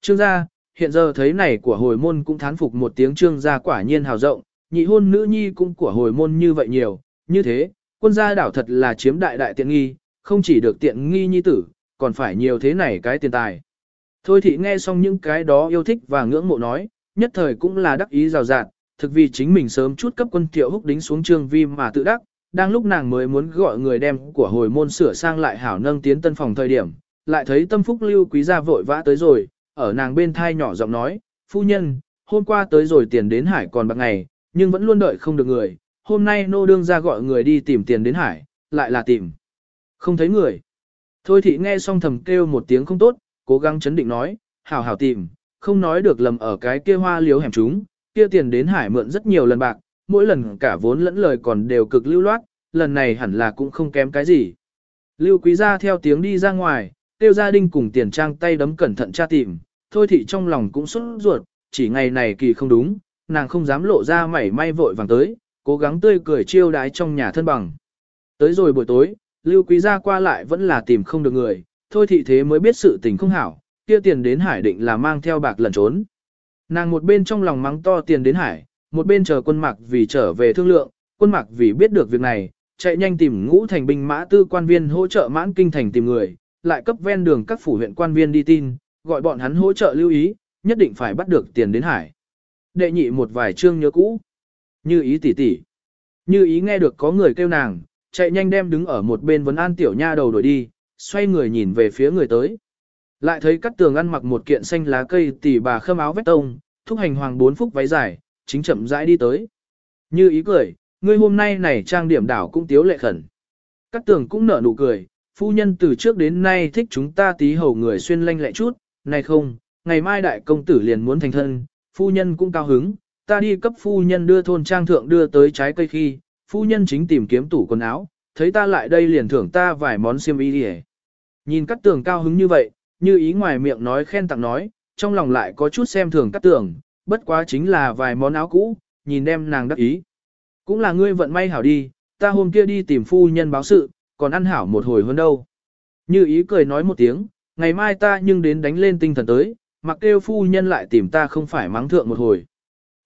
Trương gia, hiện giờ thấy này của hồi môn cũng thán phục một tiếng trương gia quả nhiên hào rộng, nhị hôn nữ nhi cũng của hồi môn như vậy nhiều, như thế, quân gia đảo thật là chiếm đại đại tiện nghi, không chỉ được tiện nghi nhi tử, còn phải nhiều thế này cái tiền tài. Thôi thị nghe xong những cái đó yêu thích và ngưỡng mộ nói, nhất thời cũng là đắc ý rào rạt, thực vì chính mình sớm chút cấp quân thiệu húc đính xuống trương vi mà tự đắc, đang lúc nàng mới muốn gọi người đem của hồi môn sửa sang lại hảo nâng tiến tân phòng thời điểm, lại thấy tâm phúc lưu quý gia vội vã tới rồi, ở nàng bên thai nhỏ giọng nói, phu nhân, hôm qua tới rồi tiền đến hải còn bạc ngày, nhưng vẫn luôn đợi không được người, hôm nay nô đương ra gọi người đi tìm tiền đến hải, lại là tìm. Không thấy người. Thôi thị nghe xong thầm kêu một tiếng không tốt, cố gắng chấn định nói, hảo hảo tìm, không nói được lầm ở cái kia hoa liếu hẻm chúng, kia tiền đến hải mượn rất nhiều lần bạc, mỗi lần cả vốn lẫn lời còn đều cực lưu loát, lần này hẳn là cũng không kém cái gì. Lưu quý gia theo tiếng đi ra ngoài, tiêu gia đình cùng tiền trang tay đấm cẩn thận tra tìm, thôi thị trong lòng cũng sốt ruột, chỉ ngày này kỳ không đúng, nàng không dám lộ ra mảy may vội vàng tới, cố gắng tươi cười chiêu đái trong nhà thân bằng. Tới rồi buổi tối, lưu quý gia qua lại vẫn là tìm không được người, thôi thị thế mới biết sự tình không hảo, kia tiền đến hải định là mang theo bạc lẩn trốn. Nàng một bên trong lòng mắng to tiền đến hải, một bên chờ quân mạc vì trở về thương lượng, quân mạc vì biết được việc này, chạy nhanh tìm ngũ thành binh mã tư quan viên hỗ trợ mãn kinh thành tìm người, lại cấp ven đường các phủ huyện quan viên đi tin, gọi bọn hắn hỗ trợ lưu ý, nhất định phải bắt được tiền đến hải. Đệ nhị một vài chương nhớ cũ. Như ý tỷ tỷ. Như ý nghe được có người kêu nàng, chạy nhanh đem đứng ở một bên vấn an tiểu nha đầu đuổi đi, xoay người nhìn về phía người tới. Lại thấy cắt tường ăn mặc một kiện xanh lá cây tỷ bà khâm áo vét tông, thúc hành hoàng bốn phúc váy dài, chính chậm rãi đi tới. Như ý cười, ngươi hôm nay này trang điểm đảo cũng tiếu lệ khẩn. Cắt tường cũng nở nụ cười, phu nhân từ trước đến nay thích chúng ta tí hầu người xuyên lanh lẹ chút, này không, ngày mai đại công tử liền muốn thành thân, phu nhân cũng cao hứng, ta đi cấp phu nhân đưa thôn trang thượng đưa tới trái cây khi, phu nhân chính tìm kiếm tủ quần áo, thấy ta lại đây liền thưởng ta vài món xiêm y đi Nhìn cắt tường cao hứng như vậy, như ý ngoài miệng nói khen tặng nói, trong lòng lại có chút xem thường cắt tường, bất quá chính là vài món áo cũ, nhìn đem nàng đắc ý. Cũng là ngươi vận may hảo đi, ta hôm kia đi tìm phu nhân báo sự, còn ăn hảo một hồi hơn đâu. Như ý cười nói một tiếng, ngày mai ta nhưng đến đánh lên tinh thần tới, mặc kêu phu nhân lại tìm ta không phải mắng thượng một hồi.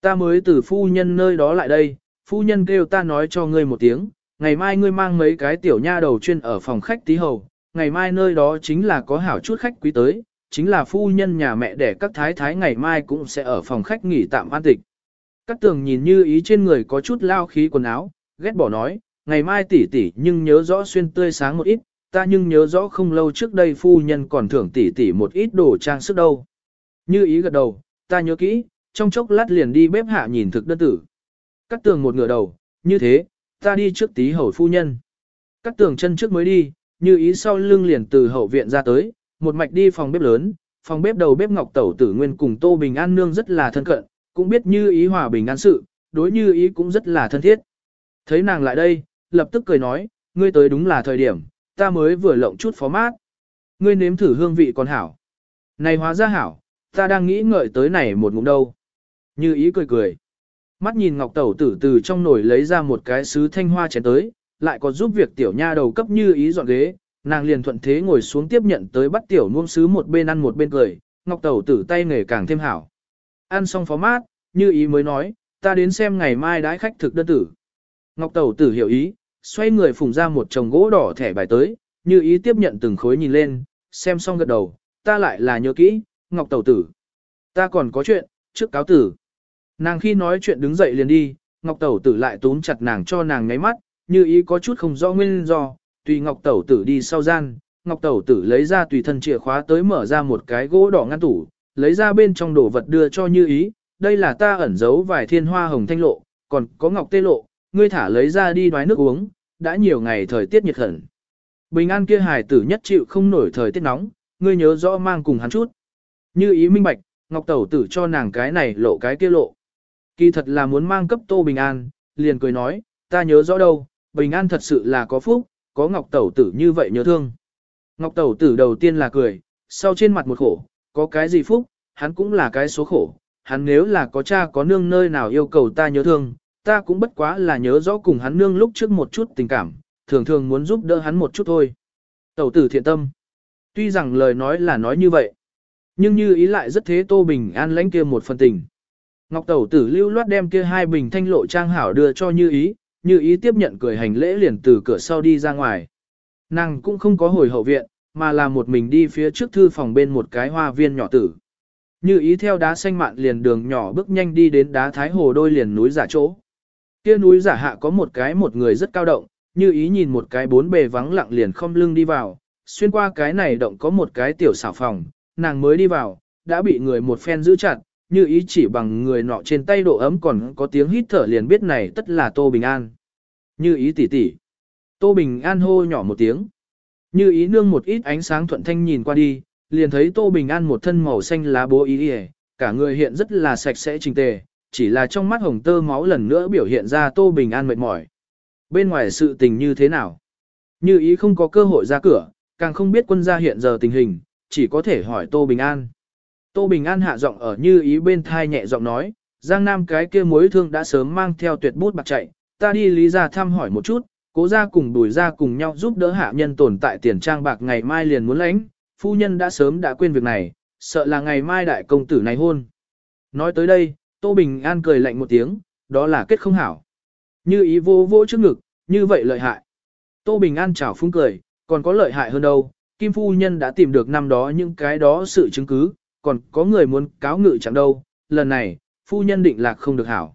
Ta mới từ phu nhân nơi đó lại đây, phu nhân kêu ta nói cho ngươi một tiếng, ngày mai ngươi mang mấy cái tiểu nha đầu chuyên ở phòng khách tí hầu, ngày mai nơi đó chính là có hảo chút khách quý tới, chính là phu nhân nhà mẹ để các thái thái ngày mai cũng sẽ ở phòng khách nghỉ tạm an tịch. Các tường nhìn như ý trên người có chút lao khí quần áo, ghét bỏ nói, ngày mai tỷ tỷ nhưng nhớ rõ xuyên tươi sáng một ít, ta nhưng nhớ rõ không lâu trước đây phu nhân còn thưởng tỷ tỷ một ít đồ trang sức đâu. Như ý gật đầu, ta nhớ kỹ, trong chốc lát liền đi bếp hạ nhìn thực đơn tử. Cắt tường một ngửa đầu, như thế, ta đi trước tí hầu phu nhân. Cắt tường chân trước mới đi, như ý sau lưng liền từ hậu viện ra tới, một mạch đi phòng bếp lớn, phòng bếp đầu bếp ngọc tẩu tử nguyên cùng tô bình an nương rất là thân cận, cũng biết như ý hòa bình an sự, đối như ý cũng rất là thân thiết. Thấy nàng lại đây, lập tức cười nói, ngươi tới đúng là thời điểm, ta mới vừa lộng chút phó mát. Ngươi nếm thử hương vị còn hảo. Này hóa ra hảo, ta đang nghĩ ngợi tới này một ngụm đâu. Như ý cười cười. Mắt nhìn ngọc tẩu tử từ trong nồi lấy ra một cái sứ thanh hoa chén tới, lại có giúp việc tiểu nha đầu cấp như ý dọn ghế, nàng liền thuận thế ngồi xuống tiếp nhận tới bắt tiểu nuông sứ một bên ăn một bên cười, ngọc tẩu tử tay nghề càng thêm hảo. Ăn xong phó mát, như ý mới nói, ta đến xem ngày mai đãi khách thực đơn tử. Ngọc tẩu tử hiểu ý, xoay người phùng ra một chồng gỗ đỏ thẻ bài tới, như ý tiếp nhận từng khối nhìn lên, xem xong gật đầu, ta lại là nhớ kỹ, Ngọc tẩu tử. Ta còn có chuyện, trước cáo tử. Nàng khi nói chuyện đứng dậy liền đi, Ngọc tẩu tử lại túm chặt nàng cho nàng ngáy mắt, như ý có chút không rõ nguyên do, tùy Ngọc tẩu tử đi sau gian, Ngọc tẩu tử lấy ra tùy thân chìa khóa tới mở ra một cái gỗ đỏ ngăn tủ, lấy ra bên trong đồ vật đưa cho như ý, đây là ta ẩn giấu vài thiên hoa hồng thanh lộ, còn có ngọc tê lộ, ngươi thả lấy ra đi đoái nước uống, đã nhiều ngày thời tiết nhiệt hẳn. Bình an kia hài tử nhất chịu không nổi thời tiết nóng, ngươi nhớ rõ mang cùng hắn chút. Như ý minh bạch, ngọc tẩu tử cho nàng cái này lộ cái kia lộ. Kỳ thật là muốn mang cấp tô bình an, liền cười nói, ta nhớ rõ đâu, bình an thật sự là có phúc, có ngọc tẩu tử như vậy nhớ thương. Ngọc tẩu tử đầu tiên là cười, sau trên mặt một khổ, có cái gì phúc, hắn cũng là cái số khổ, hắn nếu là có cha có nương nơi nào yêu cầu ta nhớ thương, ta cũng bất quá là nhớ rõ cùng hắn nương lúc trước một chút tình cảm, thường thường muốn giúp đỡ hắn một chút thôi. Tẩu tử thiện tâm. Tuy rằng lời nói là nói như vậy, Nhưng như ý lại rất thế Tô Bình An lãnh kia một phần tình. Ngọc Tẩu tử lưu loát đem kia hai bình thanh lộ trang hảo đưa cho như ý, như ý tiếp nhận cười hành lễ liền từ cửa sau đi ra ngoài. Nàng cũng không có hồi hậu viện, mà là một mình đi phía trước thư phòng bên một cái hoa viên nhỏ tử. Như ý theo đá xanh mạn liền đường nhỏ bước nhanh đi đến đá thái hồ đôi liền núi giả chỗ. Kia núi giả hạ có một cái một người rất cao động, như ý nhìn một cái bốn bề vắng lặng liền không lưng đi vào, xuyên qua cái này động có một cái tiểu xảo phòng, nàng mới đi vào, đã bị người một phen giữ chặt, như ý chỉ bằng người nọ trên tay độ ấm còn có tiếng hít thở liền biết này tất là Tô Bình An. Như ý tỉ tỉ. Tô Bình An hô nhỏ một tiếng. Như ý nương một ít ánh sáng thuận thanh nhìn qua đi, liền thấy Tô Bình An một thân màu xanh lá bố ý đi cả người hiện rất là sạch sẽ trình tề, chỉ là trong mắt hồng tơ máu lần nữa biểu hiện ra Tô Bình An mệt mỏi. Bên ngoài sự tình như thế nào? Như ý không có cơ hội ra cửa, càng không biết quân gia hiện giờ tình hình, chỉ có thể hỏi Tô Bình An. Tô Bình An hạ giọng ở như ý bên thai nhẹ giọng nói, Giang Nam cái kia mối thương đã sớm mang theo tuyệt bút bạc chạy, ta đi lý ra thăm hỏi một chút, cố ra cùng đùi ra cùng nhau giúp đỡ hạ nhân tồn tại tiền trang bạc ngày mai liền muốn lãnh, phu nhân đã sớm đã quên việc này, sợ là ngày mai đại công tử này hôn. Nói tới đây, Tô Bình An cười lạnh một tiếng, đó là kết không hảo. Như ý vô vô trước ngực, như vậy lợi hại. Tô Bình An chảo phúng cười, còn có lợi hại hơn đâu, Kim Phu Nhân đã tìm được năm đó những cái đó sự chứng cứ, còn có người muốn cáo ngự chẳng đâu, lần này, Phu Nhân định lạc không được hảo.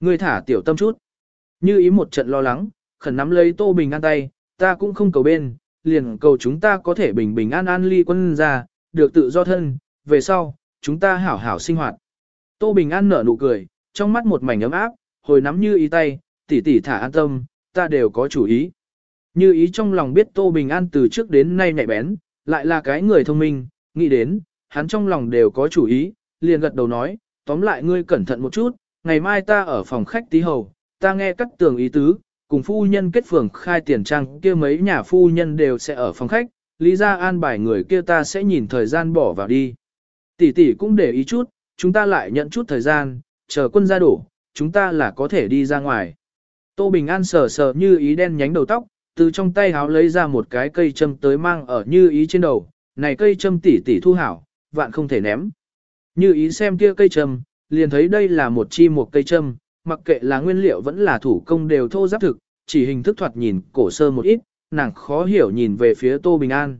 Người thả tiểu tâm chút. Như ý một trận lo lắng, khẩn nắm lấy Tô Bình An tay, ta cũng không cầu bên, liền cầu chúng ta có thể bình bình an an ly quân ra, được tự do thân, về sau, chúng ta hảo hảo sinh hoạt. Tô Bình An nở nụ cười, trong mắt một mảnh ấm áp, hồi nắm như ý tay, tỷ tỷ thả an tâm, ta đều có chủ ý. Như ý trong lòng biết Tô Bình An từ trước đến nay nhạy bén, lại là cái người thông minh, nghĩ đến, hắn trong lòng đều có chủ ý, liền gật đầu nói, tóm lại ngươi cẩn thận một chút, ngày mai ta ở phòng khách tí hầu, ta nghe các tường ý tứ, cùng phu nhân kết phường khai tiền trang kia mấy nhà phu nhân đều sẽ ở phòng khách, lý ra an bài người kia ta sẽ nhìn thời gian bỏ vào đi. Tỷ tỷ cũng để ý chút, chúng ta lại nhận chút thời gian, chờ quân ra đổ, chúng ta là có thể đi ra ngoài. Tô Bình An sờ sờ như ý đen nhánh đầu tóc, từ trong tay háo lấy ra một cái cây châm tới mang ở như ý trên đầu, này cây châm tỷ tỷ thu hảo, vạn không thể ném. Như ý xem kia cây châm, liền thấy đây là một chi một cây châm, mặc kệ là nguyên liệu vẫn là thủ công đều thô giáp thực, chỉ hình thức thoạt nhìn cổ sơ một ít, nàng khó hiểu nhìn về phía Tô Bình An.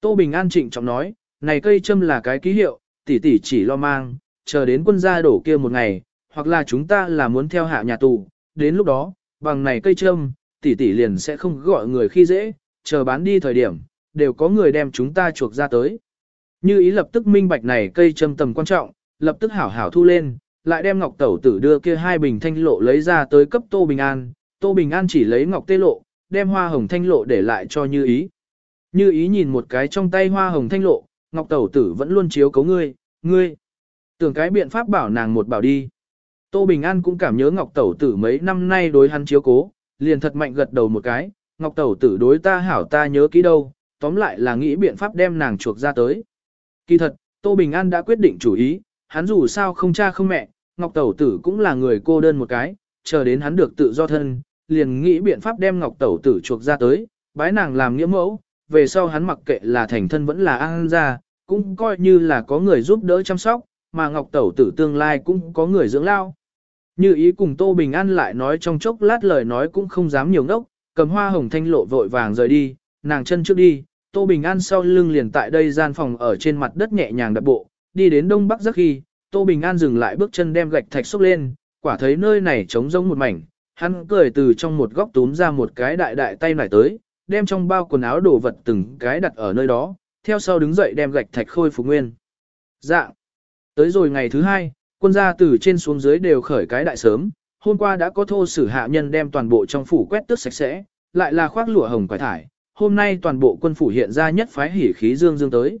Tô Bình An trịnh trọng nói, này cây châm là cái ký hiệu, tỷ tỷ chỉ lo mang, chờ đến quân gia đổ kia một ngày, hoặc là chúng ta là muốn theo hạ nhà tù, đến lúc đó, bằng này cây châm, tỷ tỷ liền sẽ không gọi người khi dễ, chờ bán đi thời điểm, đều có người đem chúng ta chuộc ra tới. Như ý lập tức minh bạch này cây châm tầm quan trọng, lập tức hảo hảo thu lên, lại đem ngọc tẩu tử đưa kia hai bình thanh lộ lấy ra tới cấp Tô Bình An, Tô Bình An chỉ lấy ngọc tê lộ, đem hoa hồng thanh lộ để lại cho Như ý. Như ý nhìn một cái trong tay hoa hồng thanh lộ, ngọc tẩu tử vẫn luôn chiếu cấu ngươi, ngươi. Tưởng cái biện pháp bảo nàng một bảo đi. Tô Bình An cũng cảm nhớ ngọc tẩu tử mấy năm nay đối hắn chiếu cố, liền thật mạnh gật đầu một cái, ngọc tẩu tử đối ta hảo ta nhớ kỹ đâu, tóm lại là nghĩ biện pháp đem nàng chuộc ra tới. Kỳ thật, Tô Bình An đã quyết định chủ ý, hắn dù sao không cha không mẹ, Ngọc Tẩu Tử cũng là người cô đơn một cái, chờ đến hắn được tự do thân, liền nghĩ biện pháp đem Ngọc Tẩu Tử chuộc ra tới, bái nàng làm nghĩa mẫu, về sau hắn mặc kệ là thành thân vẫn là an ra, cũng coi như là có người giúp đỡ chăm sóc, mà Ngọc Tẩu Tử tương lai cũng có người dưỡng lao. Như ý cùng Tô Bình An lại nói trong chốc lát lời nói cũng không dám nhiều ngốc, cầm hoa hồng thanh lộ vội vàng rời đi, nàng chân trước đi, Tô Bình An sau lưng liền tại đây gian phòng ở trên mặt đất nhẹ nhàng đập bộ, đi đến đông bắc giấc khi, Tô Bình An dừng lại bước chân đem gạch thạch xúc lên, quả thấy nơi này trống rỗng một mảnh, hắn cười từ trong một góc túm ra một cái đại đại tay nải tới, đem trong bao quần áo đồ vật từng cái đặt ở nơi đó, theo sau đứng dậy đem gạch thạch khôi phục nguyên. Dạ. Tới rồi ngày thứ hai, quân gia từ trên xuống dưới đều khởi cái đại sớm, hôm qua đã có thô sử hạ nhân đem toàn bộ trong phủ quét tước sạch sẽ, lại là khoác lụa hồng quải thải, hôm nay toàn bộ quân phủ hiện ra nhất phái hỉ khí dương dương tới.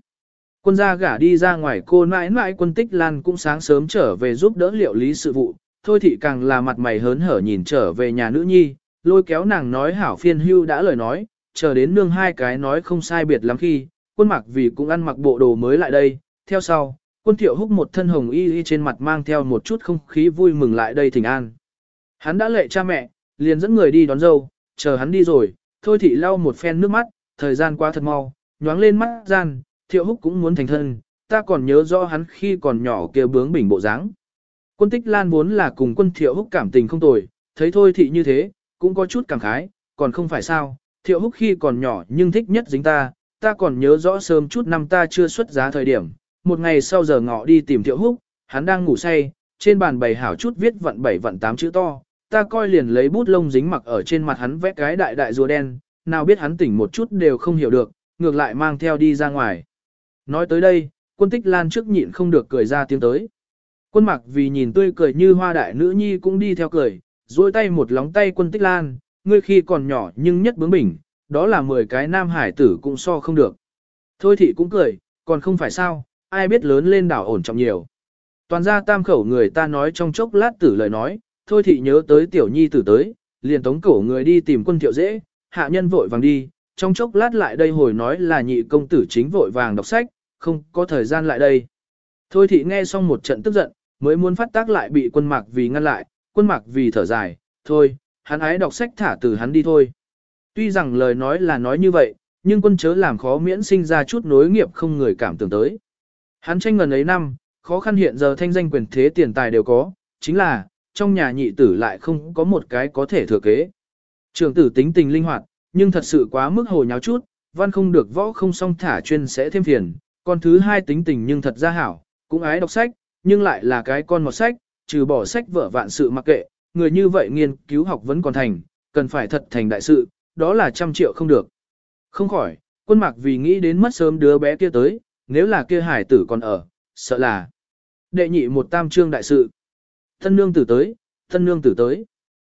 Quân gia gả đi ra ngoài cô mãi mãi quân tích lan cũng sáng sớm trở về giúp đỡ liệu lý sự vụ, thôi thị càng là mặt mày hớn hở nhìn trở về nhà nữ nhi, lôi kéo nàng nói hảo phiên hưu đã lời nói, chờ đến nương hai cái nói không sai biệt lắm khi, quân mặc vì cũng ăn mặc bộ đồ mới lại đây, theo sau, quân thiệu húc một thân hồng y y trên mặt mang theo một chút không khí vui mừng lại đây thỉnh an. Hắn đã lệ cha mẹ, liền dẫn người đi đón dâu, chờ hắn đi rồi, thôi thị lau một phen nước mắt, thời gian qua thật mau, nhoáng lên mắt gian, thiệu húc cũng muốn thành thân, ta còn nhớ rõ hắn khi còn nhỏ kia bướng bỉnh bộ dáng. Quân tích lan vốn là cùng quân thiệu húc cảm tình không tồi, thấy thôi thị như thế, cũng có chút cảm khái, còn không phải sao, thiệu húc khi còn nhỏ nhưng thích nhất dính ta, ta còn nhớ rõ sớm chút năm ta chưa xuất giá thời điểm, một ngày sau giờ ngọ đi tìm thiệu húc, hắn đang ngủ say, trên bàn bày hảo chút viết vận bảy vận tám chữ to, ta coi liền lấy bút lông dính mặc ở trên mặt hắn vẽ cái đại đại rùa đen, nào biết hắn tỉnh một chút đều không hiểu được, ngược lại mang theo đi ra ngoài. Nói tới đây, quân tích lan trước nhịn không được cười ra tiếng tới. Quân mặc vì nhìn tươi cười như hoa đại nữ nhi cũng đi theo cười, duỗi tay một lóng tay quân tích lan, ngươi khi còn nhỏ nhưng nhất bướng bỉnh, đó là 10 cái nam hải tử cũng so không được. Thôi thị cũng cười, còn không phải sao, ai biết lớn lên đảo ổn trọng nhiều. Toàn gia tam khẩu người ta nói trong chốc lát tử lời nói, thôi thị nhớ tới tiểu nhi tử tới, liền tống cổ người đi tìm quân thiệu dễ, hạ nhân vội vàng đi, trong chốc lát lại đây hồi nói là nhị công tử chính vội vàng đọc sách, không có thời gian lại đây. Thôi thị nghe xong một trận tức giận, mới muốn phát tác lại bị quân mạc vì ngăn lại, quân mạc vì thở dài, thôi, hắn ái đọc sách thả từ hắn đi thôi. Tuy rằng lời nói là nói như vậy, nhưng quân chớ làm khó miễn sinh ra chút nối nghiệp không người cảm tưởng tới. Hắn tranh ngần ấy năm, khó khăn hiện giờ thanh danh quyền thế tiền tài đều có, chính là, trong nhà nhị tử lại không có một cái có thể thừa kế. Trường tử tính tình linh hoạt, nhưng thật sự quá mức hồ nháo chút, văn không được võ không song thả chuyên sẽ thêm phiền, con thứ hai tính tình nhưng thật ra hảo, cũng ái đọc sách, nhưng lại là cái con một sách, trừ bỏ sách vở vạn sự mặc kệ, người như vậy nghiên cứu học vẫn còn thành, cần phải thật thành đại sự, đó là trăm triệu không được. Không khỏi, quân mạc vì nghĩ đến mất sớm đứa bé kia tới, nếu là kia hải tử còn ở, sợ là đệ nhị một tam trương đại sự. Thân nương tử tới, thân nương tử tới.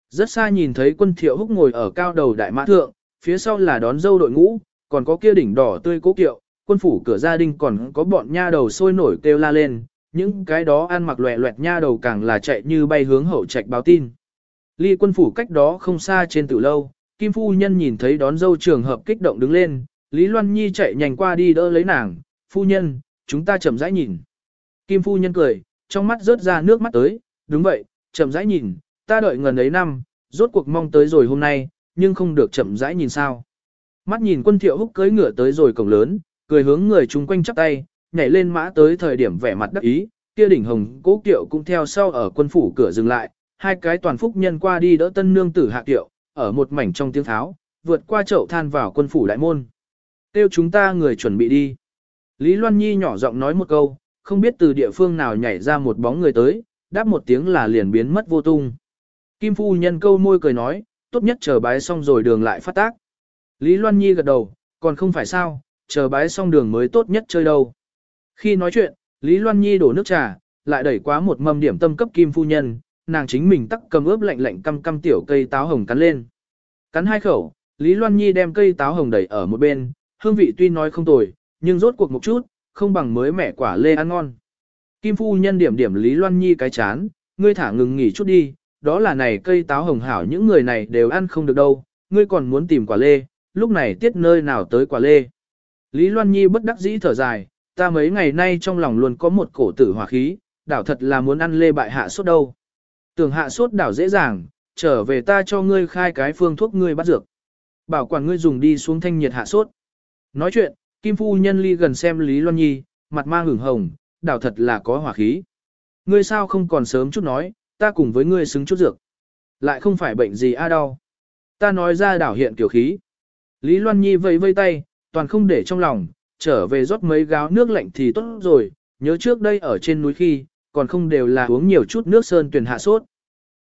Rất xa nhìn thấy quân thiệu húc ngồi ở cao đầu đại mã thượng, phía sau là đón dâu đội ngũ, còn có kia đỉnh đỏ tươi cố kiệu, quân phủ cửa gia đình còn có bọn nha đầu sôi nổi kêu la lên, những cái đó ăn mặc loẹ loẹt nha đầu càng là chạy như bay hướng hậu trạch báo tin. Ly quân phủ cách đó không xa trên tử lâu, Kim Phu Nhân nhìn thấy đón dâu trường hợp kích động đứng lên, Lý Loan Nhi chạy nhanh qua đi đỡ lấy nàng, Phu Nhân, chúng ta chậm rãi nhìn. Kim Phu Nhân cười, trong mắt rớt ra nước mắt tới, đúng vậy, chậm rãi nhìn, ta đợi ngần ấy năm, rốt cuộc mong tới rồi hôm nay, nhưng không được chậm rãi nhìn sao. Mắt nhìn quân thiệu húc cưới ngựa tới rồi cổng lớn, cười hướng người chung quanh chắp tay, nhảy lên mã tới thời điểm vẻ mặt đắc ý, kia đỉnh hồng cố kiệu cũng theo sau ở quân phủ cửa dừng lại, hai cái toàn phúc nhân qua đi đỡ tân nương tử hạ kiệu, ở một mảnh trong tiếng tháo, vượt qua chậu than vào quân phủ đại môn. Tiêu chúng ta người chuẩn bị đi. Lý Loan Nhi nhỏ giọng nói một câu, không biết từ địa phương nào nhảy ra một bóng người tới, đáp một tiếng là liền biến mất vô tung. Kim Phu nhân câu môi cười nói, tốt nhất chờ bái xong rồi đường lại phát tác. Lý Loan Nhi gật đầu, còn không phải sao, chờ bái xong đường mới tốt nhất chơi đâu. Khi nói chuyện, Lý Loan Nhi đổ nước trà, lại đẩy quá một mâm điểm tâm cấp Kim Phu Nhân, nàng chính mình tắc cầm ướp lạnh lạnh căm căm tiểu cây táo hồng cắn lên. Cắn hai khẩu, Lý Loan Nhi đem cây táo hồng đẩy ở một bên, hương vị tuy nói không tồi, nhưng rốt cuộc một chút, không bằng mới mẻ quả lê ăn ngon. Kim Phu Nhân điểm điểm Lý Loan Nhi cái chán, ngươi thả ngừng nghỉ chút đi, đó là này cây táo hồng hảo những người này đều ăn không được đâu, ngươi còn muốn tìm quả lê, lúc này tiết nơi nào tới quả lê. Lý Loan Nhi bất đắc dĩ thở dài, ta mấy ngày nay trong lòng luôn có một cổ tử hỏa khí, đảo thật là muốn ăn lê bại hạ sốt đâu. Tưởng hạ sốt đảo dễ dàng, trở về ta cho ngươi khai cái phương thuốc ngươi bắt dược. Bảo quản ngươi dùng đi xuống thanh nhiệt hạ sốt. Nói chuyện, Kim Phu Nhân ly gần xem Lý Loan Nhi, mặt mang hửng hồng, đảo thật là có hỏa khí. Ngươi sao không còn sớm chút nói, ta cùng với ngươi xứng chút dược. Lại không phải bệnh gì a à đau. Ta nói ra đảo hiện tiểu khí. Lý Loan Nhi vây vây tay, toàn không để trong lòng, trở về rót mấy gáo nước lạnh thì tốt rồi, nhớ trước đây ở trên núi khi, còn không đều là uống nhiều chút nước sơn tuyển hạ sốt.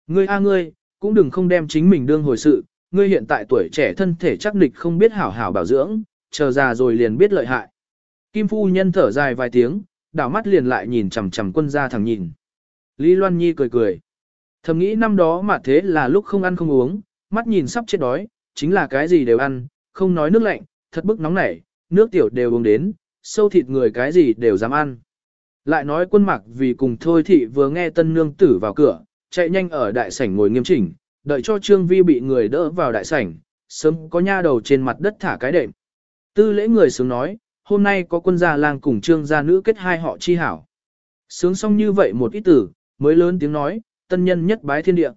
Ngươi a ngươi, cũng đừng không đem chính mình đương hồi sự, ngươi hiện tại tuổi trẻ thân thể chắc nịch không biết hảo hảo bảo dưỡng, chờ già rồi liền biết lợi hại. Kim phu nhân thở dài vài tiếng, đảo mắt liền lại nhìn chằm chằm quân gia thằng nhìn. Lý Loan Nhi cười cười. Thầm nghĩ năm đó mà thế là lúc không ăn không uống, mắt nhìn sắp chết đói, chính là cái gì đều ăn, không nói nước lạnh, thật bức nóng nảy, nước tiểu đều uống đến, sâu thịt người cái gì đều dám ăn. Lại nói quân mặc vì cùng thôi thị vừa nghe tân nương tử vào cửa, chạy nhanh ở đại sảnh ngồi nghiêm chỉnh, đợi cho Trương Vi bị người đỡ vào đại sảnh, sớm có nha đầu trên mặt đất thả cái đệm. Tư lễ người sướng nói, hôm nay có quân gia lang cùng trương gia nữ kết hai họ chi hảo. Sướng xong như vậy một ít tử, mới lớn tiếng nói, tân nhân nhất bái thiên địa.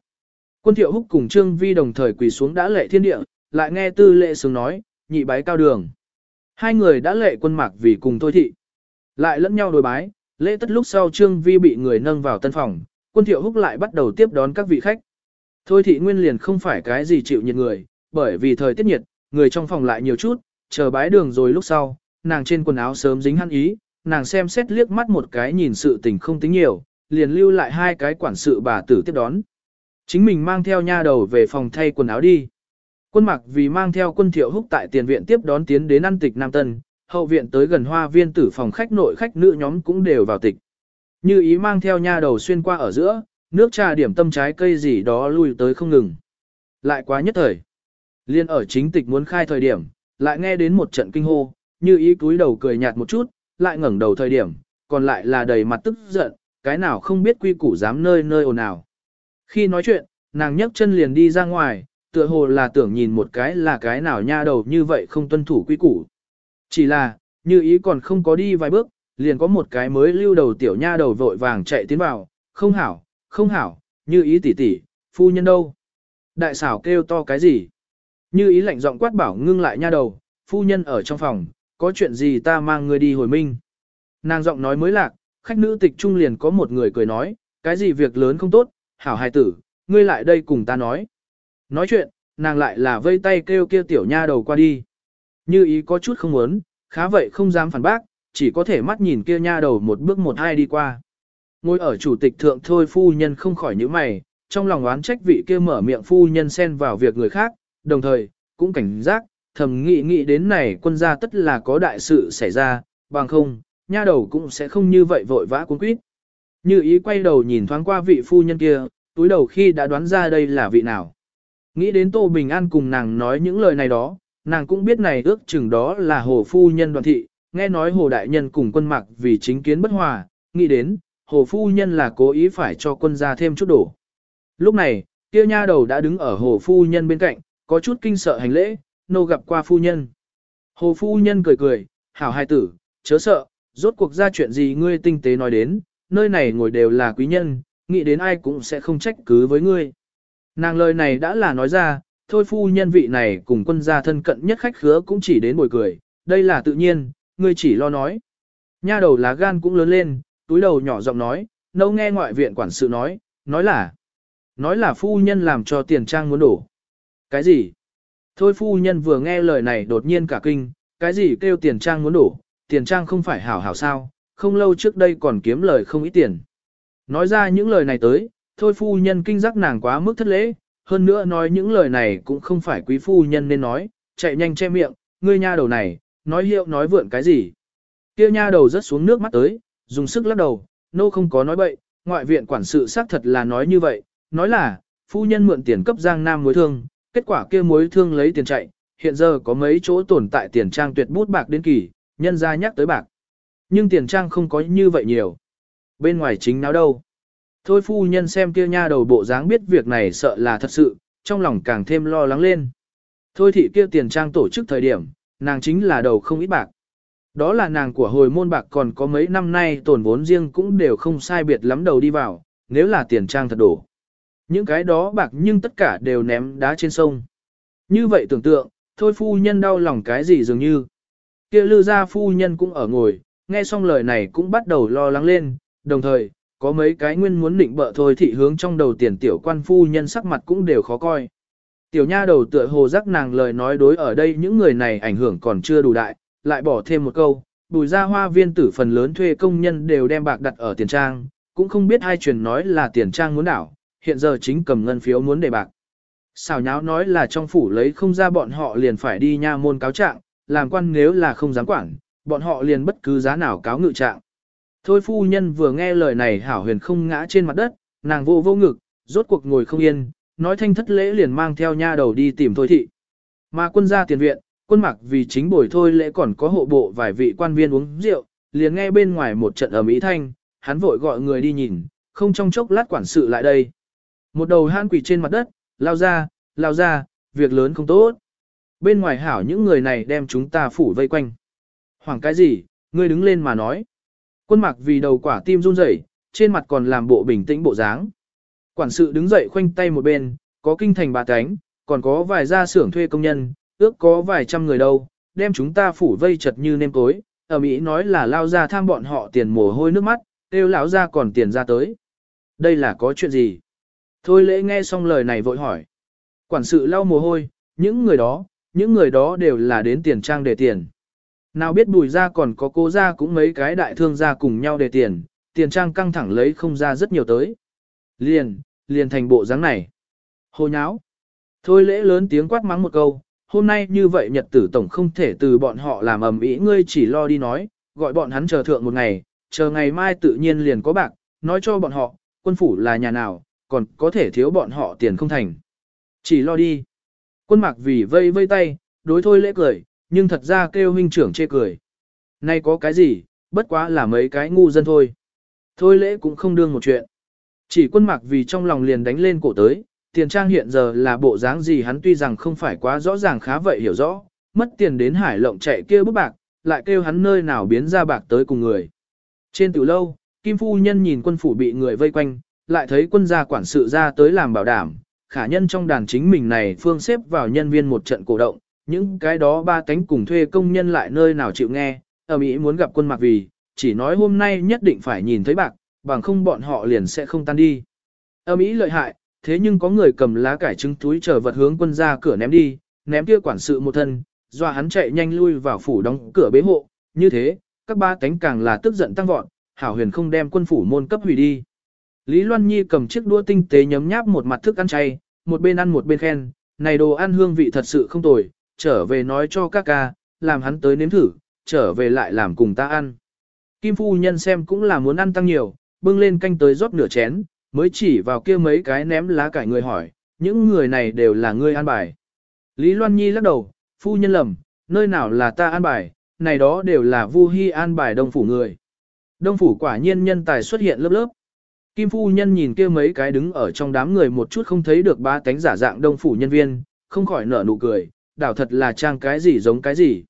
Quân thiệu húc cùng trương vi đồng thời quỳ xuống đã lệ thiên địa, lại nghe tư lệ sướng nói, nhị bái cao đường. Hai người đã lệ quân mạc vì cùng thôi thị. Lại lẫn nhau đối bái, lễ tất lúc sau Trương Vi bị người nâng vào tân phòng, quân thiệu húc lại bắt đầu tiếp đón các vị khách. Thôi thị nguyên liền không phải cái gì chịu nhiệt người, bởi vì thời tiết nhiệt, người trong phòng lại nhiều chút, chờ bái đường rồi lúc sau, nàng trên quần áo sớm dính hăn ý, nàng xem xét liếc mắt một cái nhìn sự tình không tính nhiều, liền lưu lại hai cái quản sự bà tử tiếp đón. Chính mình mang theo nha đầu về phòng thay quần áo đi. Quân mặc vì mang theo quân thiệu húc tại tiền viện tiếp đón tiến đến ăn tịch Nam Tân, hậu viện tới gần hoa viên tử phòng khách nội khách nữ nhóm cũng đều vào tịch. Như ý mang theo nha đầu xuyên qua ở giữa, nước trà điểm tâm trái cây gì đó lui tới không ngừng. Lại quá nhất thời. Liên ở chính tịch muốn khai thời điểm, lại nghe đến một trận kinh hô, như ý cúi đầu cười nhạt một chút, lại ngẩng đầu thời điểm, còn lại là đầy mặt tức giận, cái nào không biết quy củ dám nơi nơi ồn ào. Khi nói chuyện, nàng nhấc chân liền đi ra ngoài, tựa hồ là tưởng nhìn một cái là cái nào nha đầu như vậy không tuân thủ quy củ. Chỉ là, như ý còn không có đi vài bước, liền có một cái mới lưu đầu tiểu nha đầu vội vàng chạy tiến vào, không hảo, không hảo, như ý tỷ tỷ, phu nhân đâu? Đại xảo kêu to cái gì? Như ý lạnh giọng quát bảo ngưng lại nha đầu, phu nhân ở trong phòng, có chuyện gì ta mang người đi hồi minh. Nàng giọng nói mới lạc, khách nữ tịch trung liền có một người cười nói, cái gì việc lớn không tốt, hảo hài tử, ngươi lại đây cùng ta nói. Nói chuyện, nàng lại là vây tay kêu kia tiểu nha đầu qua đi. Như ý có chút không muốn, khá vậy không dám phản bác, chỉ có thể mắt nhìn kia nha đầu một bước một hai đi qua. Ngồi ở chủ tịch thượng thôi phu nhân không khỏi những mày, trong lòng oán trách vị kia mở miệng phu nhân xen vào việc người khác, đồng thời, cũng cảnh giác, thầm nghĩ nghĩ đến này quân gia tất là có đại sự xảy ra, bằng không, nha đầu cũng sẽ không như vậy vội vã cuốn quýt. Như ý quay đầu nhìn thoáng qua vị phu nhân kia, túi đầu khi đã đoán ra đây là vị nào. Nghĩ đến Tô Bình An cùng nàng nói những lời này đó, nàng cũng biết này ước chừng đó là hồ phu nhân đoàn thị, nghe nói hồ đại nhân cùng quân mặc vì chính kiến bất hòa, nghĩ đến, hồ phu nhân là cố ý phải cho quân gia thêm chút đổ. Lúc này, kia nha đầu đã đứng ở hồ phu nhân bên cạnh, có chút kinh sợ hành lễ, nô gặp qua phu nhân. Hồ phu nhân cười cười, hảo hai tử, chớ sợ, rốt cuộc ra chuyện gì ngươi tinh tế nói đến, nơi này ngồi đều là quý nhân, nghĩ đến ai cũng sẽ không trách cứ với ngươi. Nàng lời này đã là nói ra, thôi phu nhân vị này cùng quân gia thân cận nhất khách khứa cũng chỉ đến bồi cười, đây là tự nhiên, ngươi chỉ lo nói. Nha đầu lá gan cũng lớn lên, túi đầu nhỏ giọng nói, nâu nghe ngoại viện quản sự nói, nói là, nói là phu nhân làm cho tiền trang muốn đổ. Cái gì? Thôi phu nhân vừa nghe lời này đột nhiên cả kinh, cái gì kêu tiền trang muốn đổ, tiền trang không phải hảo hảo sao, không lâu trước đây còn kiếm lời không ít tiền. Nói ra những lời này tới, thôi phu nhân kinh giác nàng quá mức thất lễ, hơn nữa nói những lời này cũng không phải quý phu nhân nên nói, chạy nhanh che miệng, ngươi nha đầu này, nói hiệu nói vượn cái gì. Kia nha đầu rất xuống nước mắt tới, dùng sức lắc đầu, nô không có nói bậy, ngoại viện quản sự xác thật là nói như vậy, nói là, phu nhân mượn tiền cấp giang nam mối thương, kết quả kia mối thương lấy tiền chạy, hiện giờ có mấy chỗ tồn tại tiền trang tuyệt bút bạc đến kỳ, nhân ra nhắc tới bạc. Nhưng tiền trang không có như vậy nhiều. Bên ngoài chính nào đâu. Thôi phu nhân xem kia nha đầu bộ dáng biết việc này sợ là thật sự, trong lòng càng thêm lo lắng lên. Thôi thị kia tiền trang tổ chức thời điểm, nàng chính là đầu không ít bạc. Đó là nàng của hồi môn bạc còn có mấy năm nay tổn vốn riêng cũng đều không sai biệt lắm đầu đi vào, nếu là tiền trang thật đổ. Những cái đó bạc nhưng tất cả đều ném đá trên sông. Như vậy tưởng tượng, thôi phu nhân đau lòng cái gì dường như. kia lư gia phu nhân cũng ở ngồi, nghe xong lời này cũng bắt đầu lo lắng lên, đồng thời, có mấy cái nguyên muốn định bợ thôi thị hướng trong đầu tiền tiểu quan phu nhân sắc mặt cũng đều khó coi. Tiểu nha đầu tựa hồ giác nàng lời nói đối ở đây những người này ảnh hưởng còn chưa đủ đại, lại bỏ thêm một câu, bùi ra hoa viên tử phần lớn thuê công nhân đều đem bạc đặt ở tiền trang, cũng không biết hai truyền nói là tiền trang muốn đảo, hiện giờ chính cầm ngân phiếu muốn để bạc. Xào nháo nói là trong phủ lấy không ra bọn họ liền phải đi nha môn cáo trạng, làm quan nếu là không dám quản, bọn họ liền bất cứ giá nào cáo ngự trạng. Thôi phu nhân vừa nghe lời này hảo huyền không ngã trên mặt đất, nàng vô vô ngực, rốt cuộc ngồi không yên, nói thanh thất lễ liền mang theo nha đầu đi tìm thôi thị. Mà quân gia tiền viện, quân mặc vì chính buổi thôi lễ còn có hộ bộ vài vị quan viên uống rượu, liền nghe bên ngoài một trận ở Mỹ thanh, hắn vội gọi người đi nhìn, không trong chốc lát quản sự lại đây. Một đầu han quỷ trên mặt đất, lao ra, lao ra, việc lớn không tốt. Bên ngoài hảo những người này đem chúng ta phủ vây quanh. Hoảng cái gì, ngươi đứng lên mà nói. Quân mặc vì đầu quả tim run rẩy, trên mặt còn làm bộ bình tĩnh bộ dáng. Quản sự đứng dậy khoanh tay một bên, có kinh thành bà cánh, còn có vài gia xưởng thuê công nhân, ước có vài trăm người đâu, đem chúng ta phủ vây chật như nêm tối, ở Mỹ nói là lao ra tham bọn họ tiền mồ hôi nước mắt, kêu lão ra còn tiền ra tới. Đây là có chuyện gì? Thôi lễ nghe xong lời này vội hỏi. Quản sự lau mồ hôi, những người đó, những người đó đều là đến tiền trang để tiền. Nào biết bùi ra còn có cô ra cũng mấy cái đại thương gia cùng nhau để tiền, tiền trang căng thẳng lấy không ra rất nhiều tới. Liền, liền thành bộ dáng này. Hồ nháo. Thôi lễ lớn tiếng quát mắng một câu, hôm nay như vậy nhật tử tổng không thể từ bọn họ làm ầm ĩ ngươi chỉ lo đi nói, gọi bọn hắn chờ thượng một ngày, chờ ngày mai tự nhiên liền có bạc, nói cho bọn họ, quân phủ là nhà nào, còn có thể thiếu bọn họ tiền không thành. Chỉ lo đi. Quân mạc vì vây vây tay, đối thôi lễ cười, nhưng thật ra kêu huynh trưởng chê cười. Nay có cái gì, bất quá là mấy cái ngu dân thôi. Thôi lễ cũng không đương một chuyện. Chỉ quân mạc vì trong lòng liền đánh lên cổ tới, tiền trang hiện giờ là bộ dáng gì hắn tuy rằng không phải quá rõ ràng khá vậy hiểu rõ, mất tiền đến hải lộng chạy kia bức bạc, lại kêu hắn nơi nào biến ra bạc tới cùng người. Trên từ lâu, Kim Phu Nhân nhìn quân phủ bị người vây quanh, lại thấy quân gia quản sự ra tới làm bảo đảm, khả nhân trong đàn chính mình này phương xếp vào nhân viên một trận cổ động, những cái đó ba cánh cùng thuê công nhân lại nơi nào chịu nghe, ở Mỹ muốn gặp quân mặc vì, chỉ nói hôm nay nhất định phải nhìn thấy bạc, bằng không bọn họ liền sẽ không tan đi. Ở Mỹ lợi hại, thế nhưng có người cầm lá cải trứng túi chờ vật hướng quân ra cửa ném đi, ném kia quản sự một thân, doa hắn chạy nhanh lui vào phủ đóng cửa bế hộ, như thế, các ba cánh càng là tức giận tăng vọt, hảo huyền không đem quân phủ môn cấp hủy đi. Lý Loan Nhi cầm chiếc đũa tinh tế nhấm nháp một mặt thức ăn chay, một bên ăn một bên khen, này đồ ăn hương vị thật sự không tồi, trở về nói cho các ca, làm hắn tới nếm thử, trở về lại làm cùng ta ăn. Kim phu nhân xem cũng là muốn ăn tăng nhiều, bưng lên canh tới rót nửa chén, mới chỉ vào kia mấy cái ném lá cải người hỏi, những người này đều là ngươi ăn bài. Lý Loan Nhi lắc đầu, phu nhân lầm, nơi nào là ta ăn bài, này đó đều là Vu Hi an bài đông phủ người. Đông phủ quả nhiên nhân tài xuất hiện lớp lớp. Kim phu nhân nhìn kia mấy cái đứng ở trong đám người một chút không thấy được ba cánh giả dạng đông phủ nhân viên, không khỏi nở nụ cười, đảo thật là trang cái gì giống cái gì.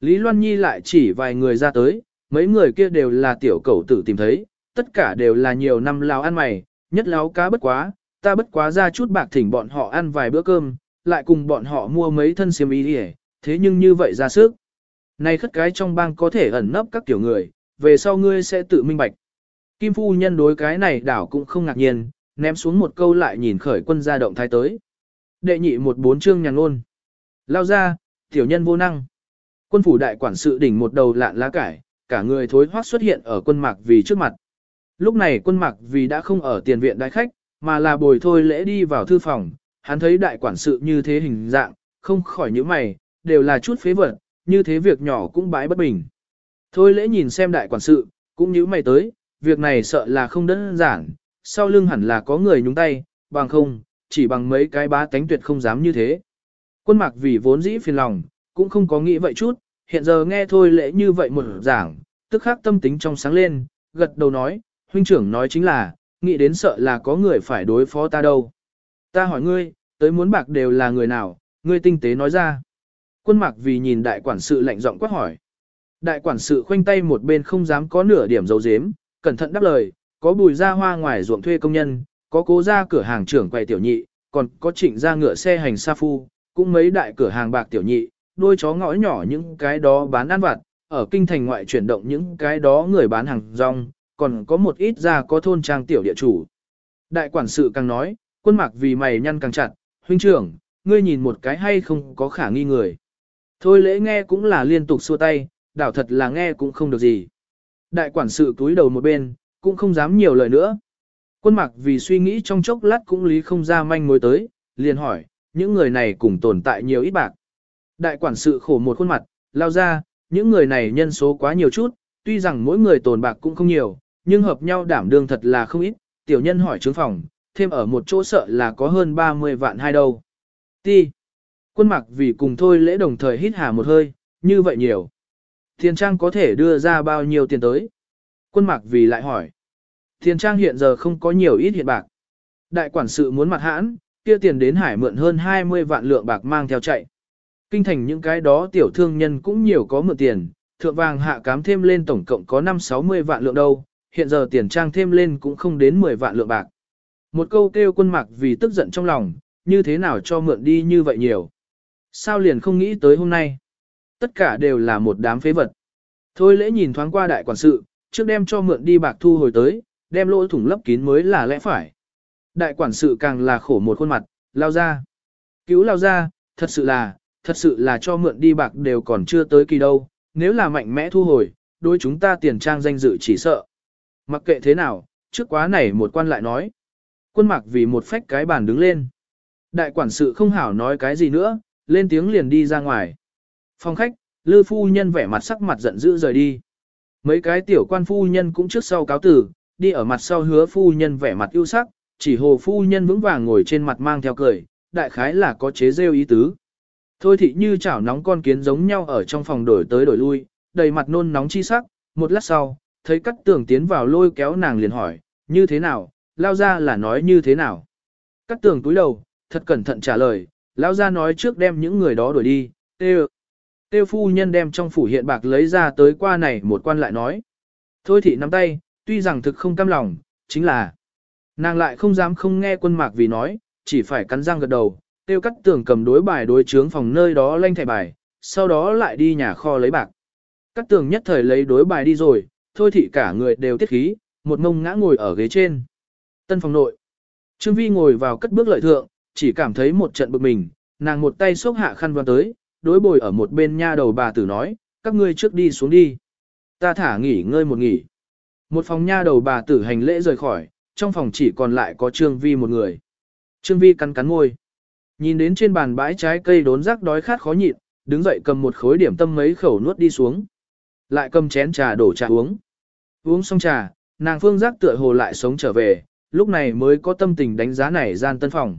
Lý Loan Nhi lại chỉ vài người ra tới, mấy người kia đều là tiểu cầu tử tìm thấy, tất cả đều là nhiều năm lao ăn mày, nhất láo cá bất quá, ta bất quá ra chút bạc thỉnh bọn họ ăn vài bữa cơm, lại cùng bọn họ mua mấy thân xiêm y đi thế nhưng như vậy ra sức. Này khất cái trong bang có thể ẩn nấp các kiểu người, về sau ngươi sẽ tự minh bạch. Kim phu nhân đối cái này đảo cũng không ngạc nhiên, ném xuống một câu lại nhìn khởi quân gia động thái tới. Đệ nhị một bốn chương nhàn ngôn. Lao ra, tiểu nhân vô năng. Quân phủ đại quản sự đỉnh một đầu lạn lá cải, cả người thối hoác xuất hiện ở quân mạc vì trước mặt. Lúc này quân mạc vì đã không ở tiền viện đại khách, mà là bồi thôi lễ đi vào thư phòng, hắn thấy đại quản sự như thế hình dạng, không khỏi những mày, đều là chút phế vật, như thế việc nhỏ cũng bãi bất bình. Thôi lễ nhìn xem đại quản sự, cũng nhíu mày tới, việc này sợ là không đơn giản, sau lưng hẳn là có người nhúng tay, bằng không, chỉ bằng mấy cái bá tánh tuyệt không dám như thế. Quân mạc vì vốn dĩ phiền lòng, cũng không có nghĩ vậy chút, hiện giờ nghe thôi lễ như vậy một giảng, tức khắc tâm tính trong sáng lên, gật đầu nói, huynh trưởng nói chính là, nghĩ đến sợ là có người phải đối phó ta đâu. Ta hỏi ngươi, tới muốn bạc đều là người nào, ngươi tinh tế nói ra. Quân mạc vì nhìn đại quản sự lạnh giọng quát hỏi. Đại quản sự khoanh tay một bên không dám có nửa điểm dấu dếm, cẩn thận đáp lời, có bùi ra hoa ngoài ruộng thuê công nhân, có cố ra cửa hàng trưởng quầy tiểu nhị, còn có trịnh ra ngựa xe hành sa phu, cũng mấy đại cửa hàng bạc tiểu nhị, đôi chó ngõ nhỏ những cái đó bán ăn vặt, ở kinh thành ngoại chuyển động những cái đó người bán hàng rong, còn có một ít ra có thôn trang tiểu địa chủ. Đại quản sự càng nói, quân mạc vì mày nhăn càng chặt, huynh trưởng, ngươi nhìn một cái hay không có khả nghi người. Thôi lễ nghe cũng là liên tục xua tay, đảo thật là nghe cũng không được gì. Đại quản sự túi đầu một bên, cũng không dám nhiều lời nữa. Quân mạc vì suy nghĩ trong chốc lát cũng lý không ra manh mối tới, liền hỏi, những người này cùng tồn tại nhiều ít bạc. Đại quản sự khổ một khuôn mặt, lao ra, những người này nhân số quá nhiều chút, tuy rằng mỗi người tồn bạc cũng không nhiều, nhưng hợp nhau đảm đương thật là không ít, tiểu nhân hỏi trướng phòng, thêm ở một chỗ sợ là có hơn 30 vạn hai đâu. Ti. Quân mặc vì cùng thôi lễ đồng thời hít hà một hơi, như vậy nhiều. Tiền trang có thể đưa ra bao nhiêu tiền tới? Quân mặc vì lại hỏi. Tiền trang hiện giờ không có nhiều ít hiện bạc. Đại quản sự muốn mặt hãn, kia tiền đến hải mượn hơn 20 vạn lượng bạc mang theo chạy. Kinh thành những cái đó tiểu thương nhân cũng nhiều có mượn tiền, thượng vàng hạ cám thêm lên tổng cộng có 5-60 vạn lượng đâu, hiện giờ tiền trang thêm lên cũng không đến 10 vạn lượng bạc. Một câu kêu quân mạc vì tức giận trong lòng, như thế nào cho mượn đi như vậy nhiều. Sao liền không nghĩ tới hôm nay? Tất cả đều là một đám phế vật. Thôi lễ nhìn thoáng qua đại quản sự, trước đem cho mượn đi bạc thu hồi tới, đem lỗ thủng lấp kín mới là lẽ phải. Đại quản sự càng là khổ một khuôn mặt, lao ra. Cứu lao ra, thật sự là, thật sự là cho mượn đi bạc đều còn chưa tới kỳ đâu, nếu là mạnh mẽ thu hồi, đối chúng ta tiền trang danh dự chỉ sợ. Mặc kệ thế nào, trước quá này một quan lại nói. Quân mặc vì một phách cái bàn đứng lên. Đại quản sự không hảo nói cái gì nữa, lên tiếng liền đi ra ngoài. Phòng khách, lư phu nhân vẻ mặt sắc mặt giận dữ rời đi. Mấy cái tiểu quan phu nhân cũng trước sau cáo tử, đi ở mặt sau hứa phu nhân vẻ mặt ưu sắc, chỉ hồ phu nhân vững vàng ngồi trên mặt mang theo cười, đại khái là có chế rêu ý tứ. Thôi thị như chảo nóng con kiến giống nhau ở trong phòng đổi tới đổi lui, đầy mặt nôn nóng chi sắc, một lát sau, thấy cắt tường tiến vào lôi kéo nàng liền hỏi, như thế nào, lao ra là nói như thế nào. Cắt tường túi đầu, thật cẩn thận trả lời, lao ra nói trước đem những người đó đuổi đi, tê Tiêu phu nhân đem trong phủ hiện bạc lấy ra tới qua này một quan lại nói. Thôi thị nắm tay, tuy rằng thực không cam lòng, chính là nàng lại không dám không nghe quân mạc vì nói, chỉ phải cắn răng gật đầu, tiêu cắt tường cầm đối bài đối chướng phòng nơi đó lanh thẻ bài, sau đó lại đi nhà kho lấy bạc. Cắt tường nhất thời lấy đối bài đi rồi, thôi thị cả người đều tiết khí, một mông ngã ngồi ở ghế trên. Tân phòng nội. Trương Vi ngồi vào cất bước lợi thượng, chỉ cảm thấy một trận bực mình, nàng một tay xốc hạ khăn vào tới, đối bồi ở một bên nha đầu bà tử nói, các ngươi trước đi xuống đi. Ta thả nghỉ ngơi một nghỉ. Một phòng nha đầu bà tử hành lễ rời khỏi, trong phòng chỉ còn lại có Trương Vi một người. Trương Vi cắn cắn môi. Nhìn đến trên bàn bãi trái cây đốn rác đói khát khó nhịn, đứng dậy cầm một khối điểm tâm mấy khẩu nuốt đi xuống. Lại cầm chén trà đổ trà uống. Uống xong trà, nàng phương giác tựa hồ lại sống trở về, lúc này mới có tâm tình đánh giá này gian tân phòng.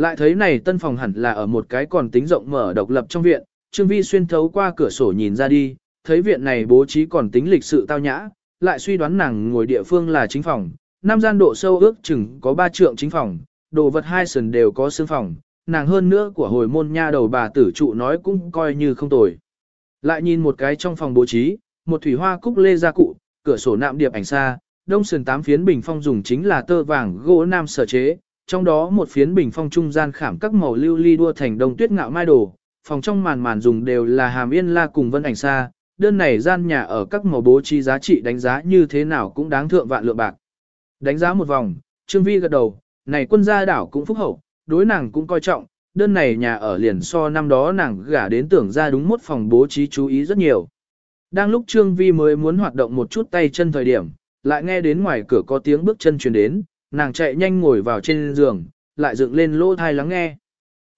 Lại thấy này tân phòng hẳn là ở một cái còn tính rộng mở độc lập trong viện, Trương Vi xuyên thấu qua cửa sổ nhìn ra đi, thấy viện này bố trí còn tính lịch sự tao nhã, lại suy đoán nàng ngồi địa phương là chính phòng, nam gian độ sâu ước chừng có ba trượng chính phòng, đồ vật hai sườn đều có xương phòng, nàng hơn nữa của hồi môn nha đầu bà tử trụ nói cũng coi như không tồi. Lại nhìn một cái trong phòng bố trí, một thủy hoa cúc lê gia cụ, cửa sổ nạm điệp ảnh xa, đông sườn tám phiến bình phong dùng chính là tơ vàng gỗ nam sở chế, trong đó một phiến bình phong trung gian khảm các màu lưu ly đua thành đông tuyết ngạo mai đồ, phòng trong màn màn dùng đều là hàm yên la cùng vân ảnh xa, đơn này gian nhà ở các màu bố trí giá trị đánh giá như thế nào cũng đáng thượng vạn lượng bạc. Đánh giá một vòng, Trương Vi gật đầu, này quân gia đảo cũng phúc hậu, đối nàng cũng coi trọng, đơn này nhà ở liền so năm đó nàng gả đến tưởng ra đúng một phòng bố trí chú ý rất nhiều. Đang lúc Trương Vi mới muốn hoạt động một chút tay chân thời điểm, lại nghe đến ngoài cửa có tiếng bước chân truyền đến, nàng chạy nhanh ngồi vào trên giường, lại dựng lên lỗ thai lắng nghe.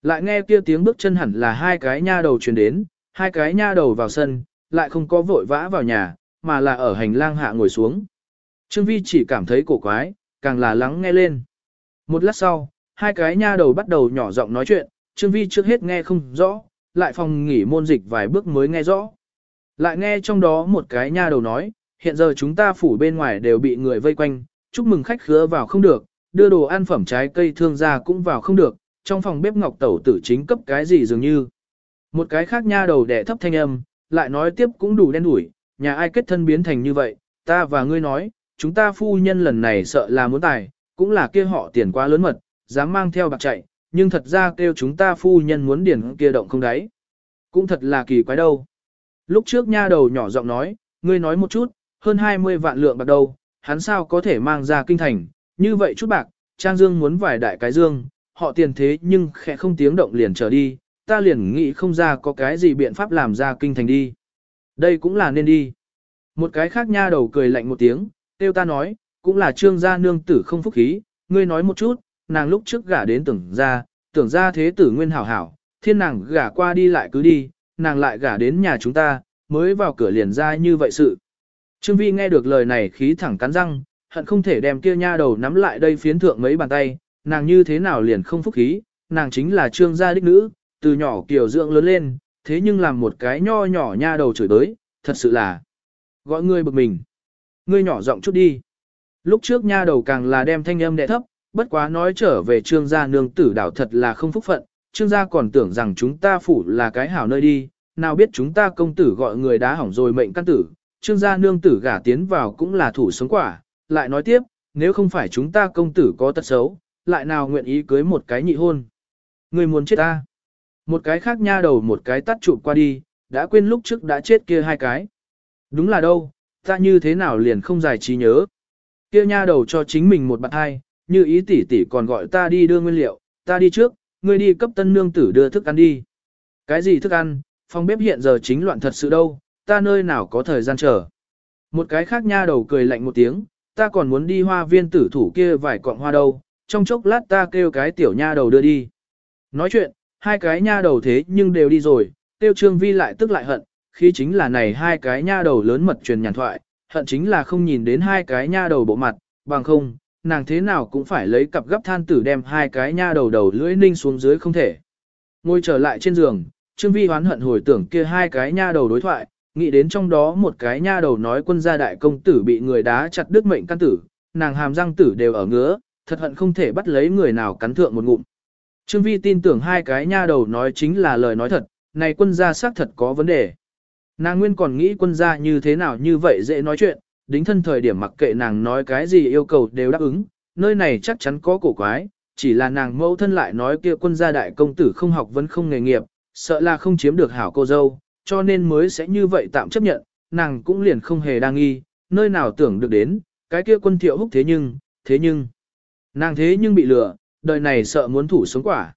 Lại nghe kia tiếng bước chân hẳn là hai cái nha đầu truyền đến, hai cái nha đầu vào sân, lại không có vội vã vào nhà, mà là ở hành lang hạ ngồi xuống. Trương Vi chỉ cảm thấy cổ quái, càng là lắng nghe lên. Một lát sau, hai cái nha đầu bắt đầu nhỏ giọng nói chuyện, Trương Vi trước hết nghe không rõ, lại phòng nghỉ môn dịch vài bước mới nghe rõ. Lại nghe trong đó một cái nha đầu nói, hiện giờ chúng ta phủ bên ngoài đều bị người vây quanh, chúc mừng khách khứa vào không được, đưa đồ ăn phẩm trái cây thương gia cũng vào không được, trong phòng bếp ngọc tẩu tử chính cấp cái gì dường như. Một cái khác nha đầu đẻ thấp thanh âm, lại nói tiếp cũng đủ đen đủi, nhà ai kết thân biến thành như vậy, ta và ngươi nói, chúng ta phu nhân lần này sợ là muốn tài, cũng là kia họ tiền quá lớn mật, dám mang theo bạc chạy, nhưng thật ra kêu chúng ta phu nhân muốn điển kia động không đáy. Cũng thật là kỳ quái đâu. Lúc trước nha đầu nhỏ giọng nói, ngươi nói một chút, hơn 20 vạn lượng bạc đâu, hắn sao có thể mang ra kinh thành, như vậy chút bạc, Trang Dương muốn vài đại cái dương, họ tiền thế nhưng khẽ không tiếng động liền trở đi, ta liền nghĩ không ra có cái gì biện pháp làm ra kinh thành đi. Đây cũng là nên đi. Một cái khác nha đầu cười lạnh một tiếng, tiêu ta nói, cũng là trương gia nương tử không phúc khí, ngươi nói một chút, nàng lúc trước gả đến tưởng ra, tưởng ra thế tử nguyên hảo hảo, thiên nàng gả qua đi lại cứ đi, nàng lại gả đến nhà chúng ta, mới vào cửa liền ra như vậy sự. Trương Vi nghe được lời này khí thẳng cắn răng, hận không thể đem kia nha đầu nắm lại đây phiến thượng mấy bàn tay, nàng như thế nào liền không phúc khí, nàng chính là trương gia đích nữ, từ nhỏ kiểu dưỡng lớn lên, thế nhưng làm một cái nho nhỏ nha đầu chửi tới, thật sự là gọi ngươi bực mình. Ngươi nhỏ giọng chút đi. Lúc trước nha đầu càng là đem thanh âm đè thấp, bất quá nói trở về trương gia nương tử đảo thật là không phúc phận, trương gia còn tưởng rằng chúng ta phủ là cái hảo nơi đi, nào biết chúng ta công tử gọi người đá hỏng rồi mệnh căn tử, trương gia nương tử gả tiến vào cũng là thủ sống quả, lại nói tiếp, nếu không phải chúng ta công tử có tật xấu, lại nào nguyện ý cưới một cái nhị hôn. Người muốn chết ta. Một cái khác nha đầu một cái tắt chụp qua đi, đã quên lúc trước đã chết kia hai cái. Đúng là đâu, ta như thế nào liền không giải trí nhớ. Kia nha đầu cho chính mình một bạn hai, như ý tỷ tỷ còn gọi ta đi đưa nguyên liệu, ta đi trước, ngươi đi cấp tân nương tử đưa thức ăn đi. Cái gì thức ăn, phòng bếp hiện giờ chính loạn thật sự đâu, ta nơi nào có thời gian chờ. Một cái khác nha đầu cười lạnh một tiếng, ta còn muốn đi hoa viên tử thủ kia vài cọng hoa đâu, trong chốc lát ta kêu cái tiểu nha đầu đưa đi. Nói chuyện, hai cái nha đầu thế nhưng đều đi rồi, tiêu trương vi lại tức lại hận, khi chính là này hai cái nha đầu lớn mật truyền nhàn thoại, hận chính là không nhìn đến hai cái nha đầu bộ mặt, bằng không, nàng thế nào cũng phải lấy cặp gấp than tử đem hai cái nha đầu đầu lưỡi ninh xuống dưới không thể. Ngồi trở lại trên giường, Trương Vi hoán hận hồi tưởng kia hai cái nha đầu đối thoại, nghĩ đến trong đó một cái nha đầu nói quân gia đại công tử bị người đá chặt đứt mệnh căn tử, nàng hàm răng tử đều ở ngứa, thật hận không thể bắt lấy người nào cắn thượng một ngụm. Trương Vi tin tưởng hai cái nha đầu nói chính là lời nói thật, này quân gia xác thật có vấn đề. Nàng nguyên còn nghĩ quân gia như thế nào như vậy dễ nói chuyện, đính thân thời điểm mặc kệ nàng nói cái gì yêu cầu đều đáp ứng, nơi này chắc chắn có cổ quái, chỉ là nàng mẫu thân lại nói kia quân gia đại công tử không học vẫn không nghề nghiệp, sợ là không chiếm được hảo cô dâu, cho nên mới sẽ như vậy tạm chấp nhận, nàng cũng liền không hề đang nghi, nơi nào tưởng được đến, cái kia quân thiệu húc thế nhưng, thế nhưng, nàng thế nhưng bị lừa, đời này sợ muốn thủ sống quả.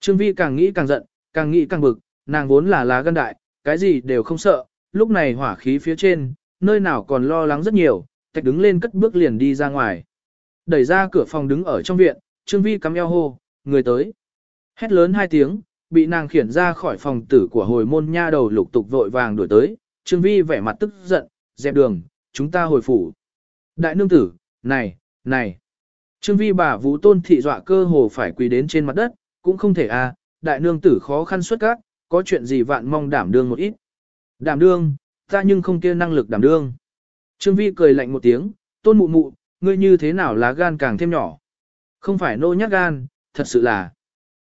Trương Vi càng nghĩ càng giận, càng nghĩ càng bực, nàng vốn là lá gan đại, cái gì đều không sợ, lúc này hỏa khí phía trên, nơi nào còn lo lắng rất nhiều, tạch đứng lên cất bước liền đi ra ngoài. Đẩy ra cửa phòng đứng ở trong viện, Trương Vi cắm eo hô, người tới. Hét lớn hai tiếng, bị nàng khiển ra khỏi phòng tử của hồi môn nha đầu lục tục vội vàng đuổi tới, Trương Vi vẻ mặt tức giận, dẹp đường, chúng ta hồi phủ. Đại nương tử, này, này. Trương Vi bà vũ tôn thị dọa cơ hồ phải quỳ đến trên mặt đất, cũng không thể à, đại nương tử khó khăn xuất các, có chuyện gì vạn mong đảm đương một ít. Đảm đương, ta nhưng không kia năng lực đảm đương. Trương Vi cười lạnh một tiếng, tôn mụ mụ, ngươi như thế nào lá gan càng thêm nhỏ. Không phải nô nhát gan, thật sự là.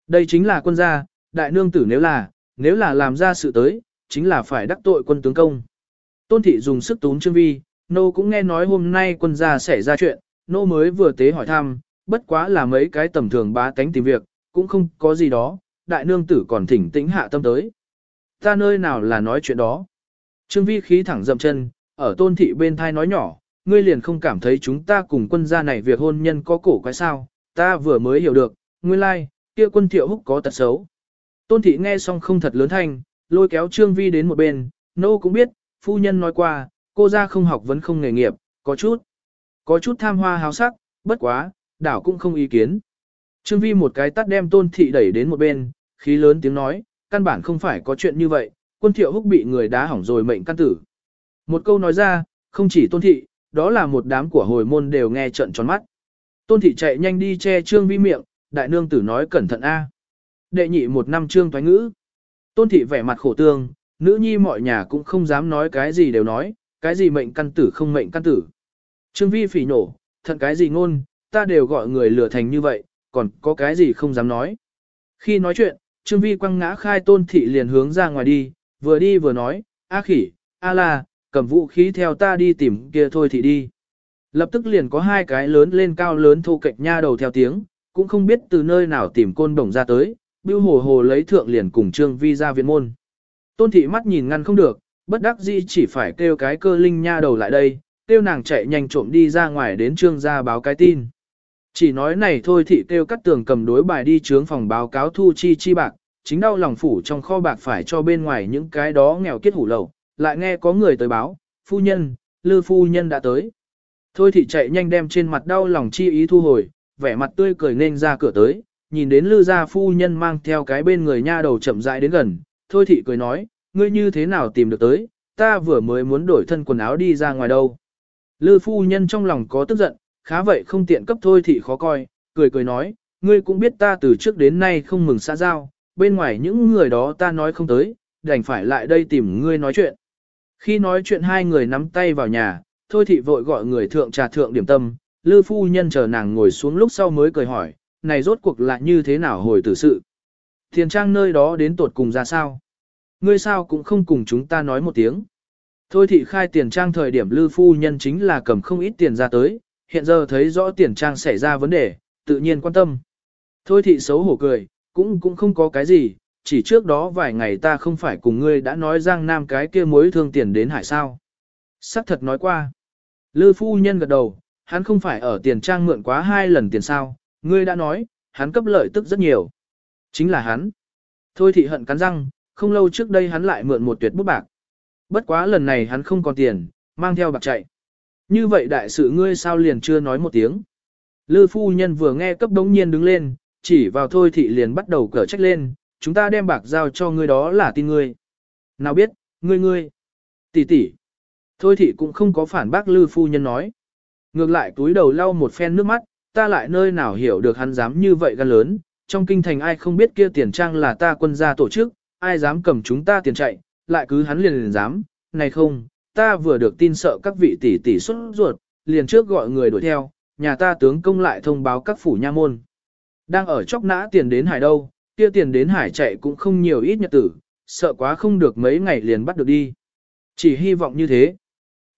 Đây chính là quân gia, đại nương tử nếu là, nếu là làm ra sự tới, chính là phải đắc tội quân tướng công. Tôn thị dùng sức tún Trương Vi, nô cũng nghe nói hôm nay quân gia xảy ra chuyện, nô mới vừa tế hỏi thăm, bất quá là mấy cái tầm thường bá tánh tìm việc, cũng không có gì đó, đại nương tử còn thỉnh tĩnh hạ tâm tới. Ta nơi nào là nói chuyện đó. Trương Vi khí thẳng dậm chân, ở tôn thị bên thai nói nhỏ, ngươi liền không cảm thấy chúng ta cùng quân gia này việc hôn nhân có cổ quái sao, ta vừa mới hiểu được, nguyên lai, like, kia quân thiệu húc có tật xấu. Tôn thị nghe xong không thật lớn thanh, lôi kéo Trương Vi đến một bên, nô cũng biết, phu nhân nói qua, cô ra không học vẫn không nghề nghiệp, có chút, có chút tham hoa háo sắc, bất quá, đảo cũng không ý kiến. Trương Vi một cái tắt đem tôn thị đẩy đến một bên, khí lớn tiếng nói, căn bản không phải có chuyện như vậy, quân thiệu húc bị người đá hỏng rồi mệnh căn tử. Một câu nói ra, không chỉ tôn thị, đó là một đám của hồi môn đều nghe trận tròn mắt. Tôn thị chạy nhanh đi che trương vi miệng, đại nương tử nói cẩn thận a. Đệ nhị một năm trương thoái ngữ. Tôn thị vẻ mặt khổ tương, nữ nhi mọi nhà cũng không dám nói cái gì đều nói, cái gì mệnh căn tử không mệnh căn tử. Trương vi phỉ nổ, thận cái gì ngôn, ta đều gọi người lừa thành như vậy, còn có cái gì không dám nói. Khi nói chuyện, Trương vi quăng ngã khai tôn thị liền hướng ra ngoài đi, vừa đi vừa nói, A khỉ, A la, cầm vũ khí theo ta đi tìm kia thôi thì đi. Lập tức liền có hai cái lớn lên cao lớn thu cạnh nha đầu theo tiếng, cũng không biết từ nơi nào tìm côn đồng ra tới, bưu hồ hồ lấy thượng liền cùng trương vi ra viện môn. Tôn thị mắt nhìn ngăn không được, bất đắc dĩ chỉ phải kêu cái cơ linh nha đầu lại đây, kêu nàng chạy nhanh trộm đi ra ngoài đến trương gia báo cái tin. Chỉ nói này thôi thị kêu cắt tường cầm đối bài đi trướng phòng báo cáo thu chi chi bạc, chính đau lòng phủ trong kho bạc phải cho bên ngoài những cái đó nghèo kiết hủ lậu, lại nghe có người tới báo, phu nhân, lư phu nhân đã tới. Thôi thị chạy nhanh đem trên mặt đau lòng chi ý thu hồi, vẻ mặt tươi cười nên ra cửa tới, nhìn đến lư gia phu nhân mang theo cái bên người nha đầu chậm rãi đến gần, thôi thị cười nói, ngươi như thế nào tìm được tới, ta vừa mới muốn đổi thân quần áo đi ra ngoài đâu. Lư phu nhân trong lòng có tức giận, khá vậy không tiện cấp thôi thị khó coi, cười cười nói, ngươi cũng biết ta từ trước đến nay không mừng xã giao, bên ngoài những người đó ta nói không tới, đành phải lại đây tìm ngươi nói chuyện. Khi nói chuyện hai người nắm tay vào nhà, thôi thị vội gọi người thượng trà thượng điểm tâm, lư phu nhân chờ nàng ngồi xuống lúc sau mới cười hỏi, này rốt cuộc là như thế nào hồi tử sự. Thiền trang nơi đó đến tột cùng ra sao? Ngươi sao cũng không cùng chúng ta nói một tiếng. Thôi thị khai tiền trang thời điểm lư phu nhân chính là cầm không ít tiền ra tới, hiện giờ thấy rõ tiền trang xảy ra vấn đề, tự nhiên quan tâm. Thôi thị xấu hổ cười, cũng cũng không có cái gì, chỉ trước đó vài ngày ta không phải cùng ngươi đã nói Giang Nam cái kia mối thương tiền đến hải sao. Sắc thật nói qua. Lư phu nhân gật đầu, hắn không phải ở tiền trang mượn quá hai lần tiền sao, ngươi đã nói, hắn cấp lợi tức rất nhiều. Chính là hắn. Thôi thị hận cắn răng, không lâu trước đây hắn lại mượn một tuyệt bút bạc. Bất quá lần này hắn không còn tiền, mang theo bạc chạy. Như vậy đại sự ngươi sao liền chưa nói một tiếng. Lư phu nhân vừa nghe cấp đống nhiên đứng lên, chỉ vào thôi thị liền bắt đầu cở trách lên, chúng ta đem bạc giao cho ngươi đó là tin ngươi. Nào biết, ngươi ngươi, tỷ tỷ. Thôi thị cũng không có phản bác lư phu nhân nói. Ngược lại túi đầu lau một phen nước mắt, ta lại nơi nào hiểu được hắn dám như vậy gan lớn, trong kinh thành ai không biết kia tiền trang là ta quân gia tổ chức, ai dám cầm chúng ta tiền chạy, lại cứ hắn liền liền dám, này không, ta vừa được tin sợ các vị tỷ tỷ xuất ruột, liền trước gọi người đuổi theo, nhà ta tướng công lại thông báo các phủ nha môn. Đang ở chóc nã tiền đến hải đâu, kia tiền đến hải chạy cũng không nhiều ít nhật tử, sợ quá không được mấy ngày liền bắt được đi. Chỉ hy vọng như thế.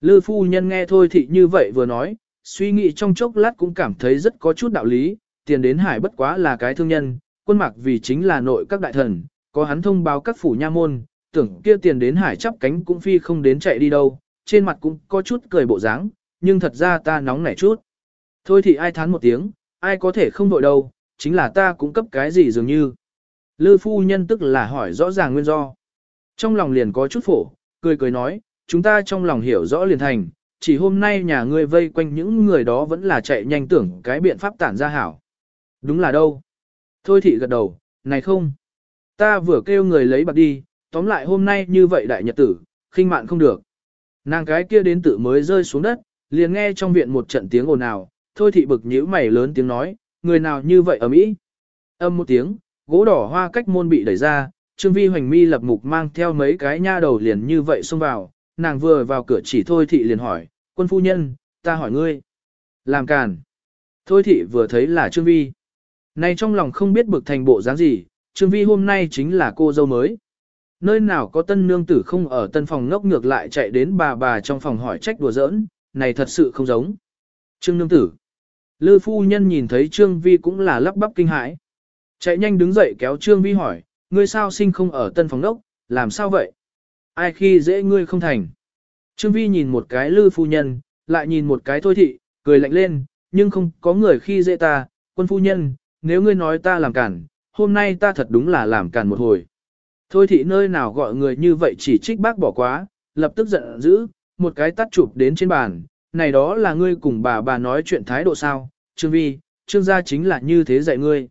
Lư phu nhân nghe thôi thị như vậy vừa nói, suy nghĩ trong chốc lát cũng cảm thấy rất có chút đạo lý, tiền đến hải bất quá là cái thương nhân, quân mặc vì chính là nội các đại thần, có hắn thông báo các phủ nha môn, tưởng kia tiền đến hải chắp cánh cũng phi không đến chạy đi đâu, trên mặt cũng có chút cười bộ dáng, nhưng thật ra ta nóng nảy chút. Thôi thì ai thán một tiếng, ai có thể không đội đâu, chính là ta cũng cấp cái gì dường như. Lư phu nhân tức là hỏi rõ ràng nguyên do. Trong lòng liền có chút phổ, cười cười nói, chúng ta trong lòng hiểu rõ liền thành, chỉ hôm nay nhà ngươi vây quanh những người đó vẫn là chạy nhanh tưởng cái biện pháp tản ra hảo. Đúng là đâu? Thôi thị gật đầu, này không. Ta vừa kêu người lấy bạc đi, tóm lại hôm nay như vậy đại nhật tử, khinh mạn không được. Nàng cái kia đến tự mới rơi xuống đất, liền nghe trong viện một trận tiếng ồn ào, thôi thị bực nhíu mày lớn tiếng nói, người nào như vậy ở Mỹ. Âm một tiếng, gỗ đỏ hoa cách môn bị đẩy ra, Trương Vi Hoành Mi lập mục mang theo mấy cái nha đầu liền như vậy xông vào, nàng vừa vào cửa chỉ thôi thị liền hỏi, quân phu nhân, ta hỏi ngươi. Làm càn. Thôi thị vừa thấy là Trương Vi. Này trong lòng không biết bực thành bộ dáng gì, Trương Vi hôm nay chính là cô dâu mới. Nơi nào có tân nương tử không ở tân phòng ngốc ngược lại chạy đến bà bà trong phòng hỏi trách đùa giỡn, này thật sự không giống. Trương nương tử. Lư phu nhân nhìn thấy Trương Vi cũng là lắp bắp kinh hãi. Chạy nhanh đứng dậy kéo Trương Vi hỏi, ngươi sao sinh không ở tân phòng ngốc, làm sao vậy? Ai khi dễ ngươi không thành? Trương Vi nhìn một cái lư phu nhân, lại nhìn một cái thôi thị, cười lạnh lên, nhưng không có người khi dễ ta, quân phu nhân, nếu ngươi nói ta làm cản, hôm nay ta thật đúng là làm cản một hồi. Thôi thị nơi nào gọi người như vậy chỉ trích bác bỏ quá, lập tức giận dữ, một cái tắt chụp đến trên bàn, này đó là ngươi cùng bà bà nói chuyện thái độ sao, Trương Vi, Trương gia chính là như thế dạy ngươi.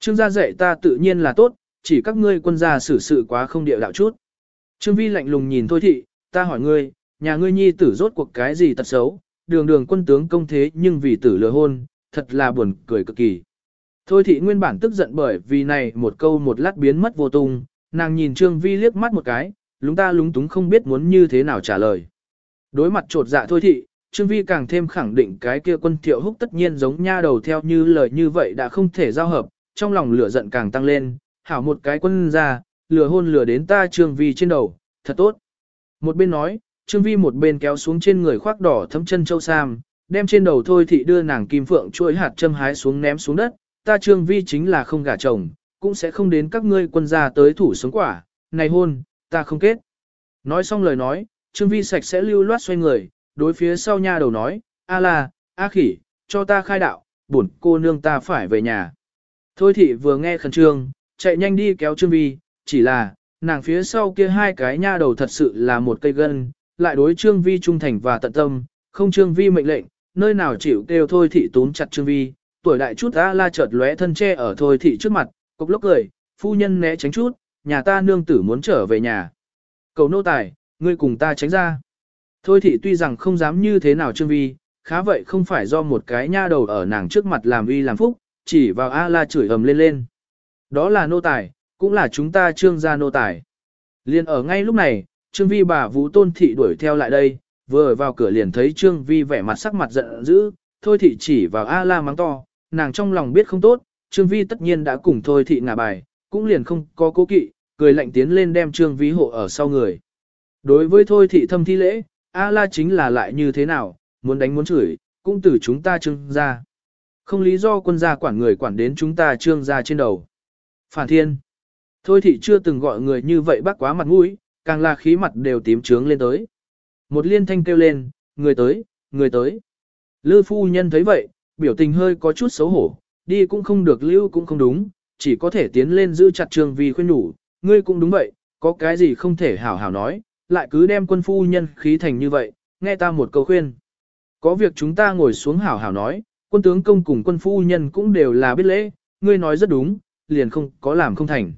Trương gia dạy ta tự nhiên là tốt, chỉ các ngươi quân gia xử sự quá không địa đạo chút. Trương Vi lạnh lùng nhìn Thôi thị, ta hỏi ngươi, nhà ngươi nhi tử rốt cuộc cái gì tật xấu, đường đường quân tướng công thế nhưng vì tử lừa hôn, thật là buồn cười cực kỳ. Thôi thị nguyên bản tức giận bởi vì này một câu một lát biến mất vô tung, nàng nhìn Trương Vi liếc mắt một cái, lúng ta lúng túng không biết muốn như thế nào trả lời. Đối mặt trột dạ thôi thị, Trương Vi càng thêm khẳng định cái kia quân thiệu húc tất nhiên giống nha đầu theo như lời như vậy đã không thể giao hợp, trong lòng lửa giận càng tăng lên, hảo một cái quân ra, lửa hôn lửa đến ta Trương Vi trên đầu, thật tốt. Một bên nói, Trương Vi một bên kéo xuống trên người khoác đỏ thấm chân châu sam, đem trên đầu thôi thị đưa nàng kim phượng chuỗi hạt châm hái xuống ném xuống đất, ta Trương Vi chính là không gả chồng, cũng sẽ không đến các ngươi quân gia tới thủ sống quả, này hôn, ta không kết. Nói xong lời nói, Trương Vi sạch sẽ lưu loát xoay người, đối phía sau nha đầu nói, a la, a khỉ, cho ta khai đạo, bổn cô nương ta phải về nhà. Thôi thị vừa nghe khẩn trương, chạy nhanh đi kéo Trương Vi, chỉ là, nàng phía sau kia hai cái nha đầu thật sự là một cây gân, lại đối Trương Vi trung thành và tận tâm, không Trương Vi mệnh lệnh, nơi nào chịu kêu thôi thị tốn chặt Trương Vi, tuổi đại chút ta la chợt lóe thân che ở thôi thị trước mặt, cục lốc cười, phu nhân né tránh chút, nhà ta nương tử muốn trở về nhà. Cầu nô tài, ngươi cùng ta tránh ra. Thôi thị tuy rằng không dám như thế nào Trương Vi, khá vậy không phải do một cái nha đầu ở nàng trước mặt làm uy làm phúc, chỉ vào A la chửi ầm lên lên. Đó là nô tài, cũng là chúng ta trương gia nô tài. Liên ở ngay lúc này, Trương Vi bà Vũ Tôn Thị đuổi theo lại đây, vừa vào cửa liền thấy Trương Vi vẻ mặt sắc mặt giận dữ, Thôi Thị chỉ vào A La mắng to, nàng trong lòng biết không tốt, Trương Vi tất nhiên đã cùng Thôi Thị ngả bài, cũng liền không có cố kỵ, cười lạnh tiến lên đem Trương Vi hộ ở sau người. Đối với Thôi Thị thâm thi lễ, A La chính là lại như thế nào, muốn đánh muốn chửi, cũng từ chúng ta trương ra. Không lý do quân gia quản người quản đến chúng ta trương ra trên đầu. Phản thiên. Thôi thị chưa từng gọi người như vậy bác quá mặt mũi, càng là khí mặt đều tím trướng lên tới. một liên thanh kêu lên, người tới, người tới. Lư phu nhân thấy vậy, biểu tình hơi có chút xấu hổ, đi cũng không được lưu cũng không đúng, chỉ có thể tiến lên giữ chặt trường vì khuyên nhủ, ngươi cũng đúng vậy, có cái gì không thể hảo hảo nói, lại cứ đem quân phu nhân khí thành như vậy, nghe ta một câu khuyên. Có việc chúng ta ngồi xuống hảo hảo nói, quân tướng công cùng quân phu nhân cũng đều là biết lễ, ngươi nói rất đúng, liền không có làm không thành.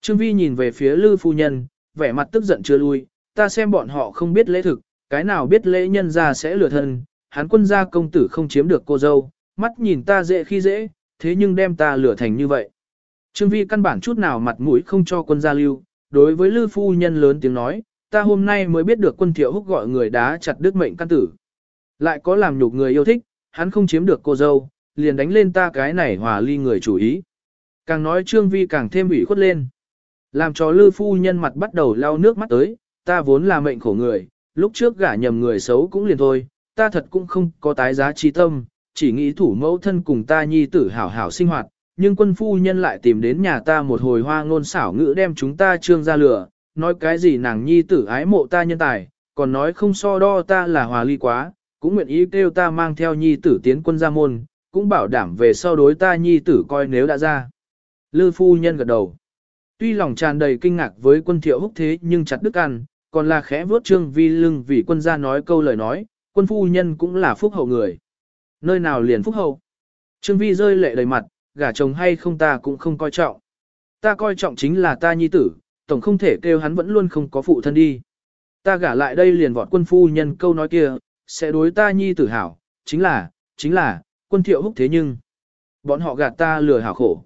Trương Vi nhìn về phía Lư phu nhân, vẻ mặt tức giận chưa lui, ta xem bọn họ không biết lễ thực, cái nào biết lễ nhân ra sẽ lừa thân, hắn quân gia công tử không chiếm được cô dâu, mắt nhìn ta dễ khi dễ, thế nhưng đem ta lừa thành như vậy. Trương Vi căn bản chút nào mặt mũi không cho quân gia lưu, đối với Lư phu nhân lớn tiếng nói, ta hôm nay mới biết được quân thiệu húc gọi người đá chặt đứt mệnh căn tử. Lại có làm nhục người yêu thích, hắn không chiếm được cô dâu, liền đánh lên ta cái này hòa ly người chủ ý. Càng nói Trương Vi càng thêm ủy khuất lên. Làm cho Lư phu nhân mặt bắt đầu lau nước mắt tới, ta vốn là mệnh khổ người, lúc trước gả nhầm người xấu cũng liền thôi, ta thật cũng không có tái giá trí tâm, chỉ nghĩ thủ mẫu thân cùng ta nhi tử hảo hảo sinh hoạt, nhưng quân phu nhân lại tìm đến nhà ta một hồi hoa ngôn xảo ngữ đem chúng ta trương ra lửa, nói cái gì nàng nhi tử ái mộ ta nhân tài, còn nói không so đo ta là hòa ly quá, cũng nguyện ý kêu ta mang theo nhi tử tiến quân gia môn, cũng bảo đảm về sau đối ta nhi tử coi nếu đã ra. Lư phu nhân gật đầu. Tuy lòng tràn đầy kinh ngạc với quân thiệu húc thế nhưng chặt đức ăn, còn là khẽ vuốt trương vi lưng vì quân gia nói câu lời nói, quân phu nhân cũng là phúc hậu người. Nơi nào liền phúc hậu? Trương vi rơi lệ đầy mặt, gả chồng hay không ta cũng không coi trọng. Ta coi trọng chính là ta nhi tử, tổng không thể kêu hắn vẫn luôn không có phụ thân đi. Ta gả lại đây liền vọt quân phu nhân câu nói kia, sẽ đối ta nhi tử hảo, chính là, chính là, quân thiệu húc thế nhưng. Bọn họ gạt ta lừa hảo khổ.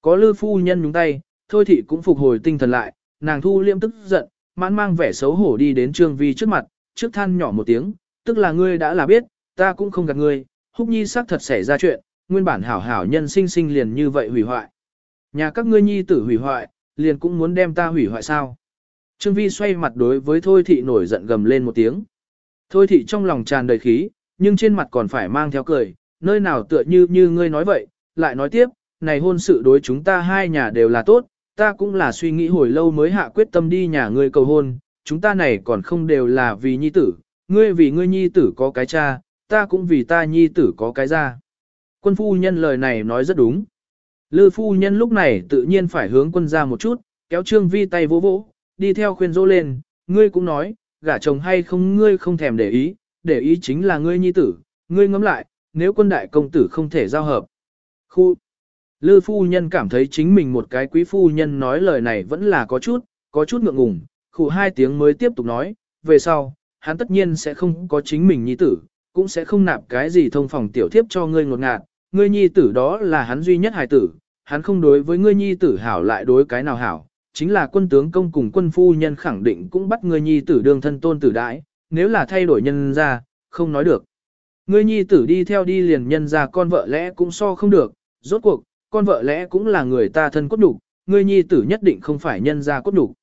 Có lư phu nhân nhúng tay, thôi thị cũng phục hồi tinh thần lại, nàng thu liêm tức giận, mãn mang vẻ xấu hổ đi đến trương vi trước mặt, trước than nhỏ một tiếng, tức là ngươi đã là biết, ta cũng không gạt ngươi, húc nhi xác thật xảy ra chuyện, nguyên bản hảo hảo nhân sinh sinh liền như vậy hủy hoại. Nhà các ngươi nhi tử hủy hoại, liền cũng muốn đem ta hủy hoại sao. Trương vi xoay mặt đối với thôi thị nổi giận gầm lên một tiếng. Thôi thị trong lòng tràn đầy khí, nhưng trên mặt còn phải mang theo cười, nơi nào tựa như như ngươi nói vậy, lại nói tiếp, này hôn sự đối chúng ta hai nhà đều là tốt, ta cũng là suy nghĩ hồi lâu mới hạ quyết tâm đi nhà ngươi cầu hôn, chúng ta này còn không đều là vì nhi tử, ngươi vì ngươi nhi tử có cái cha, ta cũng vì ta nhi tử có cái ra. Quân phu nhân lời này nói rất đúng. Lư phu nhân lúc này tự nhiên phải hướng quân ra một chút, kéo trương vi tay vỗ vỗ, đi theo khuyên dỗ lên, ngươi cũng nói, gả chồng hay không ngươi không thèm để ý, để ý chính là ngươi nhi tử, ngươi ngẫm lại, nếu quân đại công tử không thể giao hợp. Khu Lư phu nhân cảm thấy chính mình một cái quý phu nhân nói lời này vẫn là có chút, có chút ngượng ngùng, khủ hai tiếng mới tiếp tục nói, về sau, hắn tất nhiên sẽ không có chính mình nhi tử, cũng sẽ không nạp cái gì thông phòng tiểu thiếp cho ngươi ngột ngạt, ngươi nhi tử đó là hắn duy nhất hài tử, hắn không đối với ngươi nhi tử hảo lại đối cái nào hảo, chính là quân tướng công cùng quân phu nhân khẳng định cũng bắt ngươi nhi tử đương thân tôn tử đãi, nếu là thay đổi nhân ra, không nói được. Ngươi nhi tử đi theo đi liền nhân ra con vợ lẽ cũng so không được, rốt cuộc, con vợ lẽ cũng là người ta thân cốt đủ, ngươi nhi tử nhất định không phải nhân ra cốt đủ.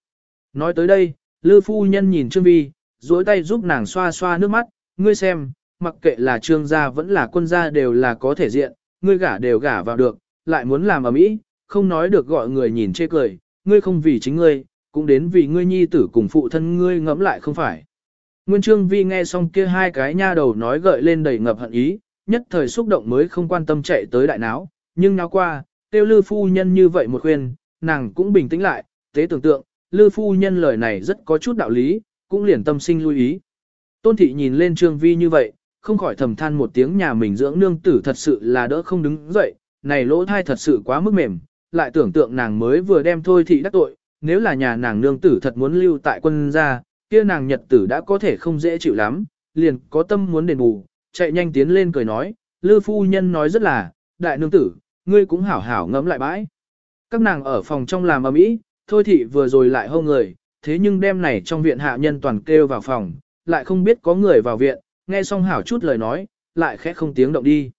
Nói tới đây, Lư phu nhân nhìn Trương Vi, duỗi tay giúp nàng xoa xoa nước mắt, ngươi xem, mặc kệ là trương gia vẫn là quân gia đều là có thể diện, ngươi gả đều gả vào được, lại muốn làm ở mỹ, không nói được gọi người nhìn chê cười, ngươi không vì chính ngươi, cũng đến vì ngươi nhi tử cùng phụ thân ngươi ngẫm lại không phải. Nguyên Trương Vi nghe xong kia hai cái nha đầu nói gợi lên đầy ngập hận ý, nhất thời xúc động mới không quan tâm chạy tới đại náo, nhưng náo qua, tiêu lư phu nhân như vậy một khuyên, nàng cũng bình tĩnh lại, tế tưởng tượng, lư phu nhân lời này rất có chút đạo lý, cũng liền tâm sinh lưu ý. Tôn thị nhìn lên Trương Vi như vậy, không khỏi thầm than một tiếng nhà mình dưỡng nương tử thật sự là đỡ không đứng dậy, này lỗ thai thật sự quá mức mềm, lại tưởng tượng nàng mới vừa đem thôi thị đắc tội, nếu là nhà nàng nương tử thật muốn lưu tại quân gia, kia nàng nhật tử đã có thể không dễ chịu lắm, liền có tâm muốn đền bù, chạy nhanh tiến lên cười nói, lư phu nhân nói rất là, đại nương tử, ngươi cũng hảo hảo ngẫm lại bãi. Các nàng ở phòng trong làm ầm ĩ, thôi thị vừa rồi lại hô người, thế nhưng đêm này trong viện hạ nhân toàn kêu vào phòng, lại không biết có người vào viện, nghe xong hảo chút lời nói, lại khẽ không tiếng động đi.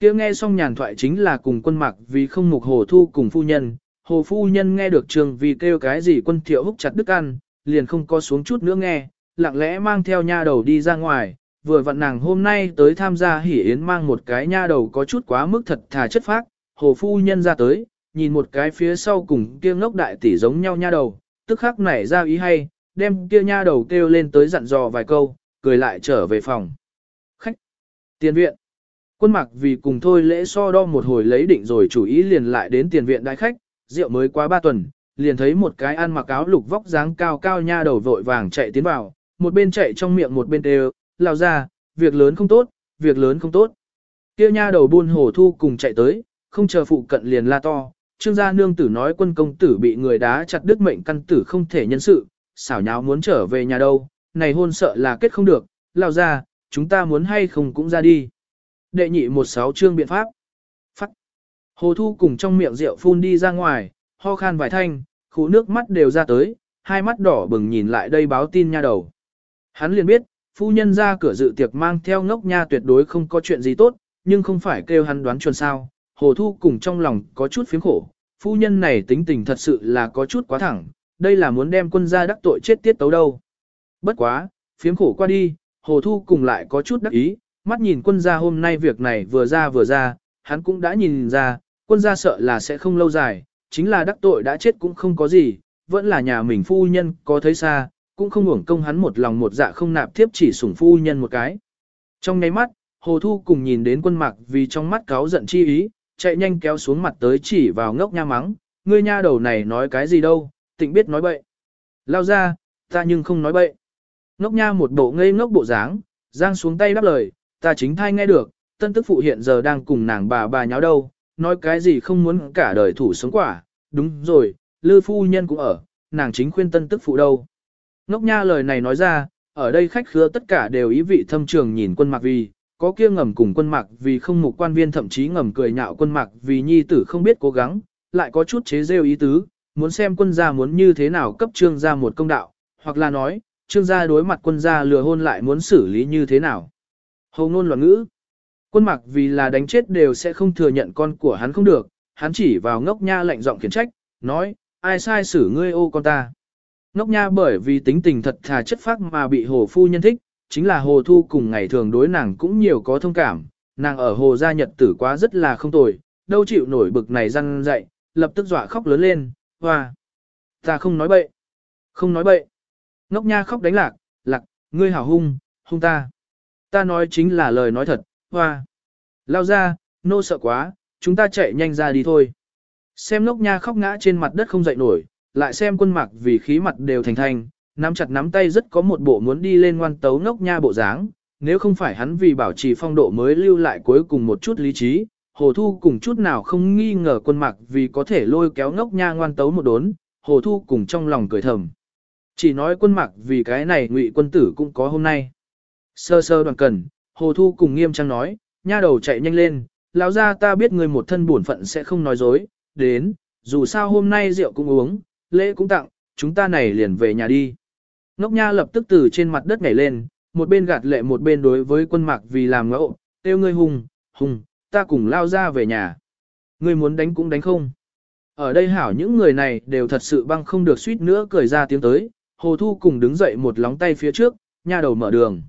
kia nghe xong nhàn thoại chính là cùng quân mặc vì không mục hồ thu cùng phu nhân, hồ phu nhân nghe được trường vì kêu cái gì quân thiệu húc chặt đức ăn, liền không có xuống chút nữa nghe, lặng lẽ mang theo nha đầu đi ra ngoài, vừa vặn nàng hôm nay tới tham gia hỉ yến mang một cái nha đầu có chút quá mức thật thà chất phác, hồ phu nhân ra tới, nhìn một cái phía sau cùng kia ngốc đại tỷ giống nhau nha đầu, tức khắc nảy ra ý hay, đem kia nha đầu kêu lên tới dặn dò vài câu, cười lại trở về phòng. Khách. Tiền viện. Quân mặc vì cùng thôi lễ so đo một hồi lấy định rồi chủ ý liền lại đến tiền viện đại khách, rượu mới qua ba tuần, liền thấy một cái ăn mặc áo lục vóc dáng cao cao nha đầu vội vàng chạy tiến vào, một bên chạy trong miệng một bên đều, lao ra, việc lớn không tốt, việc lớn không tốt. Kia nha đầu buôn hồ thu cùng chạy tới, không chờ phụ cận liền la to, trương gia nương tử nói quân công tử bị người đá chặt đứt mệnh căn tử không thể nhân sự, xảo nháo muốn trở về nhà đâu, này hôn sợ là kết không được, lao ra, chúng ta muốn hay không cũng ra đi. Đệ nhị một sáu chương biện pháp. phát, Hồ thu cùng trong miệng rượu phun đi ra ngoài, ho khan vài thanh, khu nước mắt đều ra tới, hai mắt đỏ bừng nhìn lại đây báo tin nha đầu. Hắn liền biết, phu nhân ra cửa dự tiệc mang theo ngốc nha tuyệt đối không có chuyện gì tốt, nhưng không phải kêu hắn đoán chuẩn sao. Hồ Thu cùng trong lòng có chút phiếm khổ, phu nhân này tính tình thật sự là có chút quá thẳng, đây là muốn đem quân gia đắc tội chết tiết tấu đâu. Bất quá, phiếm khổ qua đi, Hồ Thu cùng lại có chút đắc ý, mắt nhìn quân gia hôm nay việc này vừa ra vừa ra, hắn cũng đã nhìn ra, quân gia sợ là sẽ không lâu dài, chính là đắc tội đã chết cũng không có gì, vẫn là nhà mình phu nhân có thấy xa, cũng không hưởng công hắn một lòng một dạ không nạp tiếp chỉ sủng phu nhân một cái. Trong nháy mắt, Hồ Thu cùng nhìn đến quân mạc vì trong mắt cáo giận chi ý, chạy nhanh kéo xuống mặt tới chỉ vào ngốc nha mắng, ngươi nha đầu này nói cái gì đâu, tịnh biết nói bậy. Lao ra, ta nhưng không nói bậy. Ngốc nha một bộ ngây ngốc bộ dáng, giang xuống tay đáp lời, ta chính thai nghe được, tân tức phụ hiện giờ đang cùng nàng bà bà nháo đâu, nói cái gì không muốn cả đời thủ sống quả, đúng rồi, lư phu nhân cũng ở, nàng chính khuyên tân tức phụ đâu. Ngốc nha lời này nói ra, ở đây khách khứa tất cả đều ý vị thâm trường nhìn quân mạc vì, có kia ngầm cùng quân mạc vì không mục quan viên thậm chí ngầm cười nhạo quân mạc vì nhi tử không biết cố gắng, lại có chút chế rêu ý tứ, muốn xem quân gia muốn như thế nào cấp trương gia một công đạo, hoặc là nói, trương gia đối mặt quân gia lừa hôn lại muốn xử lý như thế nào. Hầu ngôn loạn ngữ. Quân mạc vì là đánh chết đều sẽ không thừa nhận con của hắn không được, hắn chỉ vào ngốc nha lạnh giọng khiển trách, nói, ai sai xử ngươi ô con ta. Ngốc nha bởi vì tính tình thật thà chất phác mà bị hồ phu nhân thích, chính là hồ thu cùng ngày thường đối nàng cũng nhiều có thông cảm, nàng ở hồ gia nhật tử quá rất là không tồi, đâu chịu nổi bực này răn dậy, lập tức dọa khóc lớn lên, hoa. Ta không nói bậy, không nói bậy. Ngốc nha khóc đánh lạc, lạc, ngươi hảo hung, hung ta. Ta nói chính là lời nói thật, hoa. Lao ra, nô sợ quá, chúng ta chạy nhanh ra đi thôi. Xem ngốc nha khóc ngã trên mặt đất không dậy nổi, lại xem quân mạc vì khí mặt đều thành thành, nắm chặt nắm tay rất có một bộ muốn đi lên ngoan tấu ngốc nha bộ dáng, nếu không phải hắn vì bảo trì phong độ mới lưu lại cuối cùng một chút lý trí, hồ thu cùng chút nào không nghi ngờ quân mặc vì có thể lôi kéo ngốc nha ngoan tấu một đốn, hồ thu cùng trong lòng cười thầm. Chỉ nói quân mặc vì cái này ngụy quân tử cũng có hôm nay. Sơ sơ đoàn cần, hồ thu cùng nghiêm trang nói, nha đầu chạy nhanh lên, lão ra ta biết người một thân bổn phận sẽ không nói dối, đến, dù sao hôm nay rượu cũng uống, lễ cũng tặng, chúng ta này liền về nhà đi. Ngốc Nha lập tức từ trên mặt đất nhảy lên, một bên gạt lệ một bên đối với quân mạc vì làm ngẫu, tiêu ngươi hùng, hùng, ta cùng lao ra về nhà. Ngươi muốn đánh cũng đánh không. Ở đây hảo những người này đều thật sự băng không được suýt nữa cười ra tiếng tới, hồ thu cùng đứng dậy một lóng tay phía trước, nha đầu mở đường.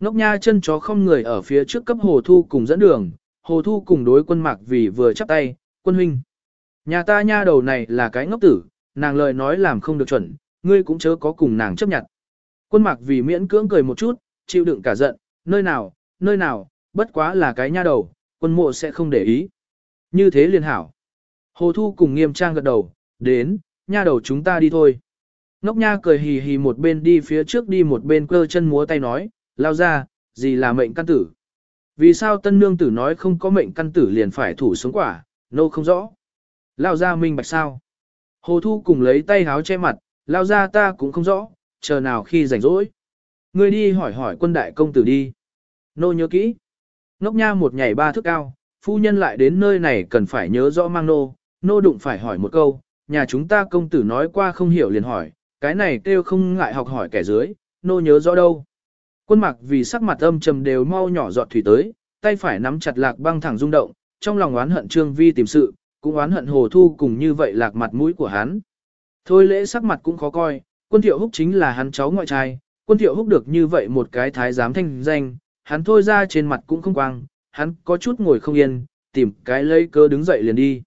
Ngốc Nha chân chó không người ở phía trước cấp hồ thu cùng dẫn đường, hồ thu cùng đối quân mạc vì vừa chắp tay, quân huynh. Nhà ta nha đầu này là cái ngốc tử, nàng lời nói làm không được chuẩn, ngươi cũng chớ có cùng nàng chấp nhận. Quân mạc vì miễn cưỡng cười một chút, chịu đựng cả giận, nơi nào, nơi nào, bất quá là cái nha đầu, quân mộ sẽ không để ý. Như thế liền hảo. Hồ Thu cùng nghiêm trang gật đầu, đến, nha đầu chúng ta đi thôi. Ngốc nha cười hì hì một bên đi phía trước đi một bên cơ chân múa tay nói, lao ra, gì là mệnh căn tử. Vì sao tân nương tử nói không có mệnh căn tử liền phải thủ sống quả, nô no không rõ. Lao ra minh bạch sao. Hồ Thu cùng lấy tay háo che mặt, lao ra ta cũng không rõ, chờ nào khi rảnh rỗi. Ngươi đi hỏi hỏi quân đại công tử đi. Nô nhớ kỹ. Ngốc nha một nhảy ba thước cao, phu nhân lại đến nơi này cần phải nhớ rõ mang nô, nô đụng phải hỏi một câu, nhà chúng ta công tử nói qua không hiểu liền hỏi, cái này kêu không ngại học hỏi kẻ dưới, nô nhớ rõ đâu. Quân mặc vì sắc mặt âm trầm đều mau nhỏ giọt thủy tới, tay phải nắm chặt lạc băng thẳng rung động, trong lòng oán hận Trương Vi tìm sự, cũng oán hận Hồ Thu cùng như vậy lạc mặt mũi của hắn. Thôi lễ sắc mặt cũng khó coi, quân thiệu húc chính là hắn cháu ngoại trai, quân thiệu húc được như vậy một cái thái giám thanh danh, hắn thôi ra trên mặt cũng không quang, hắn có chút ngồi không yên, tìm cái lấy cơ đứng dậy liền đi.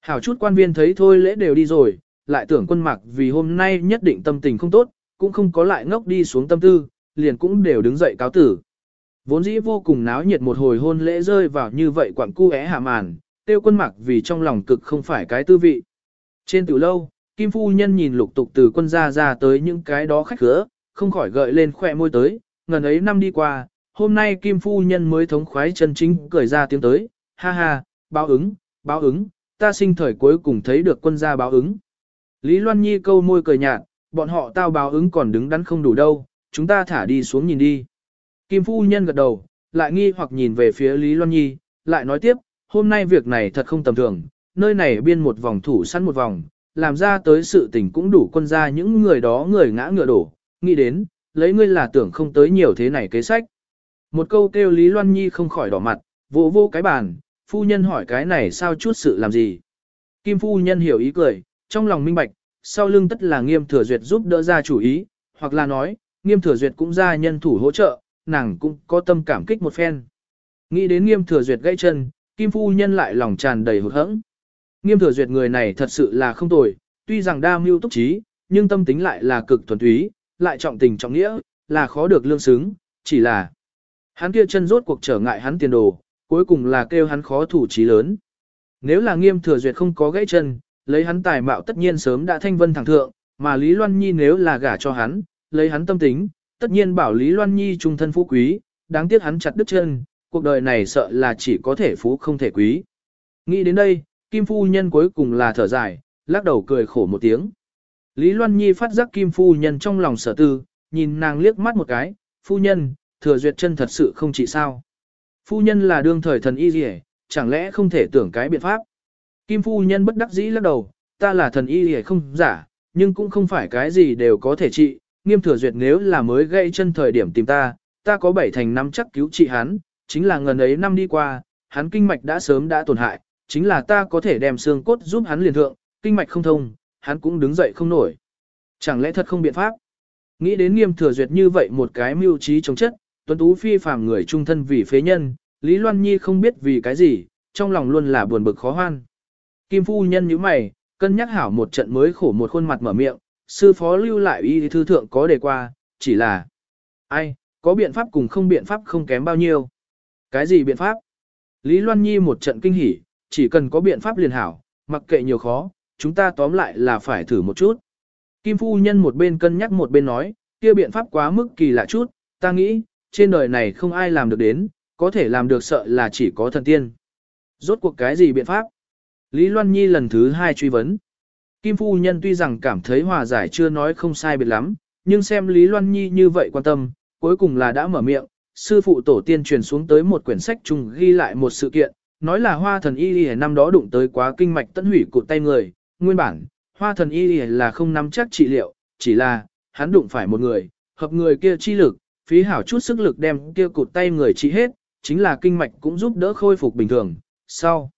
Hảo chút quan viên thấy thôi lễ đều đi rồi, lại tưởng quân mặc vì hôm nay nhất định tâm tình không tốt, cũng không có lại ngốc đi xuống tâm tư, liền cũng đều đứng dậy cáo tử. Vốn dĩ vô cùng náo nhiệt một hồi hôn lễ rơi vào như vậy quặng cu é hạ màn, tiêu quân mặc vì trong lòng cực không phải cái tư vị. Trên từ lâu, Kim Phu Nhân nhìn lục tục từ quân gia ra tới những cái đó khách khứa, không khỏi gợi lên khỏe môi tới, ngần ấy năm đi qua, hôm nay Kim Phu Nhân mới thống khoái chân chính cười ra tiếng tới, ha ha, báo ứng, báo ứng, ta sinh thời cuối cùng thấy được quân gia báo ứng. Lý Loan Nhi câu môi cười nhạt, bọn họ tao báo ứng còn đứng đắn không đủ đâu, chúng ta thả đi xuống nhìn đi. Kim Phu Nhân gật đầu, lại nghi hoặc nhìn về phía Lý Loan Nhi, lại nói tiếp, hôm nay việc này thật không tầm thường, nơi này biên một vòng thủ săn một vòng, làm ra tới sự tình cũng đủ quân ra những người đó người ngã ngựa đổ, nghĩ đến, lấy ngươi là tưởng không tới nhiều thế này kế sách. Một câu kêu Lý Loan Nhi không khỏi đỏ mặt, vô vô cái bàn, phu nhân hỏi cái này sao chút sự làm gì. Kim phu nhân hiểu ý cười, trong lòng minh bạch, sau lưng tất là nghiêm thừa duyệt giúp đỡ ra chủ ý, hoặc là nói, nghiêm thừa duyệt cũng ra nhân thủ hỗ trợ, nàng cũng có tâm cảm kích một phen. Nghĩ đến nghiêm thừa duyệt gãy chân, kim phu nhân lại lòng tràn đầy hụt hẫng. Nghiêm thừa duyệt người này thật sự là không tồi, tuy rằng đa mưu túc trí, nhưng tâm tính lại là cực thuần túy, lại trọng tình trọng nghĩa, là khó được lương xứng, chỉ là hắn kia chân rốt cuộc trở ngại hắn tiền đồ, cuối cùng là kêu hắn khó thủ trí lớn. Nếu là nghiêm thừa duyệt không có gãy chân, lấy hắn tài mạo tất nhiên sớm đã thanh vân thẳng thượng, mà Lý Loan Nhi nếu là gả cho hắn, lấy hắn tâm tính, tất nhiên bảo Lý Loan Nhi trung thân phú quý, đáng tiếc hắn chặt đứt chân, cuộc đời này sợ là chỉ có thể phú không thể quý. Nghĩ đến đây, Kim Phu Nhân cuối cùng là thở dài, lắc đầu cười khổ một tiếng. Lý Loan Nhi phát giác Kim Phu Nhân trong lòng sở tư, nhìn nàng liếc mắt một cái, Phu Nhân, thừa duyệt chân thật sự không chỉ sao. Phu Nhân là đương thời thần y gì chẳng lẽ không thể tưởng cái biện pháp. Kim Phu Nhân bất đắc dĩ lắc đầu, ta là thần y gì không giả, nhưng cũng không phải cái gì đều có thể trị, nghiêm thừa duyệt nếu là mới gây chân thời điểm tìm ta, ta có bảy thành năm chắc cứu trị hắn, chính là ngần ấy năm đi qua, hắn kinh mạch đã sớm đã tổn hại, chính là ta có thể đem xương cốt giúp hắn liền thượng, kinh mạch không thông, hắn cũng đứng dậy không nổi. Chẳng lẽ thật không biện pháp? Nghĩ đến nghiêm thừa duyệt như vậy một cái mưu trí chống chất, tuấn tú phi phàm người trung thân vì phế nhân, Lý Loan Nhi không biết vì cái gì, trong lòng luôn là buồn bực khó hoan. Kim phu nhân như mày, cân nhắc hảo một trận mới khổ một khuôn mặt mở miệng, sư phó lưu lại y thư thượng có đề qua, chỉ là ai, có biện pháp cùng không biện pháp không kém bao nhiêu. Cái gì biện pháp? Lý Loan Nhi một trận kinh hỉ, chỉ cần có biện pháp liền hảo, mặc kệ nhiều khó, chúng ta tóm lại là phải thử một chút. Kim phu nhân một bên cân nhắc một bên nói, kia biện pháp quá mức kỳ lạ chút, ta nghĩ, trên đời này không ai làm được đến, có thể làm được sợ là chỉ có thần tiên. Rốt cuộc cái gì biện pháp? Lý Loan Nhi lần thứ hai truy vấn. Kim phu nhân tuy rằng cảm thấy hòa giải chưa nói không sai biệt lắm, nhưng xem Lý Loan Nhi như vậy quan tâm, cuối cùng là đã mở miệng, sư phụ tổ tiên truyền xuống tới một quyển sách chung ghi lại một sự kiện, nói là hoa thần y y năm đó đụng tới quá kinh mạch tận hủy cụt tay người, nguyên bản, hoa thần y y là không nắm chắc trị liệu, chỉ là, hắn đụng phải một người, hợp người kia chi lực, phí hảo chút sức lực đem kia cụt tay người trị hết, chính là kinh mạch cũng giúp đỡ khôi phục bình thường. Sau,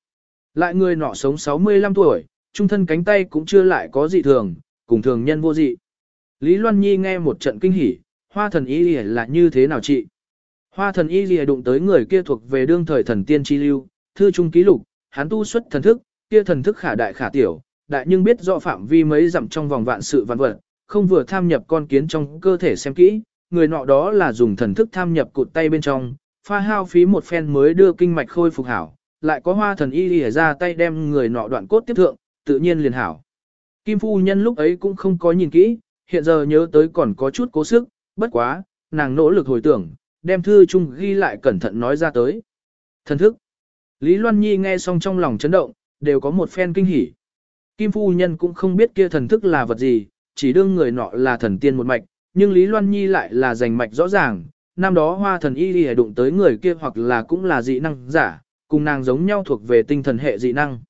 lại người nọ sống 65 tuổi, trung thân cánh tay cũng chưa lại có dị thường, cùng thường nhân vô dị. Lý Loan Nhi nghe một trận kinh hỉ, hoa thần y là như thế nào trị? Hoa thần y lìa đụng tới người kia thuộc về đương thời thần tiên chi lưu, thư trung ký lục, hắn tu xuất thần thức, kia thần thức khả đại khả tiểu, đại nhưng biết rõ phạm vi mấy dặm trong vòng vạn sự vạn vật, không vừa tham nhập con kiến trong cơ thể xem kỹ, người nọ đó là dùng thần thức tham nhập cụt tay bên trong, pha hao phí một phen mới đưa kinh mạch khôi phục hảo, lại có hoa thần y lìa ra tay đem người nọ đoạn cốt tiếp thượng, tự nhiên liền hảo. Kim phu nhân lúc ấy cũng không có nhìn kỹ, hiện giờ nhớ tới còn có chút cố sức, bất quá, nàng nỗ lực hồi tưởng, đem thư chung ghi lại cẩn thận nói ra tới. Thần thức. Lý Loan Nhi nghe xong trong lòng chấn động, đều có một phen kinh hỉ. Kim phu nhân cũng không biết kia thần thức là vật gì, chỉ đương người nọ là thần tiên một mạch, nhưng Lý Loan Nhi lại là giành mạch rõ ràng, năm đó hoa thần y đi đụng tới người kia hoặc là cũng là dị năng giả, cùng nàng giống nhau thuộc về tinh thần hệ dị năng.